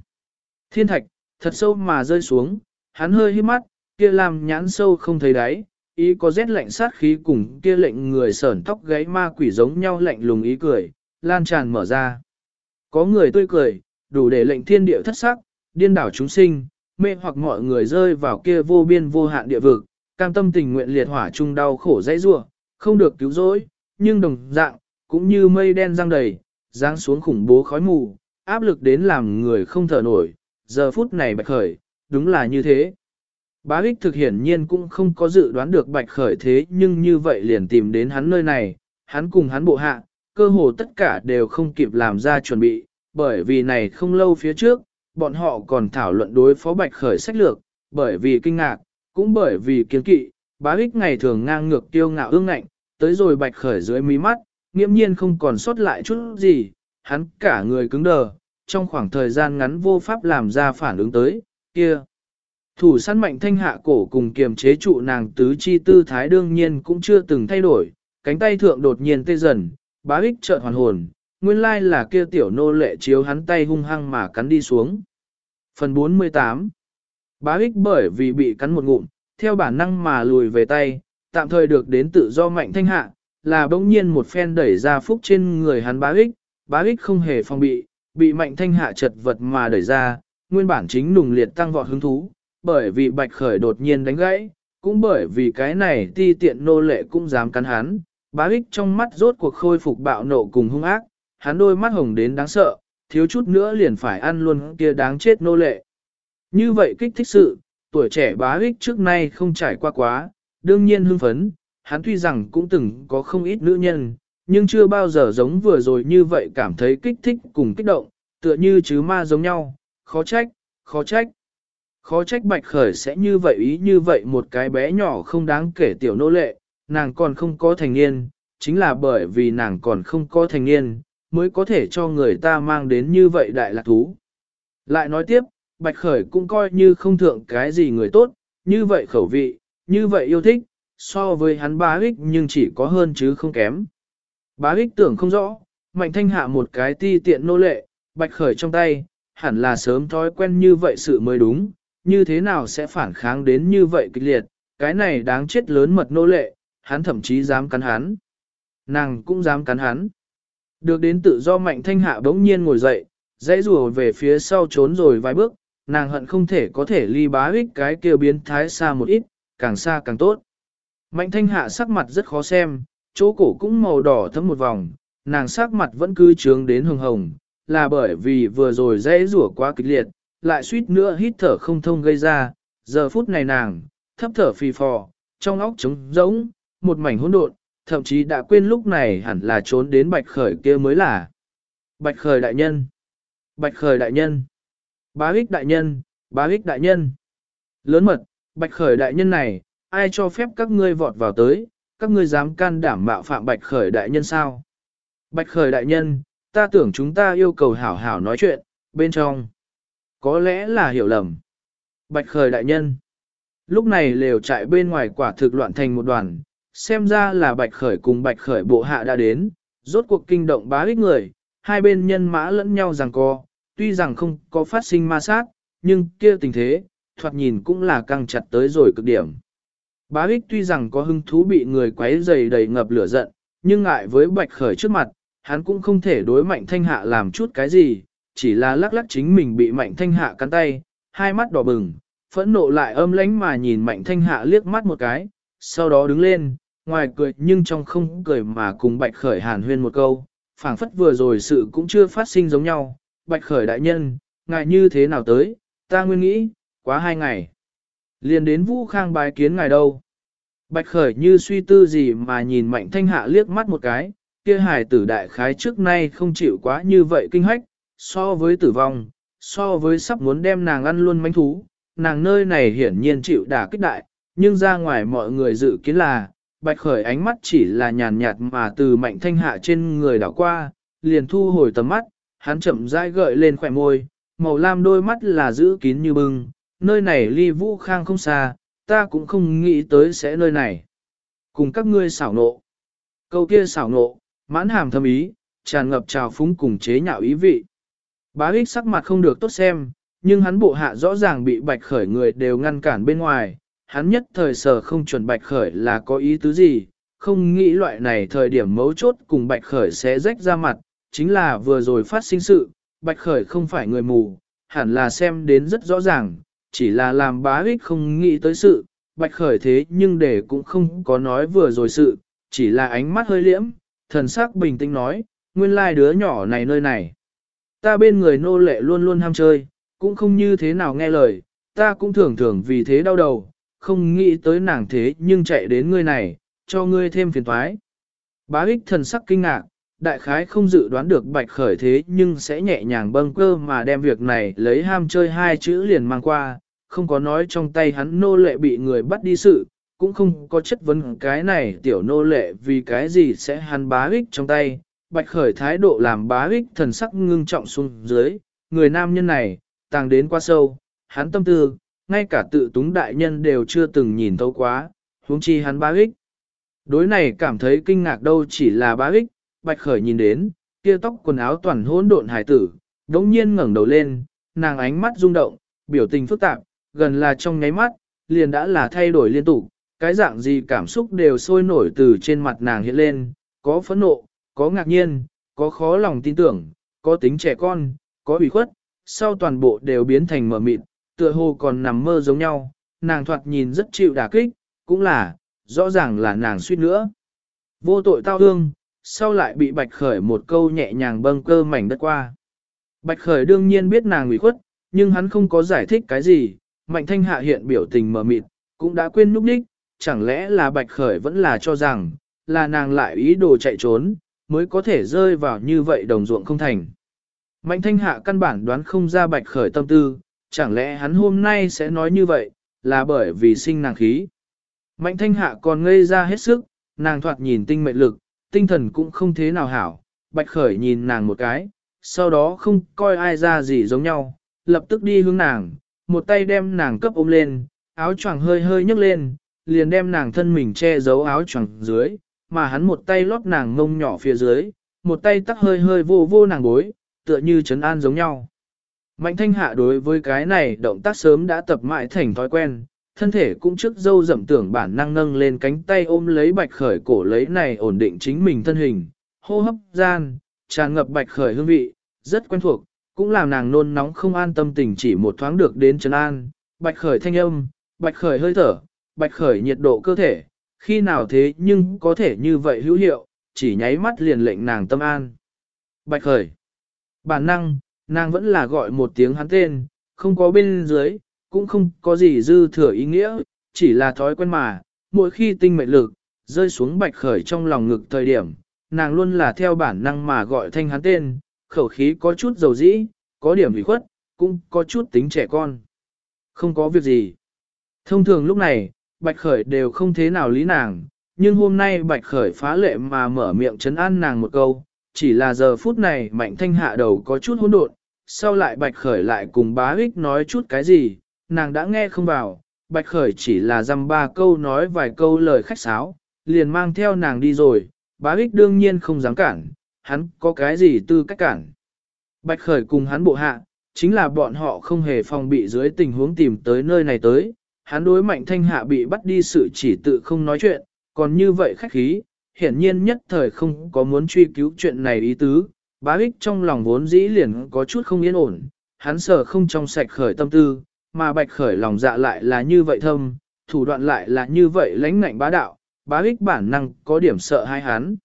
Thiên thạch, thật sâu mà rơi xuống, hắn hơi hít mắt, kia làm nhãn sâu không thấy đáy, ý có rét lạnh sát khí cùng kia lệnh người sởn tóc gáy ma quỷ giống nhau lạnh lùng ý cười, lan tràn mở ra. Có người tươi cười, đủ để lệnh thiên địa thất sắc, điên đảo chúng sinh, mê hoặc mọi người rơi vào kia vô biên vô hạn địa vực, cam tâm tình nguyện liệt hỏa chung đau khổ dãy rủa, không được cứu rỗi, nhưng đồng dạng, cũng như mây đen răng đầy, giáng xuống khủng bố khói mù, áp lực đến làm người không thở nổi, giờ phút này bạch khởi, đúng là như thế. Bá Hích thực hiển nhiên cũng không có dự đoán được bạch khởi thế nhưng như vậy liền tìm đến hắn nơi này, hắn cùng hắn bộ hạ, cơ hồ tất cả đều không kịp làm ra chuẩn bị, bởi vì này không lâu phía trước, bọn họ còn thảo luận đối phó bạch khởi sách lược, bởi vì kinh ngạc, cũng bởi vì kiến kỵ, bá Hích ngày thường ngang ngược tiêu ngạo ương ngạnh, tới rồi bạch khởi dưới mí mắt, nghiêm nhiên không còn sót lại chút gì, hắn cả người cứng đờ, trong khoảng thời gian ngắn vô pháp làm ra phản ứng tới, kia. Thủ săn mạnh thanh hạ cổ cùng kiềm chế trụ nàng tứ chi tư thái đương nhiên cũng chưa từng thay đổi, cánh tay thượng đột nhiên tê dần, bá ích chợt hoàn hồn, nguyên lai là kia tiểu nô lệ chiếu hắn tay hung hăng mà cắn đi xuống. Phần 48 Bá ích bởi vì bị cắn một ngụm, theo bản năng mà lùi về tay, tạm thời được đến tự do mạnh thanh hạ, là bỗng nhiên một phen đẩy ra phúc trên người hắn bá ích, bá ích không hề phòng bị, bị mạnh thanh hạ chật vật mà đẩy ra, nguyên bản chính nùng liệt tăng vọt hứng thú, bởi vì bạch khởi đột nhiên đánh gãy, cũng bởi vì cái này ti tiện nô lệ cũng dám cắn hắn, bá ích trong mắt rốt cuộc khôi phục bạo nộ cùng hung ác, hắn đôi mắt hồng đến đáng sợ, thiếu chút nữa liền phải ăn luôn kia đáng chết nô lệ. Như vậy kích thích sự, tuổi trẻ bá ích trước nay không trải qua quá, đương nhiên hưng phấn, hắn tuy rằng cũng từng có không ít nữ nhân, nhưng chưa bao giờ giống vừa rồi như vậy cảm thấy kích thích cùng kích động, tựa như chứ ma giống nhau, khó trách, khó trách. Khó trách bạch khởi sẽ như vậy ý như vậy một cái bé nhỏ không đáng kể tiểu nô lệ, nàng còn không có thành niên, chính là bởi vì nàng còn không có thành niên, mới có thể cho người ta mang đến như vậy đại lạc thú. Lại nói tiếp, bạch khởi cũng coi như không thượng cái gì người tốt, như vậy khẩu vị, như vậy yêu thích, so với hắn bá ích nhưng chỉ có hơn chứ không kém. Bá ích tưởng không rõ, mạnh thanh hạ một cái ti tiện nô lệ, bạch khởi trong tay, hẳn là sớm thói quen như vậy sự mới đúng, như thế nào sẽ phản kháng đến như vậy kịch liệt, cái này đáng chết lớn mật nô lệ, hắn thậm chí dám cắn hắn. Nàng cũng dám cắn hắn. Được đến tự do mạnh thanh hạ bỗng nhiên ngồi dậy, dãy rùa về phía sau trốn rồi vài bước, nàng hận không thể có thể ly bá ích cái kia biến thái xa một ít, càng xa càng tốt. Mạnh thanh hạ sắc mặt rất khó xem, chỗ cổ cũng màu đỏ thấm một vòng, nàng sắc mặt vẫn cứ trướng đến hồng hồng, là bởi vì vừa rồi dãy rủa quá kịch liệt, lại suýt nữa hít thở không thông gây ra, giờ phút này nàng, thấp thở phì phò, trong óc trống rỗng, một mảnh hỗn độn, thậm chí đã quên lúc này hẳn là trốn đến bạch khởi kia mới là. Bạch khởi đại nhân, bạch khởi đại nhân, bá ích đại nhân, bá ích đại nhân. Lớn mật, bạch khởi đại nhân này, ai cho phép các ngươi vọt vào tới, các ngươi dám can đảm mạo phạm bạch khởi đại nhân sao? Bạch khởi đại nhân, ta tưởng chúng ta yêu cầu hảo hảo nói chuyện, bên trong. Có lẽ là hiểu lầm. Bạch khởi đại nhân. Lúc này lều trại bên ngoài quả thực loạn thành một đoàn, xem ra là bạch khởi cùng bạch khởi bộ hạ đã đến, rốt cuộc kinh động bá ích người, hai bên nhân mã lẫn nhau rằng co, tuy rằng không có phát sinh ma sát, nhưng kia tình thế, thoạt nhìn cũng là căng chặt tới rồi cực điểm. Bá ích tuy rằng có hứng thú bị người quấy dày đầy ngập lửa giận, nhưng ngại với bạch khởi trước mặt, hắn cũng không thể đối mạnh thanh hạ làm chút cái gì, chỉ là lắc lắc chính mình bị mạnh thanh hạ cắn tay, hai mắt đỏ bừng, phẫn nộ lại âm lánh mà nhìn mạnh thanh hạ liếc mắt một cái, sau đó đứng lên, ngoài cười nhưng trong không cười mà cùng bạch khởi hàn huyên một câu, phảng phất vừa rồi sự cũng chưa phát sinh giống nhau, bạch khởi đại nhân, ngài như thế nào tới, ta nguyên nghĩ, quá hai ngày. Liền đến vũ khang bái kiến ngài đâu. Bạch khởi như suy tư gì mà nhìn mạnh thanh hạ liếc mắt một cái, kia hài tử đại khái trước nay không chịu quá như vậy kinh hách, so với tử vong, so với sắp muốn đem nàng ăn luôn manh thú, nàng nơi này hiển nhiên chịu đả kích đại, nhưng ra ngoài mọi người dự kiến là, bạch khởi ánh mắt chỉ là nhàn nhạt mà từ mạnh thanh hạ trên người đảo qua, liền thu hồi tầm mắt, hắn chậm rãi gợi lên khỏe môi, màu lam đôi mắt là giữ kín như bưng, nơi này ly vũ khang không xa, ta cũng không nghĩ tới sẽ nơi này. Cùng các ngươi xảo nộ. Câu kia xảo nộ, mãn hàm thâm ý, tràn ngập trào phúng cùng chế nhạo ý vị. Bá ích sắc mặt không được tốt xem, nhưng hắn bộ hạ rõ ràng bị bạch khởi người đều ngăn cản bên ngoài, hắn nhất thời sở không chuẩn bạch khởi là có ý tứ gì, không nghĩ loại này thời điểm mấu chốt cùng bạch khởi sẽ rách ra mặt, chính là vừa rồi phát sinh sự, bạch khởi không phải người mù, hẳn là xem đến rất rõ ràng, chỉ là làm bá ích không nghĩ tới sự, bạch khởi thế nhưng để cũng không có nói vừa rồi sự, chỉ là ánh mắt hơi liễm, thần sắc bình tĩnh nói, nguyên lai đứa nhỏ này nơi này. Ta bên người nô lệ luôn luôn ham chơi, cũng không như thế nào nghe lời, ta cũng thường thường vì thế đau đầu, không nghĩ tới nàng thế nhưng chạy đến ngươi này, cho ngươi thêm phiền toái. Bá ích thần sắc kinh ngạc, đại khái không dự đoán được bạch khởi thế nhưng sẽ nhẹ nhàng bâng cơ mà đem việc này lấy ham chơi hai chữ liền mang qua, không có nói trong tay hắn nô lệ bị người bắt đi sự, cũng không có chất vấn cái này tiểu nô lệ vì cái gì sẽ hắn bá ích trong tay. Bạch khởi thái độ làm bá ích thần sắc ngưng trọng xuống dưới, người nam nhân này, tàng đến quá sâu, hắn tâm tư, ngay cả tự túng đại nhân đều chưa từng nhìn thấu quá, huống chi hắn bá ích. Đối này cảm thấy kinh ngạc đâu chỉ là bá ích, bạch khởi nhìn đến, kia tóc quần áo toàn hỗn độn hải tử, đống nhiên ngẩng đầu lên, nàng ánh mắt rung động, biểu tình phức tạp, gần là trong nháy mắt, liền đã là thay đổi liên tục, cái dạng gì cảm xúc đều sôi nổi từ trên mặt nàng hiện lên, có phẫn nộ, có ngạc nhiên, có khó lòng tin tưởng, có tính trẻ con, có ủy khuất, sau toàn bộ đều biến thành mở mịt, tựa hồ còn nằm mơ giống nhau, nàng thoạt nhìn rất chịu đả kích, cũng là, rõ ràng là nàng suýt nữa. Vô tội tao hương, sau lại bị Bạch Khởi một câu nhẹ nhàng bâng cơ mảnh đất qua. Bạch Khởi đương nhiên biết nàng ủy khuất, nhưng hắn không có giải thích cái gì, Mạnh Thanh Hạ hiện biểu tình mờ mịt, cũng đã quên núp đích, chẳng lẽ là Bạch Khởi vẫn là cho rằng, là nàng lại ý đồ chạy trốn, mới có thể rơi vào như vậy đồng ruộng không thành. Mạnh Thanh Hạ căn bản đoán không ra Bạch Khởi tâm tư, chẳng lẽ hắn hôm nay sẽ nói như vậy, là bởi vì sinh nàng khí. Mạnh Thanh Hạ còn ngây ra hết sức, nàng thoạt nhìn tinh mệnh lực, tinh thần cũng không thế nào hảo, Bạch Khởi nhìn nàng một cái, sau đó không coi ai ra gì giống nhau, lập tức đi hướng nàng, một tay đem nàng cấp ôm lên, áo choàng hơi hơi nhấc lên, liền đem nàng thân mình che giấu áo choàng dưới, mà hắn một tay lót nàng ngông nhỏ phía dưới, một tay tắc hơi hơi vô vô nàng bối, tựa như trấn an giống nhau. Mạnh thanh hạ đối với cái này động tác sớm đã tập mãi thành thói quen, thân thể cũng trước dâu dậm tưởng bản năng nâng lên cánh tay ôm lấy bạch khởi cổ lấy này ổn định chính mình thân hình, hô hấp gian, tràn ngập bạch khởi hương vị, rất quen thuộc, cũng làm nàng nôn nóng không an tâm tình chỉ một thoáng được đến trấn an, bạch khởi thanh âm, bạch khởi hơi thở, bạch khởi nhiệt độ cơ thể, khi nào thế nhưng có thể như vậy hữu hiệu, chỉ nháy mắt liền lệnh nàng tâm an. Bạch khởi, bản năng, nàng vẫn là gọi một tiếng hắn tên, không có bên dưới, cũng không có gì dư thừa ý nghĩa, chỉ là thói quen mà, mỗi khi tinh mệnh lực, rơi xuống bạch khởi trong lòng ngực thời điểm, nàng luôn là theo bản năng mà gọi thanh hắn tên, khẩu khí có chút dầu dĩ, có điểm ủy khuất, cũng có chút tính trẻ con. Không có việc gì. Thông thường lúc này, Bạch Khởi đều không thế nào lý nàng, nhưng hôm nay Bạch Khởi phá lệ mà mở miệng chấn an nàng một câu, chỉ là giờ phút này mạnh thanh hạ đầu có chút hỗn độn, sau lại bạch khởi lại cùng bá ích nói chút cái gì, nàng đã nghe không vào, bạch khởi chỉ là dăm ba câu nói vài câu lời khách sáo, liền mang theo nàng đi rồi, bá ích đương nhiên không dám cản, hắn có cái gì tư cách cản. Bạch khởi cùng hắn bộ hạ, chính là bọn họ không hề phòng bị dưới tình huống tìm tới nơi này tới, hắn đối mạnh thanh hạ bị bắt đi sự chỉ tự không nói chuyện, còn như vậy khách khí, hiển nhiên nhất thời không có muốn truy cứu chuyện này ý tứ, bá ích trong lòng vốn dĩ liền có chút không yên ổn, hắn sợ không trong sạch khởi tâm tư, mà bạch khởi lòng dạ lại là như vậy thâm, thủ đoạn lại là như vậy lãnh ngạnh bá đạo, bá ích bản năng có điểm sợ hai hắn.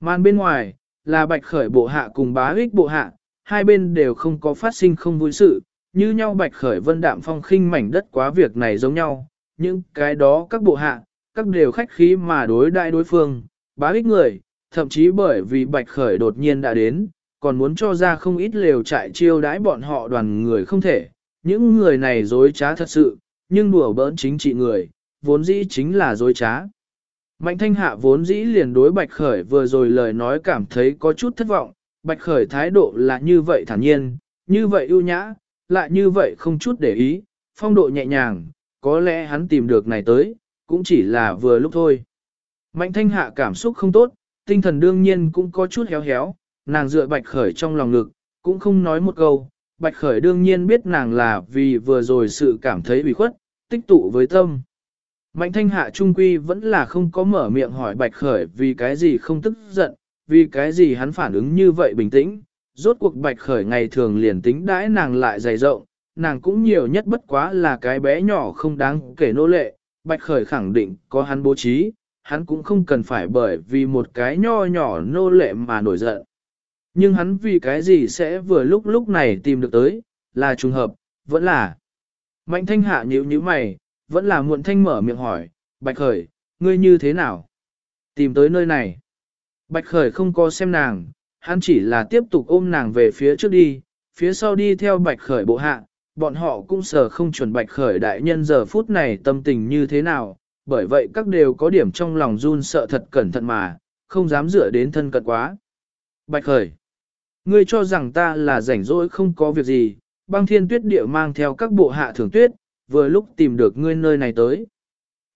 Man bên ngoài, là bạch khởi bộ hạ cùng bá ích bộ hạ, hai bên đều không có phát sinh không vui sự, như nhau bạch khởi vân đạm phong khinh mảnh đất quá việc này giống nhau, những cái đó các bộ hạ, các đều khách khí mà đối đại đối phương, bá ích người, thậm chí bởi vì bạch khởi đột nhiên đã đến, còn muốn cho ra không ít lều trại chiêu đãi bọn họ đoàn người không thể, những người này dối trá thật sự, nhưng đùa bỡn chính trị người, vốn dĩ chính là dối trá. Mạnh thanh hạ vốn dĩ liền đối bạch khởi vừa rồi lời nói cảm thấy có chút thất vọng, bạch khởi thái độ là như vậy thản nhiên, như vậy ưu nhã, lại như vậy không chút để ý, phong độ nhẹ nhàng, có lẽ hắn tìm được này tới, cũng chỉ là vừa lúc thôi. Mạnh thanh hạ cảm xúc không tốt, tinh thần đương nhiên cũng có chút héo héo, nàng dựa bạch khởi trong lòng ngực, cũng không nói một câu, bạch khởi đương nhiên biết nàng là vì vừa rồi sự cảm thấy bị khuất, tích tụ với tâm. Mạnh thanh hạ trung quy vẫn là không có mở miệng hỏi bạch khởi vì cái gì không tức giận, vì cái gì hắn phản ứng như vậy bình tĩnh, rốt cuộc bạch khởi ngày thường liền tính đãi nàng lại dày rộng, nàng cũng nhiều nhất bất quá là cái bé nhỏ không đáng kể nô lệ, bạch khởi khẳng định có hắn bố trí, hắn cũng không cần phải bởi vì một cái nho nhỏ nô lệ mà nổi giận. Nhưng hắn vì cái gì sẽ vừa lúc lúc này tìm được tới, là trùng hợp, vẫn là. Mạnh thanh hạ nhíu nhíu mày, vẫn là muộn thanh mở miệng hỏi, bạch khởi, ngươi như thế nào? Tìm tới nơi này. Bạch khởi không có xem nàng, hắn chỉ là tiếp tục ôm nàng về phía trước đi, phía sau đi theo bạch khởi bộ hạ, bọn họ cũng sợ không chuẩn bạch khởi đại nhân giờ phút này tâm tình như thế nào, bởi vậy các đều có điểm trong lòng run sợ thật cẩn thận mà, không dám dựa đến thân cận quá. Bạch khởi, ngươi cho rằng ta là rảnh rỗi không có việc gì, băng thiên tuyết địa mang theo các bộ hạ thường tuyết, vừa lúc tìm được ngươi nơi này tới.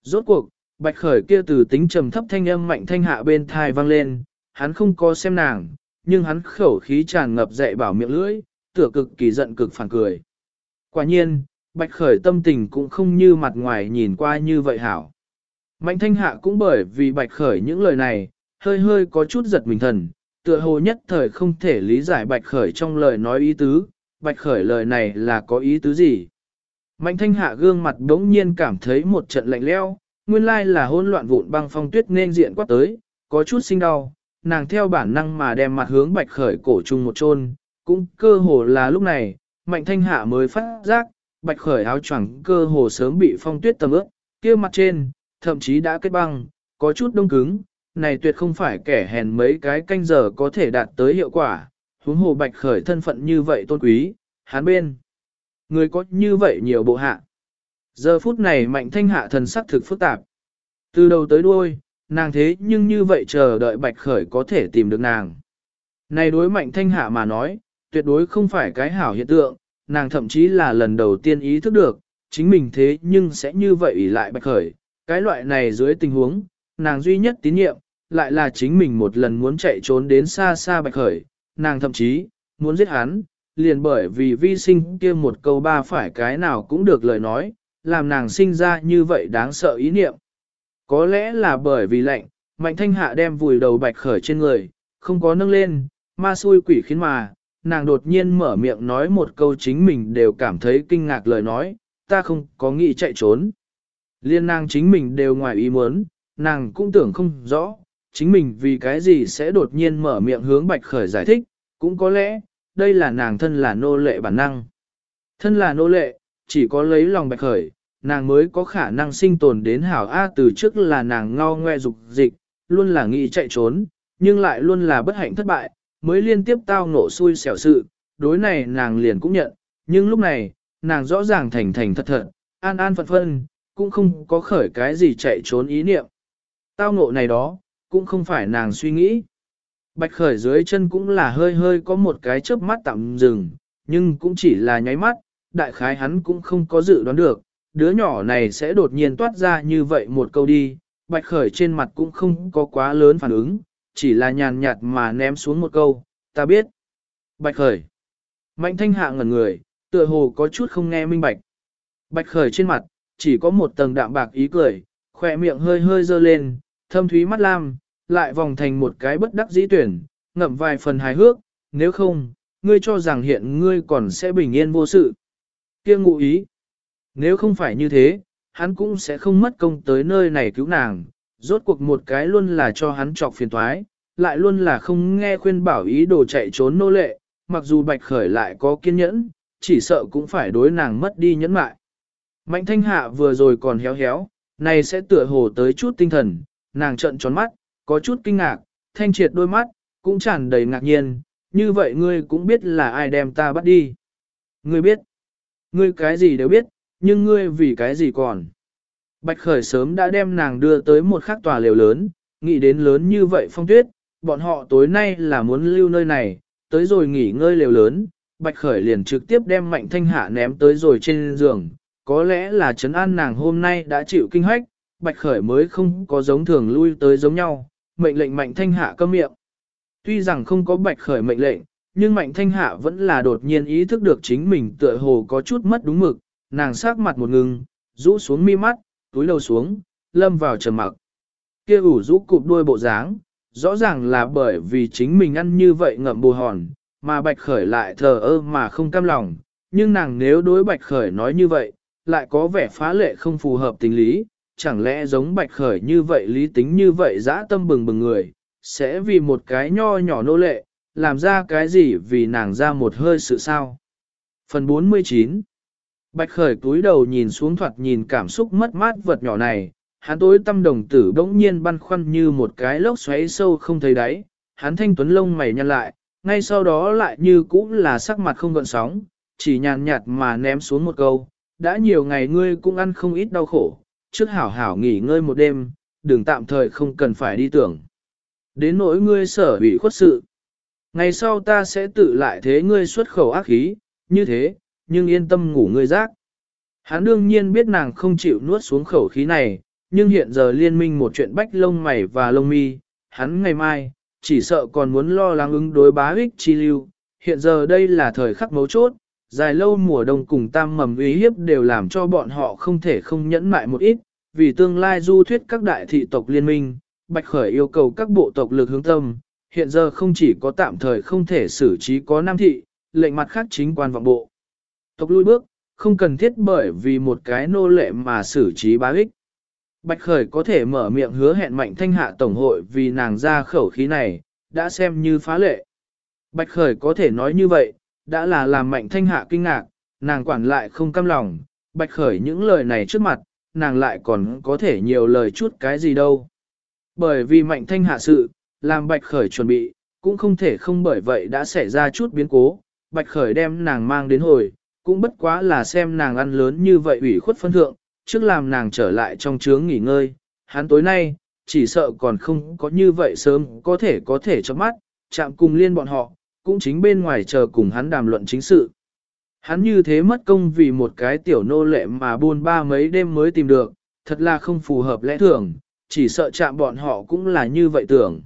Rốt cuộc, bạch khởi kia từ tính trầm thấp thanh âm mạnh thanh hạ bên thai vang lên, hắn không có xem nàng, nhưng hắn khẩu khí tràn ngập dạy bảo miệng lưỡi, tựa cực kỳ giận cực phản cười. Quả nhiên, bạch khởi tâm tình cũng không như mặt ngoài nhìn qua như vậy hảo. Mạnh thanh hạ cũng bởi vì bạch khởi những lời này, hơi hơi có chút giật mình thần, tựa hồ nhất thời không thể lý giải bạch khởi trong lời nói ý tứ, bạch khởi lời này là có ý tứ gì. Mạnh thanh hạ gương mặt đống nhiên cảm thấy một trận lạnh leo, nguyên lai là hỗn loạn vụn băng phong tuyết nên diện quát tới, có chút sinh đau, nàng theo bản năng mà đem mặt hướng bạch khởi cổ chung một chôn, cũng cơ hồ là lúc này, mạnh thanh hạ mới phát giác, bạch khởi áo choàng cơ hồ sớm bị phong tuyết tầm ướt, kia mặt trên, thậm chí đã kết băng, có chút đông cứng, này tuyệt không phải kẻ hèn mấy cái canh giờ có thể đạt tới hiệu quả, huống hồ bạch khởi thân phận như vậy tôn quý, hán bên. Người có như vậy nhiều bộ hạ. Giờ phút này mạnh thanh hạ thần sắc thực phức tạp. Từ đầu tới đuôi, nàng thế nhưng như vậy chờ đợi bạch khởi có thể tìm được nàng. Này đối mạnh thanh hạ mà nói, tuyệt đối không phải cái hảo hiện tượng, nàng thậm chí là lần đầu tiên ý thức được, chính mình thế nhưng sẽ như vậy ủy lại bạch khởi. Cái loại này dưới tình huống, nàng duy nhất tín nhiệm, lại là chính mình một lần muốn chạy trốn đến xa xa bạch khởi, nàng thậm chí, muốn giết hắn, liền bởi vì vi sinh kia một câu ba phải cái nào cũng được lời nói, làm nàng sinh ra như vậy đáng sợ ý niệm. Có lẽ là bởi vì lạnh, mạnh thanh hạ đem vùi đầu bạch khởi trên người, không có nâng lên, ma xui quỷ khiến mà, nàng đột nhiên mở miệng nói một câu chính mình đều cảm thấy kinh ngạc lời nói, ta không có nghĩ chạy trốn. Liên nàng chính mình đều ngoài ý muốn, nàng cũng tưởng không rõ, chính mình vì cái gì sẽ đột nhiên mở miệng hướng bạch khởi giải thích, cũng có lẽ, đây là nàng thân là nô lệ bản năng. Thân là nô lệ, chỉ có lấy lòng bạch khởi, nàng mới có khả năng sinh tồn đến hảo A từ trước là nàng ngao ngoe dục dịch, luôn là nghĩ chạy trốn, nhưng lại luôn là bất hạnh thất bại, mới liên tiếp tao ngộ xui xẻo sự, đối này nàng liền cũng nhận, nhưng lúc này, nàng rõ ràng thành thành thật thật, an an phận phân, cũng không có khởi cái gì chạy trốn ý niệm. Tao ngộ này đó, cũng không phải nàng suy nghĩ. Bạch khởi dưới chân cũng là hơi hơi có một cái chớp mắt tạm dừng, nhưng cũng chỉ là nháy mắt, đại khái hắn cũng không có dự đoán được, đứa nhỏ này sẽ đột nhiên toát ra như vậy một câu đi, bạch khởi trên mặt cũng không có quá lớn phản ứng, chỉ là nhàn nhạt mà ném xuống một câu, ta biết. Bạch khởi. Mạnh thanh hạ ngẩn người, tựa hồ có chút không nghe minh bạch. Bạch khởi trên mặt, chỉ có một tầng đạm bạc ý cười, khỏe miệng hơi hơi dơ lên, thâm thúy mắt lam, lại vòng thành một cái bất đắc dĩ tuyển, ngậm vài phần hài hước, nếu không, ngươi cho rằng hiện ngươi còn sẽ bình yên vô sự. Kia ngụ ý. Nếu không phải như thế, hắn cũng sẽ không mất công tới nơi này cứu nàng, rốt cuộc một cái luôn là cho hắn trọc phiền toái, lại luôn là không nghe khuyên bảo ý đồ chạy trốn nô lệ, mặc dù bạch khởi lại có kiên nhẫn, chỉ sợ cũng phải đối nàng mất đi nhẫn mại. Mạnh thanh hạ vừa rồi còn héo héo, này sẽ tựa hồ tới chút tinh thần, nàng trợn tròn mắt, có chút kinh ngạc, thanh triệt đôi mắt, cũng tràn đầy ngạc nhiên, như vậy ngươi cũng biết là ai đem ta bắt đi. Ngươi biết, ngươi cái gì đều biết, nhưng ngươi vì cái gì còn. Bạch Khởi sớm đã đem nàng đưa tới một khắc tòa lều lớn, nghĩ đến lớn như vậy phong tuyết, bọn họ tối nay là muốn lưu nơi này, tới rồi nghỉ ngơi lều lớn, Bạch Khởi liền trực tiếp đem Mạnh Thanh Hạ ném tới rồi trên giường, có lẽ là chấn an nàng hôm nay đã chịu kinh hoách, Bạch Khởi mới không có giống thường lui tới giống nhau, mệnh lệnh Mạnh Thanh Hạ câm miệng. Tuy rằng không có Bạch Khởi mệnh lệnh, nhưng Mạnh Thanh Hạ vẫn là đột nhiên ý thức được chính mình tựa hồ có chút mất đúng mực, nàng sát mặt một ngừng, rũ xuống mi mắt, túi đầu xuống, lâm vào trầm mặc. Kia ủ rũ cụp đuôi bộ dáng, rõ ràng là bởi vì chính mình ăn như vậy ngậm bù hòn, mà Bạch Khởi lại thờ ơ mà không cam lòng, nhưng nàng nếu đối Bạch Khởi nói như vậy, lại có vẻ phá lệ không phù hợp tình lý, chẳng lẽ giống Bạch Khởi như vậy lý tính như vậy dã tâm bừng bừng người, sẽ vì một cái nho nhỏ nô lệ, làm ra cái gì vì nàng ra một hơi sự sao. Phần 49 Bạch khởi túi đầu nhìn xuống thoạt nhìn cảm xúc mất mát vật nhỏ này, hắn tối tâm đồng tử bỗng nhiên băn khoăn như một cái lốc xoáy sâu không thấy đáy, hắn thanh tuấn lông mày nhăn lại, ngay sau đó lại như cũng là sắc mặt không gợn sóng, chỉ nhàn nhạt mà ném xuống một câu, đã nhiều ngày ngươi cũng ăn không ít đau khổ, trước hảo hảo nghỉ ngơi một đêm, đừng tạm thời không cần phải đi tưởng. Đến nỗi ngươi sở bị khuất sự. Ngày sau ta sẽ tự lại thế ngươi xuất khẩu ác khí, như thế, nhưng yên tâm ngủ ngươi rác. Hắn đương nhiên biết nàng không chịu nuốt xuống khẩu khí này, nhưng hiện giờ liên minh một chuyện bách lông mày và lông mi, hắn ngày mai, chỉ sợ còn muốn lo lắng ứng đối bá ích chi lưu. Hiện giờ đây là thời khắc mấu chốt, dài lâu mùa đông cùng tam mầm uy hiếp đều làm cho bọn họ không thể không nhẫn mại một ít, vì tương lai du thuyết các đại thị tộc liên minh, Bạch Khởi yêu cầu các bộ tộc lực hướng tâm, hiện giờ không chỉ có tạm thời không thể xử trí có nam thị, lệnh mặt khác chính quan vọng bộ. Tộc lui bước, không cần thiết bởi vì một cái nô lệ mà xử trí bá ích. Bạch Khởi có thể mở miệng hứa hẹn mạnh thanh hạ tổng hội vì nàng ra khẩu khí này, đã xem như phá lệ. Bạch Khởi có thể nói như vậy, đã là làm mạnh thanh hạ kinh ngạc, nàng quản lại không căm lòng, Bạch Khởi những lời này trước mặt, nàng lại còn có thể nhiều lời chút cái gì đâu. Bởi vì mạnh thanh hạ sự, làm Bạch Khởi chuẩn bị, cũng không thể không bởi vậy đã xảy ra chút biến cố, Bạch Khởi đem nàng mang đến hồi, cũng bất quá là xem nàng ăn lớn như vậy ủy khuất phân thượng, trước làm nàng trở lại trong trướng nghỉ ngơi, hắn tối nay, chỉ sợ còn không có như vậy sớm có thể có thể cho mắt, chạm cùng liên bọn họ, cũng chính bên ngoài chờ cùng hắn đàm luận chính sự. Hắn như thế mất công vì một cái tiểu nô lệ mà buôn ba mấy đêm mới tìm được, thật là không phù hợp lẽ thường, chỉ sợ chạm bọn họ cũng là như vậy tưởng.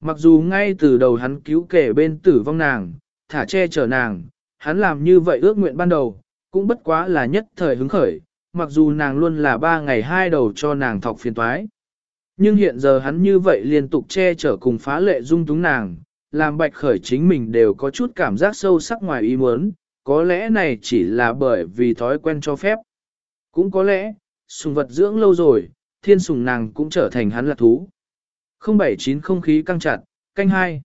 Mặc dù ngay từ đầu hắn cứu kể bên tử vong nàng, thả che chở nàng, hắn làm như vậy ước nguyện ban đầu, cũng bất quá là nhất thời hứng khởi, mặc dù nàng luôn là ba ngày hai đầu cho nàng thọc phiền toái. Nhưng hiện giờ hắn như vậy liên tục che chở cùng phá lệ dung túng nàng, làm bạch khởi chính mình đều có chút cảm giác sâu sắc ngoài ý muốn, có lẽ này chỉ là bởi vì thói quen cho phép. Cũng có lẽ, sùng vật dưỡng lâu rồi, thiên sùng nàng cũng trở thành hắn là thú. 079 không khí căng chặt, canh hai.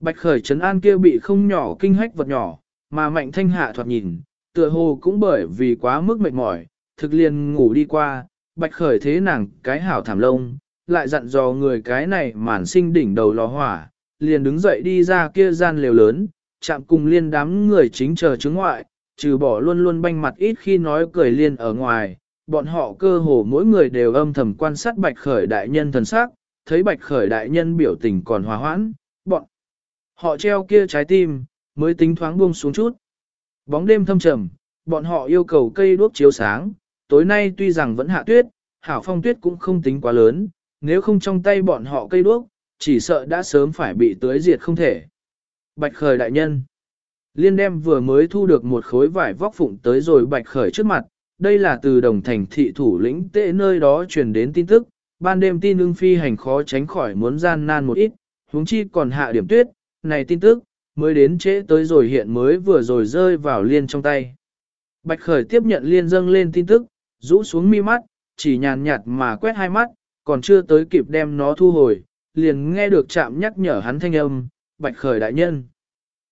Bạch khởi trấn an kia bị không nhỏ kinh hách vật nhỏ, mà mạnh thanh hạ thoạt nhìn, tựa hồ cũng bởi vì quá mức mệt mỏi, thực liền ngủ đi qua, bạch khởi thế nàng cái hảo thảm lông, lại dặn dò người cái này màn sinh đỉnh đầu lò hỏa, liền đứng dậy đi ra kia gian lều lớn, chạm cùng liên đám người chính chờ chứng ngoại, trừ bỏ luôn luôn banh mặt ít khi nói cười liên ở ngoài, bọn họ cơ hồ mỗi người đều âm thầm quan sát bạch khởi đại nhân thần sắc, thấy bạch khởi đại nhân biểu tình còn hòa hoãn, bọn họ treo kia trái tim, mới tính thoáng buông xuống chút. Bóng đêm thâm trầm, bọn họ yêu cầu cây đuốc chiếu sáng, tối nay tuy rằng vẫn hạ tuyết, hảo phong tuyết cũng không tính quá lớn, nếu không trong tay bọn họ cây đuốc, chỉ sợ đã sớm phải bị tưới diệt không thể. Bạch khởi đại nhân. Liên đem vừa mới thu được một khối vải vóc phụng tới rồi bạch khởi trước mặt, đây là từ đồng thành thị thủ lĩnh tệ nơi đó truyền đến tin tức, ban đêm tin ưng phi hành khó tránh khỏi muốn gian nan một ít, huống chi còn hạ điểm tuyết, này tin tức, mới đến trễ tới rồi hiện mới vừa rồi rơi vào liên trong tay. Bạch khởi tiếp nhận liên dâng lên tin tức, rũ xuống mi mắt, chỉ nhàn nhạt mà quét hai mắt, còn chưa tới kịp đem nó thu hồi, liền nghe được chạm nhắc nhở hắn thanh âm, bạch khởi đại nhân.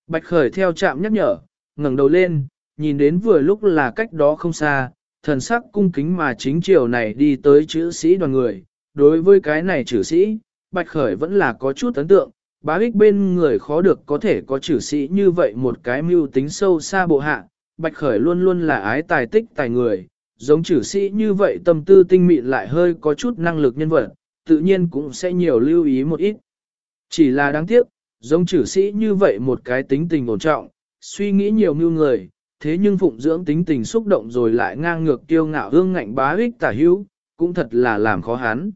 Bạch khởi theo chạm nhắc nhở, ngẩng đầu lên, nhìn đến vừa lúc là cách đó không xa, thần sắc cung kính mà chính chiều này đi tới chữ sĩ đoàn người. Đối với cái này chữ sĩ, Bạch Khởi vẫn là có chút ấn tượng, bá ích bên người khó được có thể có chữ sĩ như vậy một cái mưu tính sâu xa bộ hạ. Bạch Khởi luôn luôn là ái tài tích tài người, giống chữ sĩ như vậy tâm tư tinh mịn lại hơi có chút năng lực nhân vật, tự nhiên cũng sẽ nhiều lưu ý một ít. Chỉ là đáng tiếc, giống chữ sĩ như vậy một cái tính tình ổn trọng, suy nghĩ nhiều mưu người, thế nhưng phụng dưỡng tính tình xúc động rồi lại ngang ngược tiêu ngạo hương ngạnh bá ích tả hữu, cũng thật là làm khó hắn.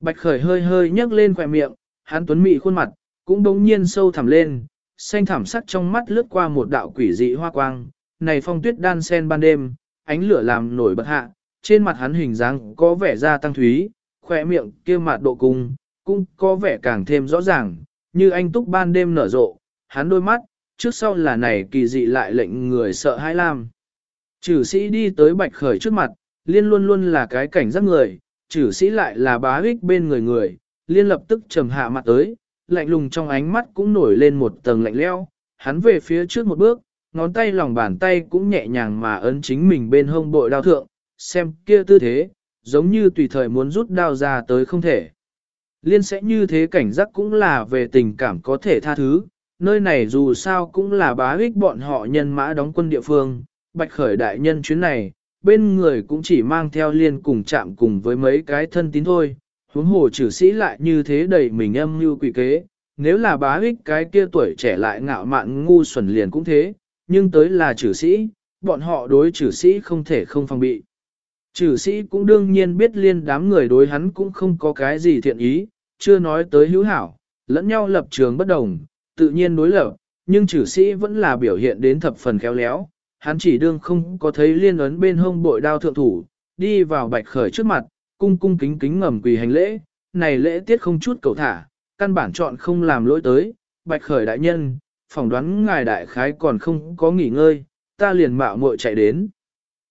Bạch khởi hơi hơi nhấc lên khỏe miệng, hắn tuấn mị khuôn mặt, cũng đống nhiên sâu thẳm lên, xanh thẳm sắc trong mắt lướt qua một đạo quỷ dị hoa quang, này phong tuyết đan sen ban đêm, ánh lửa làm nổi bật hạ, trên mặt hắn hình dáng có vẻ ra tăng thúy, khỏe miệng kia mặt độ cung, cũng có vẻ càng thêm rõ ràng, như anh túc ban đêm nở rộ, hắn đôi mắt, trước sau là này kỳ dị lại lệnh người sợ hãi lam. Chử sĩ đi tới bạch khởi trước mặt, liên luôn luôn là cái cảnh giác người, chử sĩ lại là bá ích bên người người, liên lập tức trầm hạ mặt tới, lạnh lùng trong ánh mắt cũng nổi lên một tầng lạnh leo, hắn về phía trước một bước, ngón tay lòng bàn tay cũng nhẹ nhàng mà ấn chính mình bên hông bội đao thượng, xem kia tư thế, giống như tùy thời muốn rút đao ra tới không thể. Liên sẽ như thế cảnh giác cũng là về tình cảm có thể tha thứ, nơi này dù sao cũng là bá ích bọn họ nhân mã đóng quân địa phương, bạch khởi đại nhân chuyến này, bên người cũng chỉ mang theo liên cùng chạm cùng với mấy cái thân tín thôi, huống hồ trừ sĩ lại như thế đầy mình âm như quỷ kế, nếu là bá ích cái kia tuổi trẻ lại ngạo mạn ngu xuẩn liền cũng thế, nhưng tới là trừ sĩ, bọn họ đối trừ sĩ không thể không phòng bị. Trừ sĩ cũng đương nhiên biết liên đám người đối hắn cũng không có cái gì thiện ý, chưa nói tới hữu hảo, lẫn nhau lập trường bất đồng, tự nhiên đối lập, nhưng trừ sĩ vẫn là biểu hiện đến thập phần khéo léo, hắn chỉ đương không có thấy liên ấn bên hông bội đao thượng thủ, đi vào bạch khởi trước mặt, cung cung kính kính ngầm quỳ hành lễ, này lễ tiết không chút cầu thả, căn bản chọn không làm lỗi tới, bạch khởi đại nhân, phỏng đoán ngài đại khái còn không có nghỉ ngơi, ta liền mạo muội chạy đến.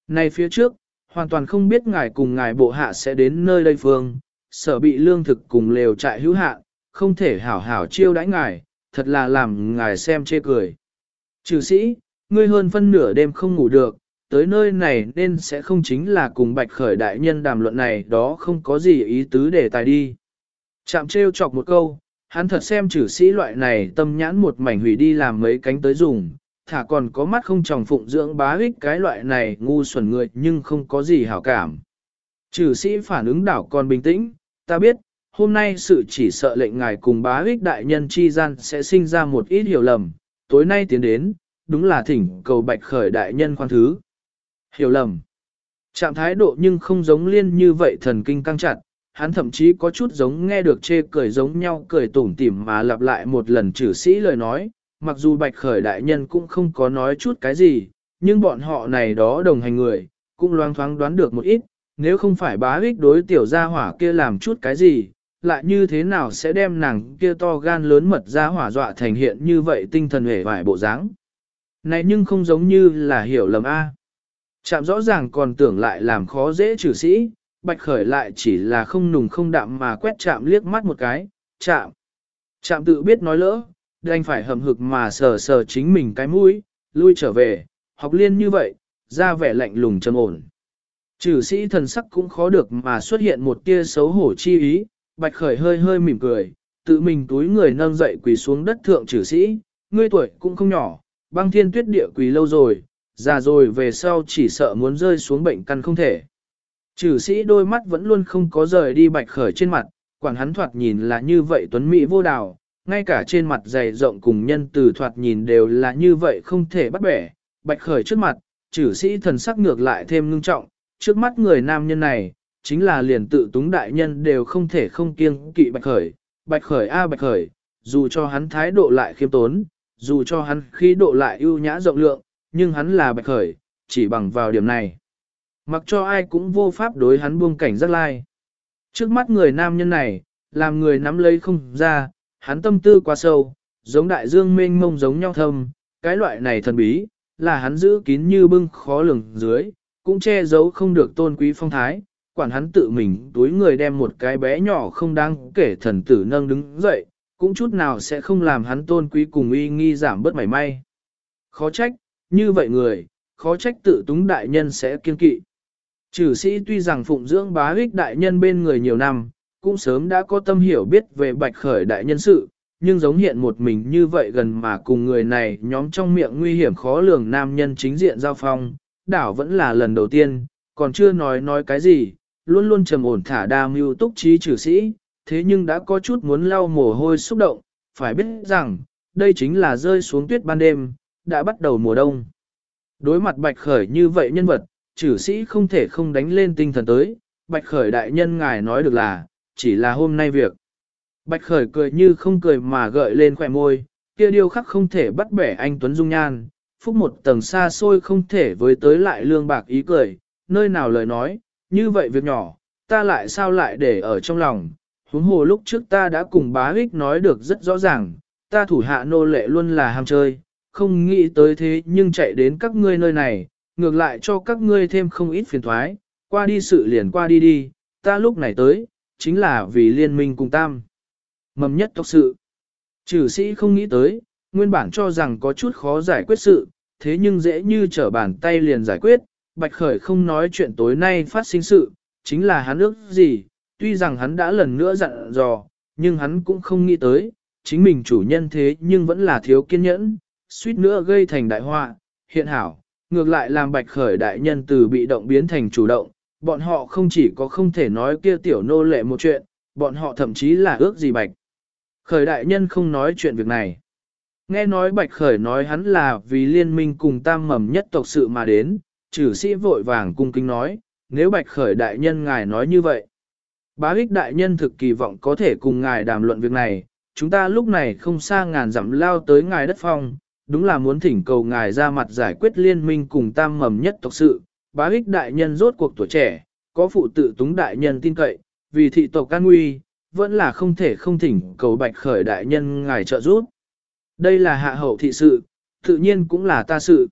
Này phía trước, hoàn toàn không biết ngài cùng ngài bộ hạ sẽ đến nơi đây phương, sở bị lương thực cùng lều trại hữu hạ, không thể hảo hảo chiêu đãi ngài, thật là làm ngài xem chê cười. Trừ sĩ, ngươi hơn phân nửa đêm không ngủ được, tới nơi này nên sẽ không chính là cùng bạch khởi đại nhân đàm luận này đó không có gì ý tứ để tài đi. Chạm trêu chọc một câu, hắn thật xem trừ sĩ loại này tâm nhãn một mảnh hủy đi làm mấy cánh tới dùng, thả còn có mắt không tròng phụng dưỡng bá ích cái loại này ngu xuẩn người nhưng không có gì hảo cảm. Trừ sĩ phản ứng đảo còn bình tĩnh, ta biết, hôm nay sự chỉ sợ lệnh ngài cùng bá ích đại nhân chi gian sẽ sinh ra một ít hiểu lầm, tối nay tiến đến, đúng là thỉnh cầu bạch khởi đại nhân khoan thứ. Hiểu lầm. Trạng thái độ nhưng không giống liên như vậy thần kinh căng chặt, hắn thậm chí có chút giống nghe được chê cười giống nhau cười tủm tỉm mà lặp lại một lần chử sĩ lời nói, mặc dù bạch khởi đại nhân cũng không có nói chút cái gì, nhưng bọn họ này đó đồng hành người, cũng loang thoáng đoán được một ít, nếu không phải bá ích đối tiểu gia hỏa kia làm chút cái gì, lại như thế nào sẽ đem nàng kia to gan lớn mật gia hỏa dọa thành hiện như vậy tinh thần hề vải bộ dáng. Này nhưng không giống như là hiểu lầm A. Chạm rõ ràng còn tưởng lại làm khó dễ trừ sĩ, bạch khởi lại chỉ là không nùng không đạm mà quét chạm liếc mắt một cái, chạm. Chạm tự biết nói lỡ, đành phải hầm hực mà sờ sờ chính mình cái mũi, lui trở về, học liên như vậy, ra vẻ lạnh lùng trầm ổn. Trừ sĩ thần sắc cũng khó được mà xuất hiện một tia xấu hổ chi ý, bạch khởi hơi hơi mỉm cười, tự mình túi người nâng dậy quỳ xuống đất thượng trừ sĩ, ngươi tuổi cũng không nhỏ, băng thiên tuyết địa quỳ lâu rồi, già rồi về sau chỉ sợ muốn rơi xuống bệnh căn không thể. Trừ sĩ đôi mắt vẫn luôn không có rời đi bạch khởi trên mặt, quản hắn thoạt nhìn là như vậy tuấn mỹ vô đào, ngay cả trên mặt dày rộng cùng nhân từ thoạt nhìn đều là như vậy không thể bắt bẻ. Bạch khởi trước mặt, chử sĩ thần sắc ngược lại thêm ngưng trọng, trước mắt người nam nhân này, chính là liền tự túng đại nhân đều không thể không kiêng kỵ bạch khởi. Bạch khởi a bạch khởi, dù cho hắn thái độ lại khiêm tốn, dù cho hắn khí độ lại ưu nhã rộng lượng, nhưng hắn là bạch khởi, chỉ bằng vào điểm này. Mặc cho ai cũng vô pháp đối hắn buông cảnh rất lai. Trước mắt người nam nhân này, làm người nắm lấy không ra, hắn tâm tư quá sâu, giống đại dương mênh mông giống nhau thâm, cái loại này thần bí, là hắn giữ kín như bưng khó lường dưới, cũng che giấu không được tôn quý phong thái, quản hắn tự mình túi người đem một cái bé nhỏ không đáng kể thần tử nâng đứng dậy, cũng chút nào sẽ không làm hắn tôn quý cùng uy nghi giảm bớt mảy may. Khó trách, như vậy người, khó trách tự túng đại nhân sẽ kiên kỵ. Trừ sĩ tuy rằng phụng dưỡng bá ích đại nhân bên người nhiều năm, cũng sớm đã có tâm hiểu biết về bạch khởi đại nhân sự, nhưng giống hiện một mình như vậy gần mà cùng người này nhóm trong miệng nguy hiểm khó lường nam nhân chính diện giao phong, đảo vẫn là lần đầu tiên, còn chưa nói nói cái gì, luôn luôn trầm ổn thả đa mưu túc trí trừ sĩ, thế nhưng đã có chút muốn lau mồ hôi xúc động, phải biết rằng, đây chính là rơi xuống tuyết ban đêm, đã bắt đầu mùa đông. Đối mặt bạch khởi như vậy nhân vật, trừ sĩ không thể không đánh lên tinh thần tới, bạch khởi đại nhân ngài nói được là, chỉ là hôm nay việc. Bạch khởi cười như không cười mà gợi lên khỏe môi, kia điều khắc không thể bắt bẻ anh Tuấn Dung Nhan, phúc một tầng xa xôi không thể với tới lại lương bạc ý cười, nơi nào lời nói, như vậy việc nhỏ, ta lại sao lại để ở trong lòng, huống hồ lúc trước ta đã cùng bá ích nói được rất rõ ràng, ta thủ hạ nô lệ luôn là ham chơi, không nghĩ tới thế nhưng chạy đến các ngươi nơi này, ngược lại cho các ngươi thêm không ít phiền thoái, qua đi sự liền qua đi đi, ta lúc này tới, chính là vì liên minh cùng tam. Mầm nhất tộc sự. Trừ sĩ không nghĩ tới, nguyên bản cho rằng có chút khó giải quyết sự, thế nhưng dễ như trở bàn tay liền giải quyết, Bạch Khởi không nói chuyện tối nay phát sinh sự, chính là hắn ước gì, tuy rằng hắn đã lần nữa dặn dò, nhưng hắn cũng không nghĩ tới, chính mình chủ nhân thế nhưng vẫn là thiếu kiên nhẫn, suýt nữa gây thành đại họa, hiện hảo, ngược lại làm Bạch Khởi đại nhân từ bị động biến thành chủ động, bọn họ không chỉ có không thể nói kia tiểu nô lệ một chuyện, bọn họ thậm chí là ước gì Bạch. Khởi đại nhân không nói chuyện việc này. Nghe nói Bạch Khởi nói hắn là vì liên minh cùng tam mầm nhất tộc sự mà đến, trừ sĩ vội vàng cung kính nói, nếu Bạch Khởi đại nhân ngài nói như vậy. Bá ích đại nhân thực kỳ vọng có thể cùng ngài đàm luận việc này, chúng ta lúc này không xa ngàn dặm lao tới ngài đất phong, đúng là muốn thỉnh cầu ngài ra mặt giải quyết liên minh cùng tam mầm nhất tộc sự. Bá ích đại nhân rốt cuộc tuổi trẻ, có phụ tự túng đại nhân tin cậy, vì thị tộc can nguy, vẫn là không thể không thỉnh cầu bạch khởi đại nhân ngài trợ giúp. Đây là hạ hậu thị sự, tự nhiên cũng là ta sự.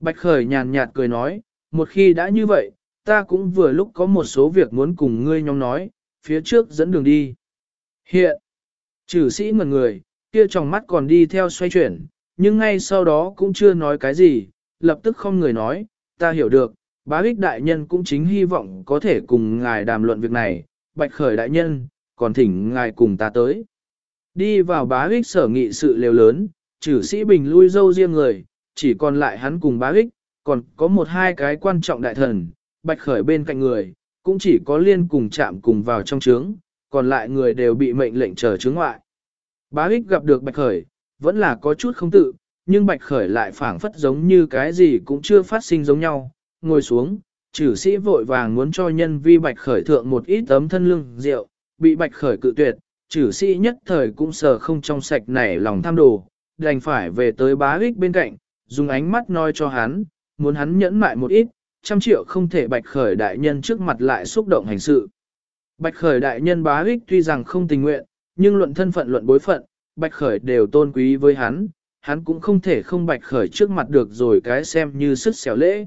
Bạch khởi nhàn nhạt cười nói, một khi đã như vậy, ta cũng vừa lúc có một số việc muốn cùng ngươi nhóm nói, phía trước dẫn đường đi. Hiện, trừ sĩ ngần người, kia trong mắt còn đi theo xoay chuyển, nhưng ngay sau đó cũng chưa nói cái gì, lập tức không người nói, ta hiểu được, bá ích đại nhân cũng chính hy vọng có thể cùng ngài đàm luận việc này, bạch khởi đại nhân, còn thỉnh ngài cùng ta tới. Đi vào bá ích sở nghị sự liều lớn, trừ sĩ bình lui dâu riêng người, chỉ còn lại hắn cùng bá ích, còn có một hai cái quan trọng đại thần, bạch khởi bên cạnh người, cũng chỉ có liên cùng chạm cùng vào trong trướng, còn lại người đều bị mệnh lệnh chờ trướng ngoại. Bá ích gặp được bạch khởi, vẫn là có chút không tự, nhưng bạch khởi lại phảng phất giống như cái gì cũng chưa phát sinh giống nhau, ngồi xuống, trừ sĩ vội vàng muốn cho nhân vi bạch khởi thượng một ít tấm thân lưng rượu, bị bạch khởi cự tuyệt, trừ sĩ nhất thời cũng sờ không trong sạch nảy lòng tham đồ, đành phải về tới bá ích bên cạnh, dùng ánh mắt nói cho hắn, muốn hắn nhẫn mại một ít, trăm triệu không thể bạch khởi đại nhân trước mặt lại xúc động hành sự. Bạch khởi đại nhân bá ích tuy rằng không tình nguyện, nhưng luận thân phận luận bối phận, bạch khởi đều tôn quý với hắn, hắn cũng không thể không bạch khởi trước mặt được rồi cái xem như sức xẻo lễ.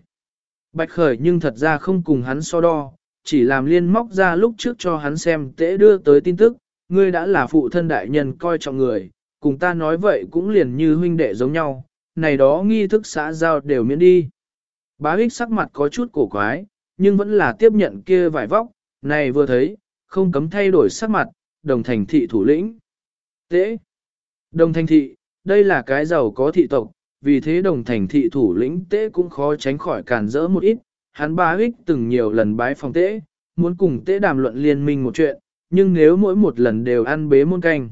Bạch khởi nhưng thật ra không cùng hắn so đo, chỉ làm liên móc ra lúc trước cho hắn xem tễ đưa tới tin tức, ngươi đã là phụ thân đại nhân coi trọng người, cùng ta nói vậy cũng liền như huynh đệ giống nhau, này đó nghi thức xã giao đều miễn đi. Bá ích sắc mặt có chút cổ quái, nhưng vẫn là tiếp nhận kia vải vóc, này vừa thấy, không cấm thay đổi sắc mặt, đồng thành thị thủ lĩnh. Tế! Đồng thành thị, đây là cái giàu có thị tộc, vì thế đồng thành thị thủ lĩnh tế cũng khó tránh khỏi cản rỡ một ít, hắn bá ích từng nhiều lần bái phòng tế, muốn cùng tế đàm luận liên minh một chuyện, nhưng nếu mỗi một lần đều ăn bế môn canh.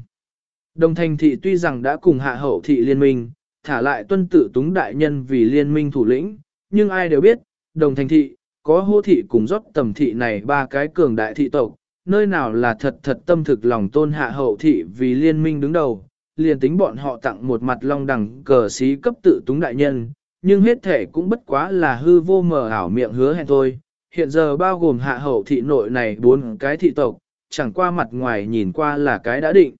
Đồng thành thị tuy rằng đã cùng hạ hậu thị liên minh, thả lại tuân Tử túng đại nhân vì liên minh thủ lĩnh, nhưng ai đều biết, đồng thành thị, có hô thị cùng rót tầm thị này ba cái cường đại thị tộc, nơi nào là thật thật tâm thực lòng tôn hạ hậu thị vì liên minh đứng đầu, liền tính bọn họ tặng một mặt long đẳng cờ xí cấp tự túng đại nhân, nhưng hết thể cũng bất quá là hư vô mờ ảo miệng hứa hẹn thôi. Hiện giờ bao gồm hạ hậu thị nội này bốn cái thị tộc, chẳng qua mặt ngoài nhìn qua là cái đã định.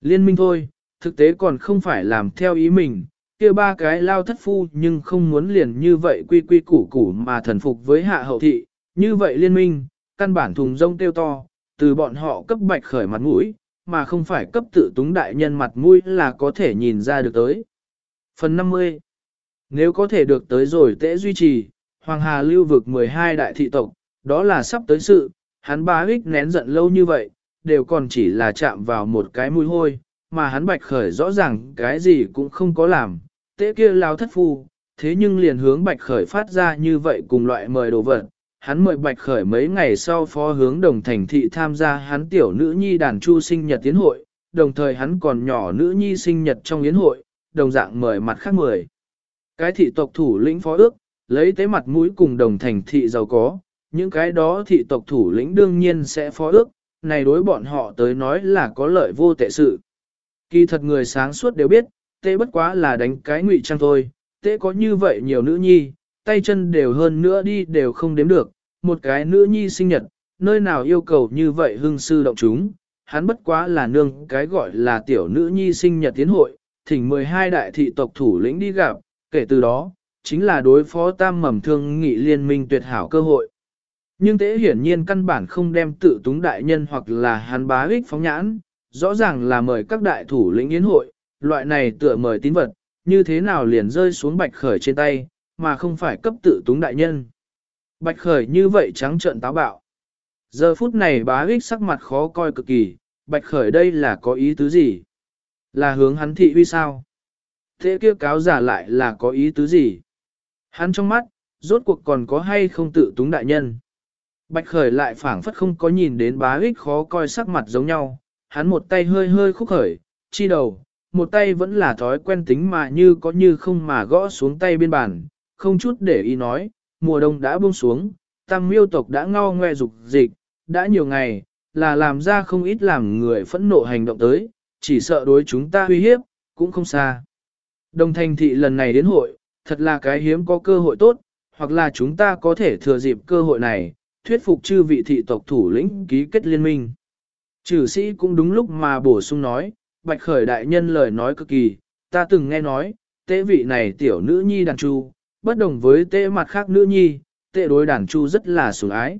Liên minh thôi, thực tế còn không phải làm theo ý mình, kia ba cái lao thất phu nhưng không muốn liền như vậy quy quy củ củ mà thần phục với hạ hậu thị, như vậy liên minh, căn bản thùng rông tiêu to, từ bọn họ cấp bạch khởi mặt mũi, mà không phải cấp tự túng đại nhân mặt mũi là có thể nhìn ra được tới. Phần 50 Nếu có thể được tới rồi tễ duy trì, Hoàng Hà lưu vực 12 đại thị tộc, đó là sắp tới sự, hắn ba hích nén giận lâu như vậy, đều còn chỉ là chạm vào một cái mũi hôi, mà hắn bạch khởi rõ ràng cái gì cũng không có làm, tế kia lao thất phu, thế nhưng liền hướng bạch khởi phát ra như vậy cùng loại mời đồ vật. Hắn mời Bạch Khởi mấy ngày sau phó hướng đồng thành thị tham gia hắn tiểu nữ nhi đàn chu sinh nhật tiến hội, đồng thời hắn còn nhỏ nữ nhi sinh nhật trong yến hội, đồng dạng mời mặt khác mười. Cái thị tộc thủ lĩnh phó ước, lấy tế mặt mũi cùng đồng thành thị giàu có, những cái đó thị tộc thủ lĩnh đương nhiên sẽ phó ước, này đối bọn họ tới nói là có lợi vô tệ sự. Kỳ thật người sáng suốt đều biết, tế bất quá là đánh cái ngụy trang thôi, tế có như vậy nhiều nữ nhi, tay chân đều hơn nữa đi đều không đếm được, một cái nữ nhi sinh nhật, nơi nào yêu cầu như vậy hưng sư động chúng, hắn bất quá là nương cái gọi là tiểu nữ nhi sinh nhật tiến hội, thỉnh 12 đại thị tộc thủ lĩnh đi gặp, kể từ đó, chính là đối phó tam mầm thương nghị liên minh tuyệt hảo cơ hội. Nhưng tế hiển nhiên căn bản không đem tự túng đại nhân hoặc là hắn bá ích phóng nhãn, rõ ràng là mời các đại thủ lĩnh yến hội, loại này tựa mời tín vật, như thế nào liền rơi xuống bạch khởi trên tay, mà không phải cấp tự túng đại nhân. Bạch khởi như vậy trắng trợn táo bạo. Giờ phút này bá ích sắc mặt khó coi cực kỳ, bạch khởi đây là có ý tứ gì? Là hướng hắn thị uy sao? Thế kia cáo giả lại là có ý tứ gì? Hắn trong mắt, rốt cuộc còn có hay không tự túng đại nhân? Bạch khởi lại phảng phất không có nhìn đến bá ích khó coi sắc mặt giống nhau, hắn một tay hơi hơi khúc khởi, chi đầu, một tay vẫn là thói quen tính mà như có như không mà gõ xuống tay bên bàn, không chút để ý nói, mùa đông đã buông xuống, tam miêu tộc đã ngao ngoe dục dịch, đã nhiều ngày, là làm ra không ít làm người phẫn nộ hành động tới, chỉ sợ đối chúng ta uy hiếp, cũng không xa. Đồng thành thị lần này đến hội, thật là cái hiếm có cơ hội tốt, hoặc là chúng ta có thể thừa dịp cơ hội này, thuyết phục chư vị thị tộc thủ lĩnh ký kết liên minh. Trừ sĩ cũng đúng lúc mà bổ sung nói, bạch khởi đại nhân lời nói cực kỳ, ta từng nghe nói, tế vị này tiểu nữ nhi đàn chu, bất đồng với tế mặt khác nữ nhi, tế đối đàn chu rất là sủng ái.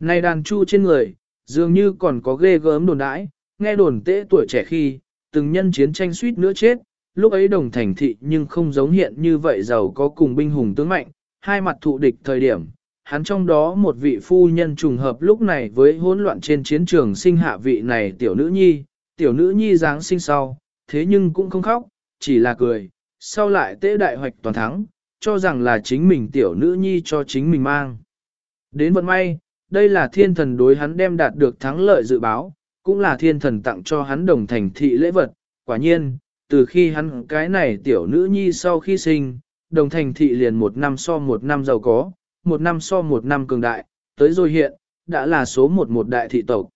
Này đàn chu trên người, dường như còn có ghê gớm đồn đãi, nghe đồn tế tuổi trẻ khi, từng nhân chiến tranh suýt nữa chết, lúc ấy đồng thành thị nhưng không giống hiện như vậy giàu có cùng binh hùng tướng mạnh, hai mặt thụ địch thời điểm, hắn trong đó một vị phu nhân trùng hợp lúc này với hỗn loạn trên chiến trường sinh hạ vị này tiểu nữ nhi, tiểu nữ nhi dáng sinh sau, thế nhưng cũng không khóc, chỉ là cười, sau lại tế đại hoạch toàn thắng, cho rằng là chính mình tiểu nữ nhi cho chính mình mang. Đến vận may, đây là thiên thần đối hắn đem đạt được thắng lợi dự báo, cũng là thiên thần tặng cho hắn đồng thành thị lễ vật, quả nhiên, từ khi hắn cái này tiểu nữ nhi sau khi sinh, đồng thành thị liền một năm so một năm giàu có, một năm so một năm cường đại, tới rồi hiện, đã là số một một đại thị tộc.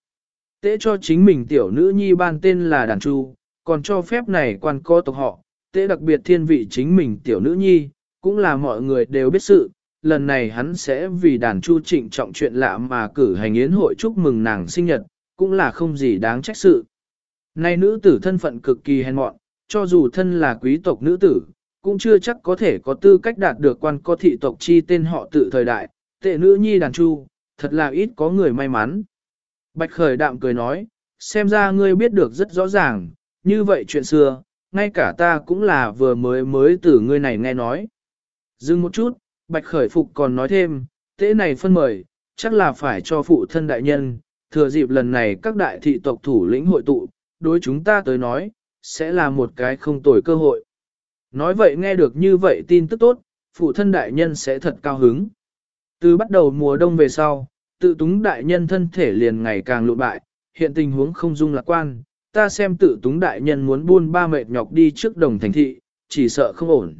Tế cho chính mình tiểu nữ nhi ban tên là đàn chu, còn cho phép này quan co tộc họ, tế đặc biệt thiên vị chính mình tiểu nữ nhi, cũng là mọi người đều biết sự, lần này hắn sẽ vì đàn chu trịnh trọng chuyện lạ mà cử hành yến hội chúc mừng nàng sinh nhật, cũng là không gì đáng trách sự. Nay nữ tử thân phận cực kỳ hèn mọn, cho dù thân là quý tộc nữ tử, cũng chưa chắc có thể có tư cách đạt được quan có thị tộc chi tên họ tự thời đại, tệ nữ nhi đàn chu, thật là ít có người may mắn. Bạch khởi đạm cười nói, xem ra ngươi biết được rất rõ ràng, như vậy chuyện xưa, ngay cả ta cũng là vừa mới mới từ ngươi này nghe nói. Dừng một chút, bạch khởi phục còn nói thêm, tế này phân mời, chắc là phải cho phụ thân đại nhân, thừa dịp lần này các đại thị tộc thủ lĩnh hội tụ, đối chúng ta tới nói, sẽ là một cái không tồi cơ hội. Nói vậy nghe được như vậy tin tức tốt, phụ thân đại nhân sẽ thật cao hứng. Từ bắt đầu mùa đông về sau, tự túng đại nhân thân thể liền ngày càng lụn bại, hiện tình huống không dung lạc quan, ta xem tự túng đại nhân muốn buôn ba mệt nhọc đi trước đồng thành thị, chỉ sợ không ổn.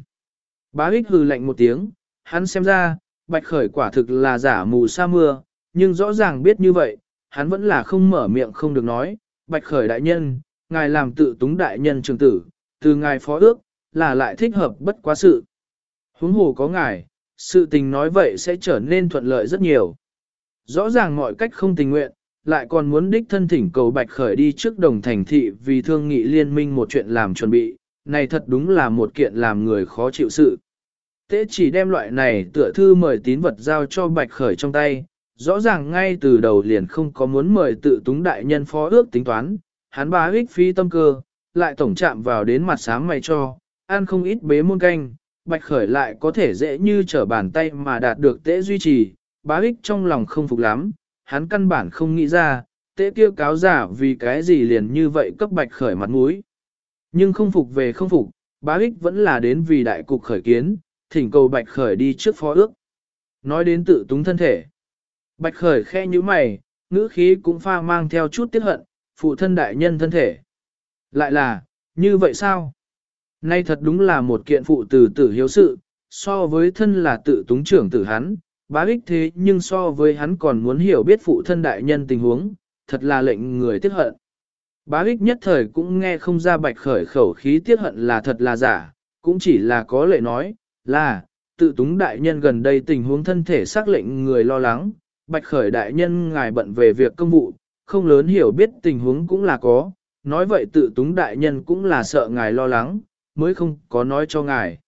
Bá ích hừ lạnh một tiếng, hắn xem ra, bạch khởi quả thực là giả mù sa mưa, nhưng rõ ràng biết như vậy, hắn vẫn là không mở miệng không được nói, bạch khởi đại nhân, ngài làm tự túng đại nhân trường tử, từ ngài phó ước, là lại thích hợp bất quá sự. Huống hồ có ngài, sự tình nói vậy sẽ trở nên thuận lợi rất nhiều. Rõ ràng mọi cách không tình nguyện, lại còn muốn đích thân thỉnh cầu Bạch Khởi đi trước đồng thành thị vì thương nghị liên minh một chuyện làm chuẩn bị, này thật đúng là một kiện làm người khó chịu sự. Tế chỉ đem loại này tựa thư mời tín vật giao cho Bạch Khởi trong tay, rõ ràng ngay từ đầu liền không có muốn mời tự túng đại nhân phó ước tính toán, hắn bá ích phi tâm cơ, lại tổng chạm vào đến mặt sáng mày cho, ăn không ít bế môn canh, Bạch Khởi lại có thể dễ như trở bàn tay mà đạt được tế duy trì, bá ích trong lòng không phục lắm, hắn căn bản không nghĩ ra, tế kia cáo giả vì cái gì liền như vậy cấp Bạch Khởi mặt mũi. Nhưng không phục về không phục, bá ích vẫn là đến vì đại cục khởi kiến, thỉnh cầu Bạch Khởi đi trước phó ước. Nói đến tự túng thân thể. Bạch Khởi khe như mày, ngữ khí cũng pha mang theo chút tiếc hận, phụ thân đại nhân thân thể. Lại là, như vậy sao? Nay thật đúng là một kiện phụ tử tử hiếu sự, so với thân là tự túng trưởng tử hắn, bá ích thế nhưng so với hắn còn muốn hiểu biết phụ thân đại nhân tình huống, thật là lệnh người tiếc hận. Bá ích nhất thời cũng nghe không ra bạch khởi khẩu khí tiếc hận là thật là giả, cũng chỉ là có lệ nói, là, tự túng đại nhân gần đây tình huống thân thể xác lệnh người lo lắng, bạch khởi đại nhân ngài bận về việc công vụ, không lớn hiểu biết tình huống cũng là có, nói vậy tự túng đại nhân cũng là sợ ngài lo lắng, mới không có nói cho ngài.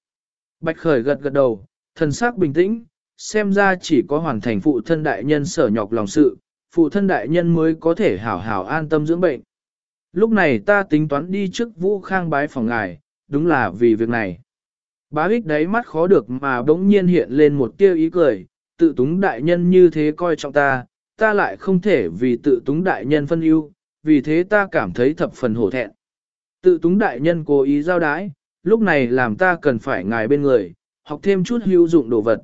Bạch khởi gật gật đầu, thần sắc bình tĩnh, xem ra chỉ có hoàn thành phụ thân đại nhân sở nhọc lòng sự, phụ thân đại nhân mới có thể hảo hảo an tâm dưỡng bệnh. Lúc này ta tính toán đi trước vũ khang bái phòng ngài, đúng là vì việc này. Bá ích đáy mắt khó được mà bỗng nhiên hiện lên một tia ý cười, tự túng đại nhân như thế coi trọng ta, ta lại không thể vì tự túng đại nhân phân ưu, vì thế ta cảm thấy thập phần hổ thẹn. Tự túng đại nhân cố ý giao đái, lúc này làm ta cần phải ngài bên người, học thêm chút hữu dụng đồ vật.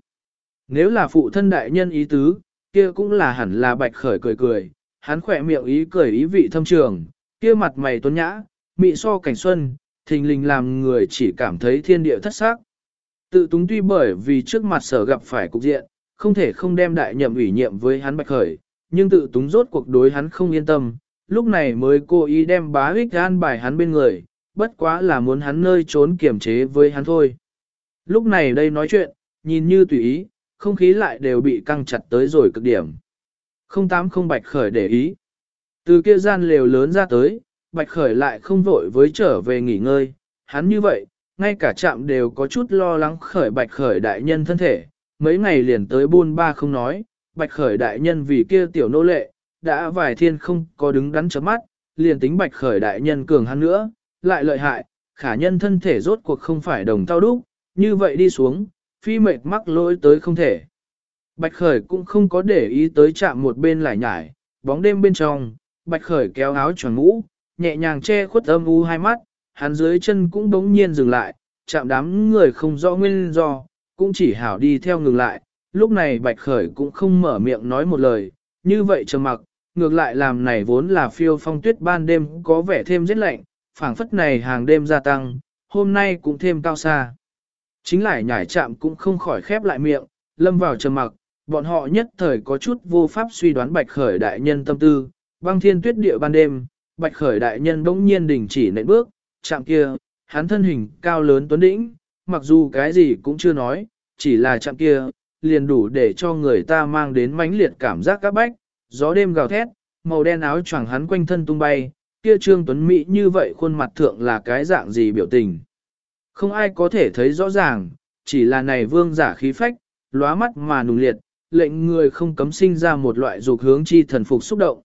Nếu là phụ thân đại nhân ý tứ, kia cũng là hẳn là bạch khởi cười cười, hắn khỏe miệng ý cười ý vị thâm trường, kia mặt mày tuấn nhã, mị so cảnh xuân, thình lình làm người chỉ cảm thấy thiên địa thất xác. Tự túng tuy bởi vì trước mặt sở gặp phải cục diện, không thể không đem đại nhậm ủy nhiệm với hắn bạch khởi, nhưng tự túng rốt cuộc đối hắn không yên tâm, lúc này mới cố ý đem bá ích an bài hắn bên người, bất quá là muốn hắn nơi trốn kiểm chế với hắn thôi. Lúc này đây nói chuyện, nhìn như tùy ý, không khí lại đều bị căng chặt tới rồi cực điểm. Không tám không bạch khởi để ý. Từ kia gian lều lớn ra tới, bạch khởi lại không vội với trở về nghỉ ngơi, hắn như vậy, ngay cả trạm đều có chút lo lắng khởi bạch khởi đại nhân thân thể, mấy ngày liền tới buôn ba không nói, bạch khởi đại nhân vì kia tiểu nô lệ, đã vài thiên không có đứng đắn chấm mắt, liền tính bạch khởi đại nhân cường hắn nữa, lại lợi hại, khả nhân thân thể rốt cuộc không phải đồng tao đúc, như vậy đi xuống, phi mệt mắc lỗi tới không thể. Bạch khởi cũng không có để ý tới chạm một bên lại nhải, bóng đêm bên trong, bạch khởi kéo áo tròn mũ, nhẹ nhàng che khuất âm u hai mắt, hắn dưới chân cũng đống nhiên dừng lại, chạm đám người không rõ nguyên do, cũng chỉ hảo đi theo ngừng lại, lúc này bạch khởi cũng không mở miệng nói một lời, như vậy trầm mặc, ngược lại làm này vốn là phiêu phong tuyết ban đêm có vẻ thêm rất lạnh, phảng phất này hàng đêm gia tăng, hôm nay cũng thêm cao xa. Chính lại nhảy chạm cũng không khỏi khép lại miệng, lâm vào trầm mặc, bọn họ nhất thời có chút vô pháp suy đoán bạch khởi đại nhân tâm tư, băng thiên tuyết địa ban đêm, bạch khởi đại nhân bỗng nhiên đình chỉ nệm bước, chạm kia, hắn thân hình cao lớn tuấn đĩnh, mặc dù cái gì cũng chưa nói, chỉ là chạm kia, liền đủ để cho người ta mang đến mãnh liệt cảm giác các bách, gió đêm gào thét, màu đen áo choàng hắn quanh thân tung bay, kia trương tuấn mỹ như vậy khuôn mặt thượng là cái dạng gì biểu tình. Không ai có thể thấy rõ ràng, chỉ là này vương giả khí phách, lóa mắt mà nùng liệt, lệnh người không cấm sinh ra một loại dục hướng chi thần phục xúc động.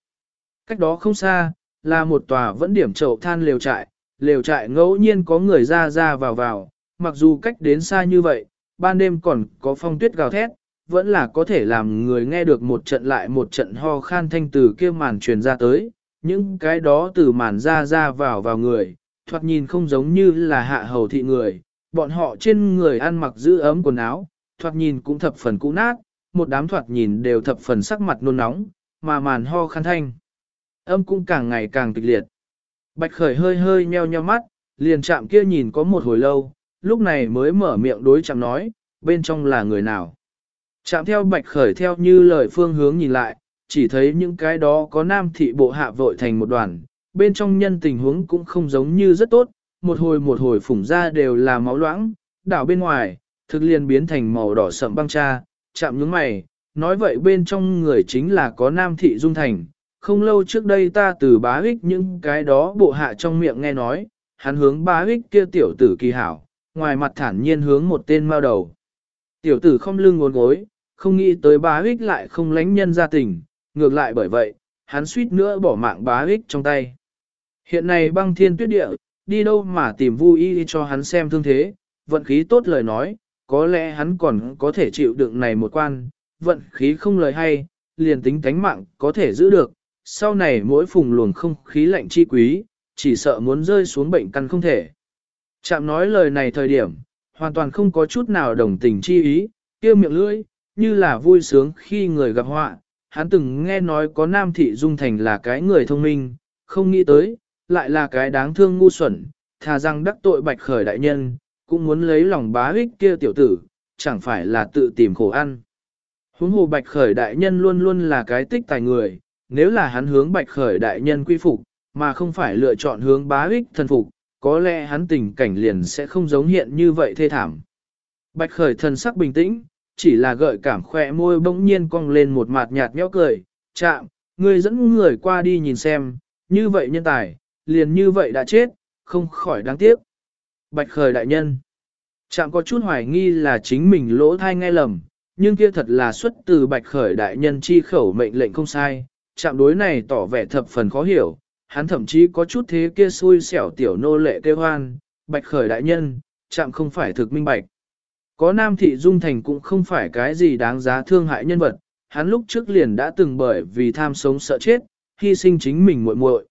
Cách đó không xa, là một tòa vẫn điểm chậu than lều trại, lều trại ngẫu nhiên có người ra ra vào vào, mặc dù cách đến xa như vậy, ban đêm còn có phong tuyết gào thét, vẫn là có thể làm người nghe được một trận lại một trận ho khan thanh từ kia màn truyền ra tới, những cái đó từ màn ra ra vào vào người, thoạt nhìn không giống như là hạ hầu thị người, bọn họ trên người ăn mặc giữ ấm quần áo, thoạt nhìn cũng thập phần cũ nát, một đám thoạt nhìn đều thập phần sắc mặt nôn nóng, mà màn ho khan thanh. Âm cũng càng ngày càng kịch liệt. Bạch khởi hơi hơi nheo nheo mắt, liền chạm kia nhìn có một hồi lâu, lúc này mới mở miệng đối chạm nói, bên trong là người nào. Chạm theo bạch khởi theo như lời phương hướng nhìn lại, chỉ thấy những cái đó có nam thị bộ hạ vội thành một đoàn, bên trong nhân tình huống cũng không giống như rất tốt, một hồi một hồi phủng ra đều là máu loãng, đảo bên ngoài, thực liền biến thành màu đỏ sậm băng cha, chạm những mày, nói vậy bên trong người chính là có nam thị dung thành. Không lâu trước đây ta từ bá Hích những cái đó bộ hạ trong miệng nghe nói, hắn hướng bá Hích kia tiểu tử kỳ hảo, ngoài mặt thản nhiên hướng một tên mao đầu. Tiểu tử không lưng ngốn gối, không nghĩ tới bá Hích lại không lánh nhân ra tình, ngược lại bởi vậy, hắn suýt nữa bỏ mạng bá Hích trong tay. Hiện nay băng thiên tuyết địa, đi đâu mà tìm vui y cho hắn xem thương thế, vận khí tốt lời nói, có lẽ hắn còn có thể chịu đựng này một quan, vận khí không lời hay, liền tính tánh mạng có thể giữ được, sau này mỗi phùng luồng không khí lạnh chi quý, chỉ sợ muốn rơi xuống bệnh căn không thể. Chạm nói lời này thời điểm, hoàn toàn không có chút nào đồng tình chi ý, kia miệng lưỡi, như là vui sướng khi người gặp họa. Hắn từng nghe nói có Nam Thị Dung Thành là cái người thông minh, không nghĩ tới, lại là cái đáng thương ngu xuẩn, thà rằng đắc tội bạch khởi đại nhân, cũng muốn lấy lòng bá ích kia tiểu tử, chẳng phải là tự tìm khổ ăn. Huống hồ bạch khởi đại nhân luôn luôn là cái tích tài người, nếu là hắn hướng bạch khởi đại nhân quy phục, mà không phải lựa chọn hướng bá ích thần phục, có lẽ hắn tình cảnh liền sẽ không giống hiện như vậy thê thảm. Bạch khởi thần sắc bình tĩnh, chỉ là gợi cảm khỏe môi bỗng nhiên cong lên một mặt nhạt nhẽo cười, chạm, người dẫn người qua đi nhìn xem, như vậy nhân tài, liền như vậy đã chết, không khỏi đáng tiếc. Bạch khởi đại nhân, chạm có chút hoài nghi là chính mình lỗ thai nghe lầm, nhưng kia thật là xuất từ bạch khởi đại nhân chi khẩu mệnh lệnh không sai, chạm đối này tỏ vẻ thập phần khó hiểu, hắn thậm chí có chút thế kia xui xẻo tiểu nô lệ kêu hoan, bạch khởi đại nhân, chạm không phải thực minh bạch. Có nam thị dung thành cũng không phải cái gì đáng giá thương hại nhân vật, hắn lúc trước liền đã từng bởi vì tham sống sợ chết, hy sinh chính mình muội muội.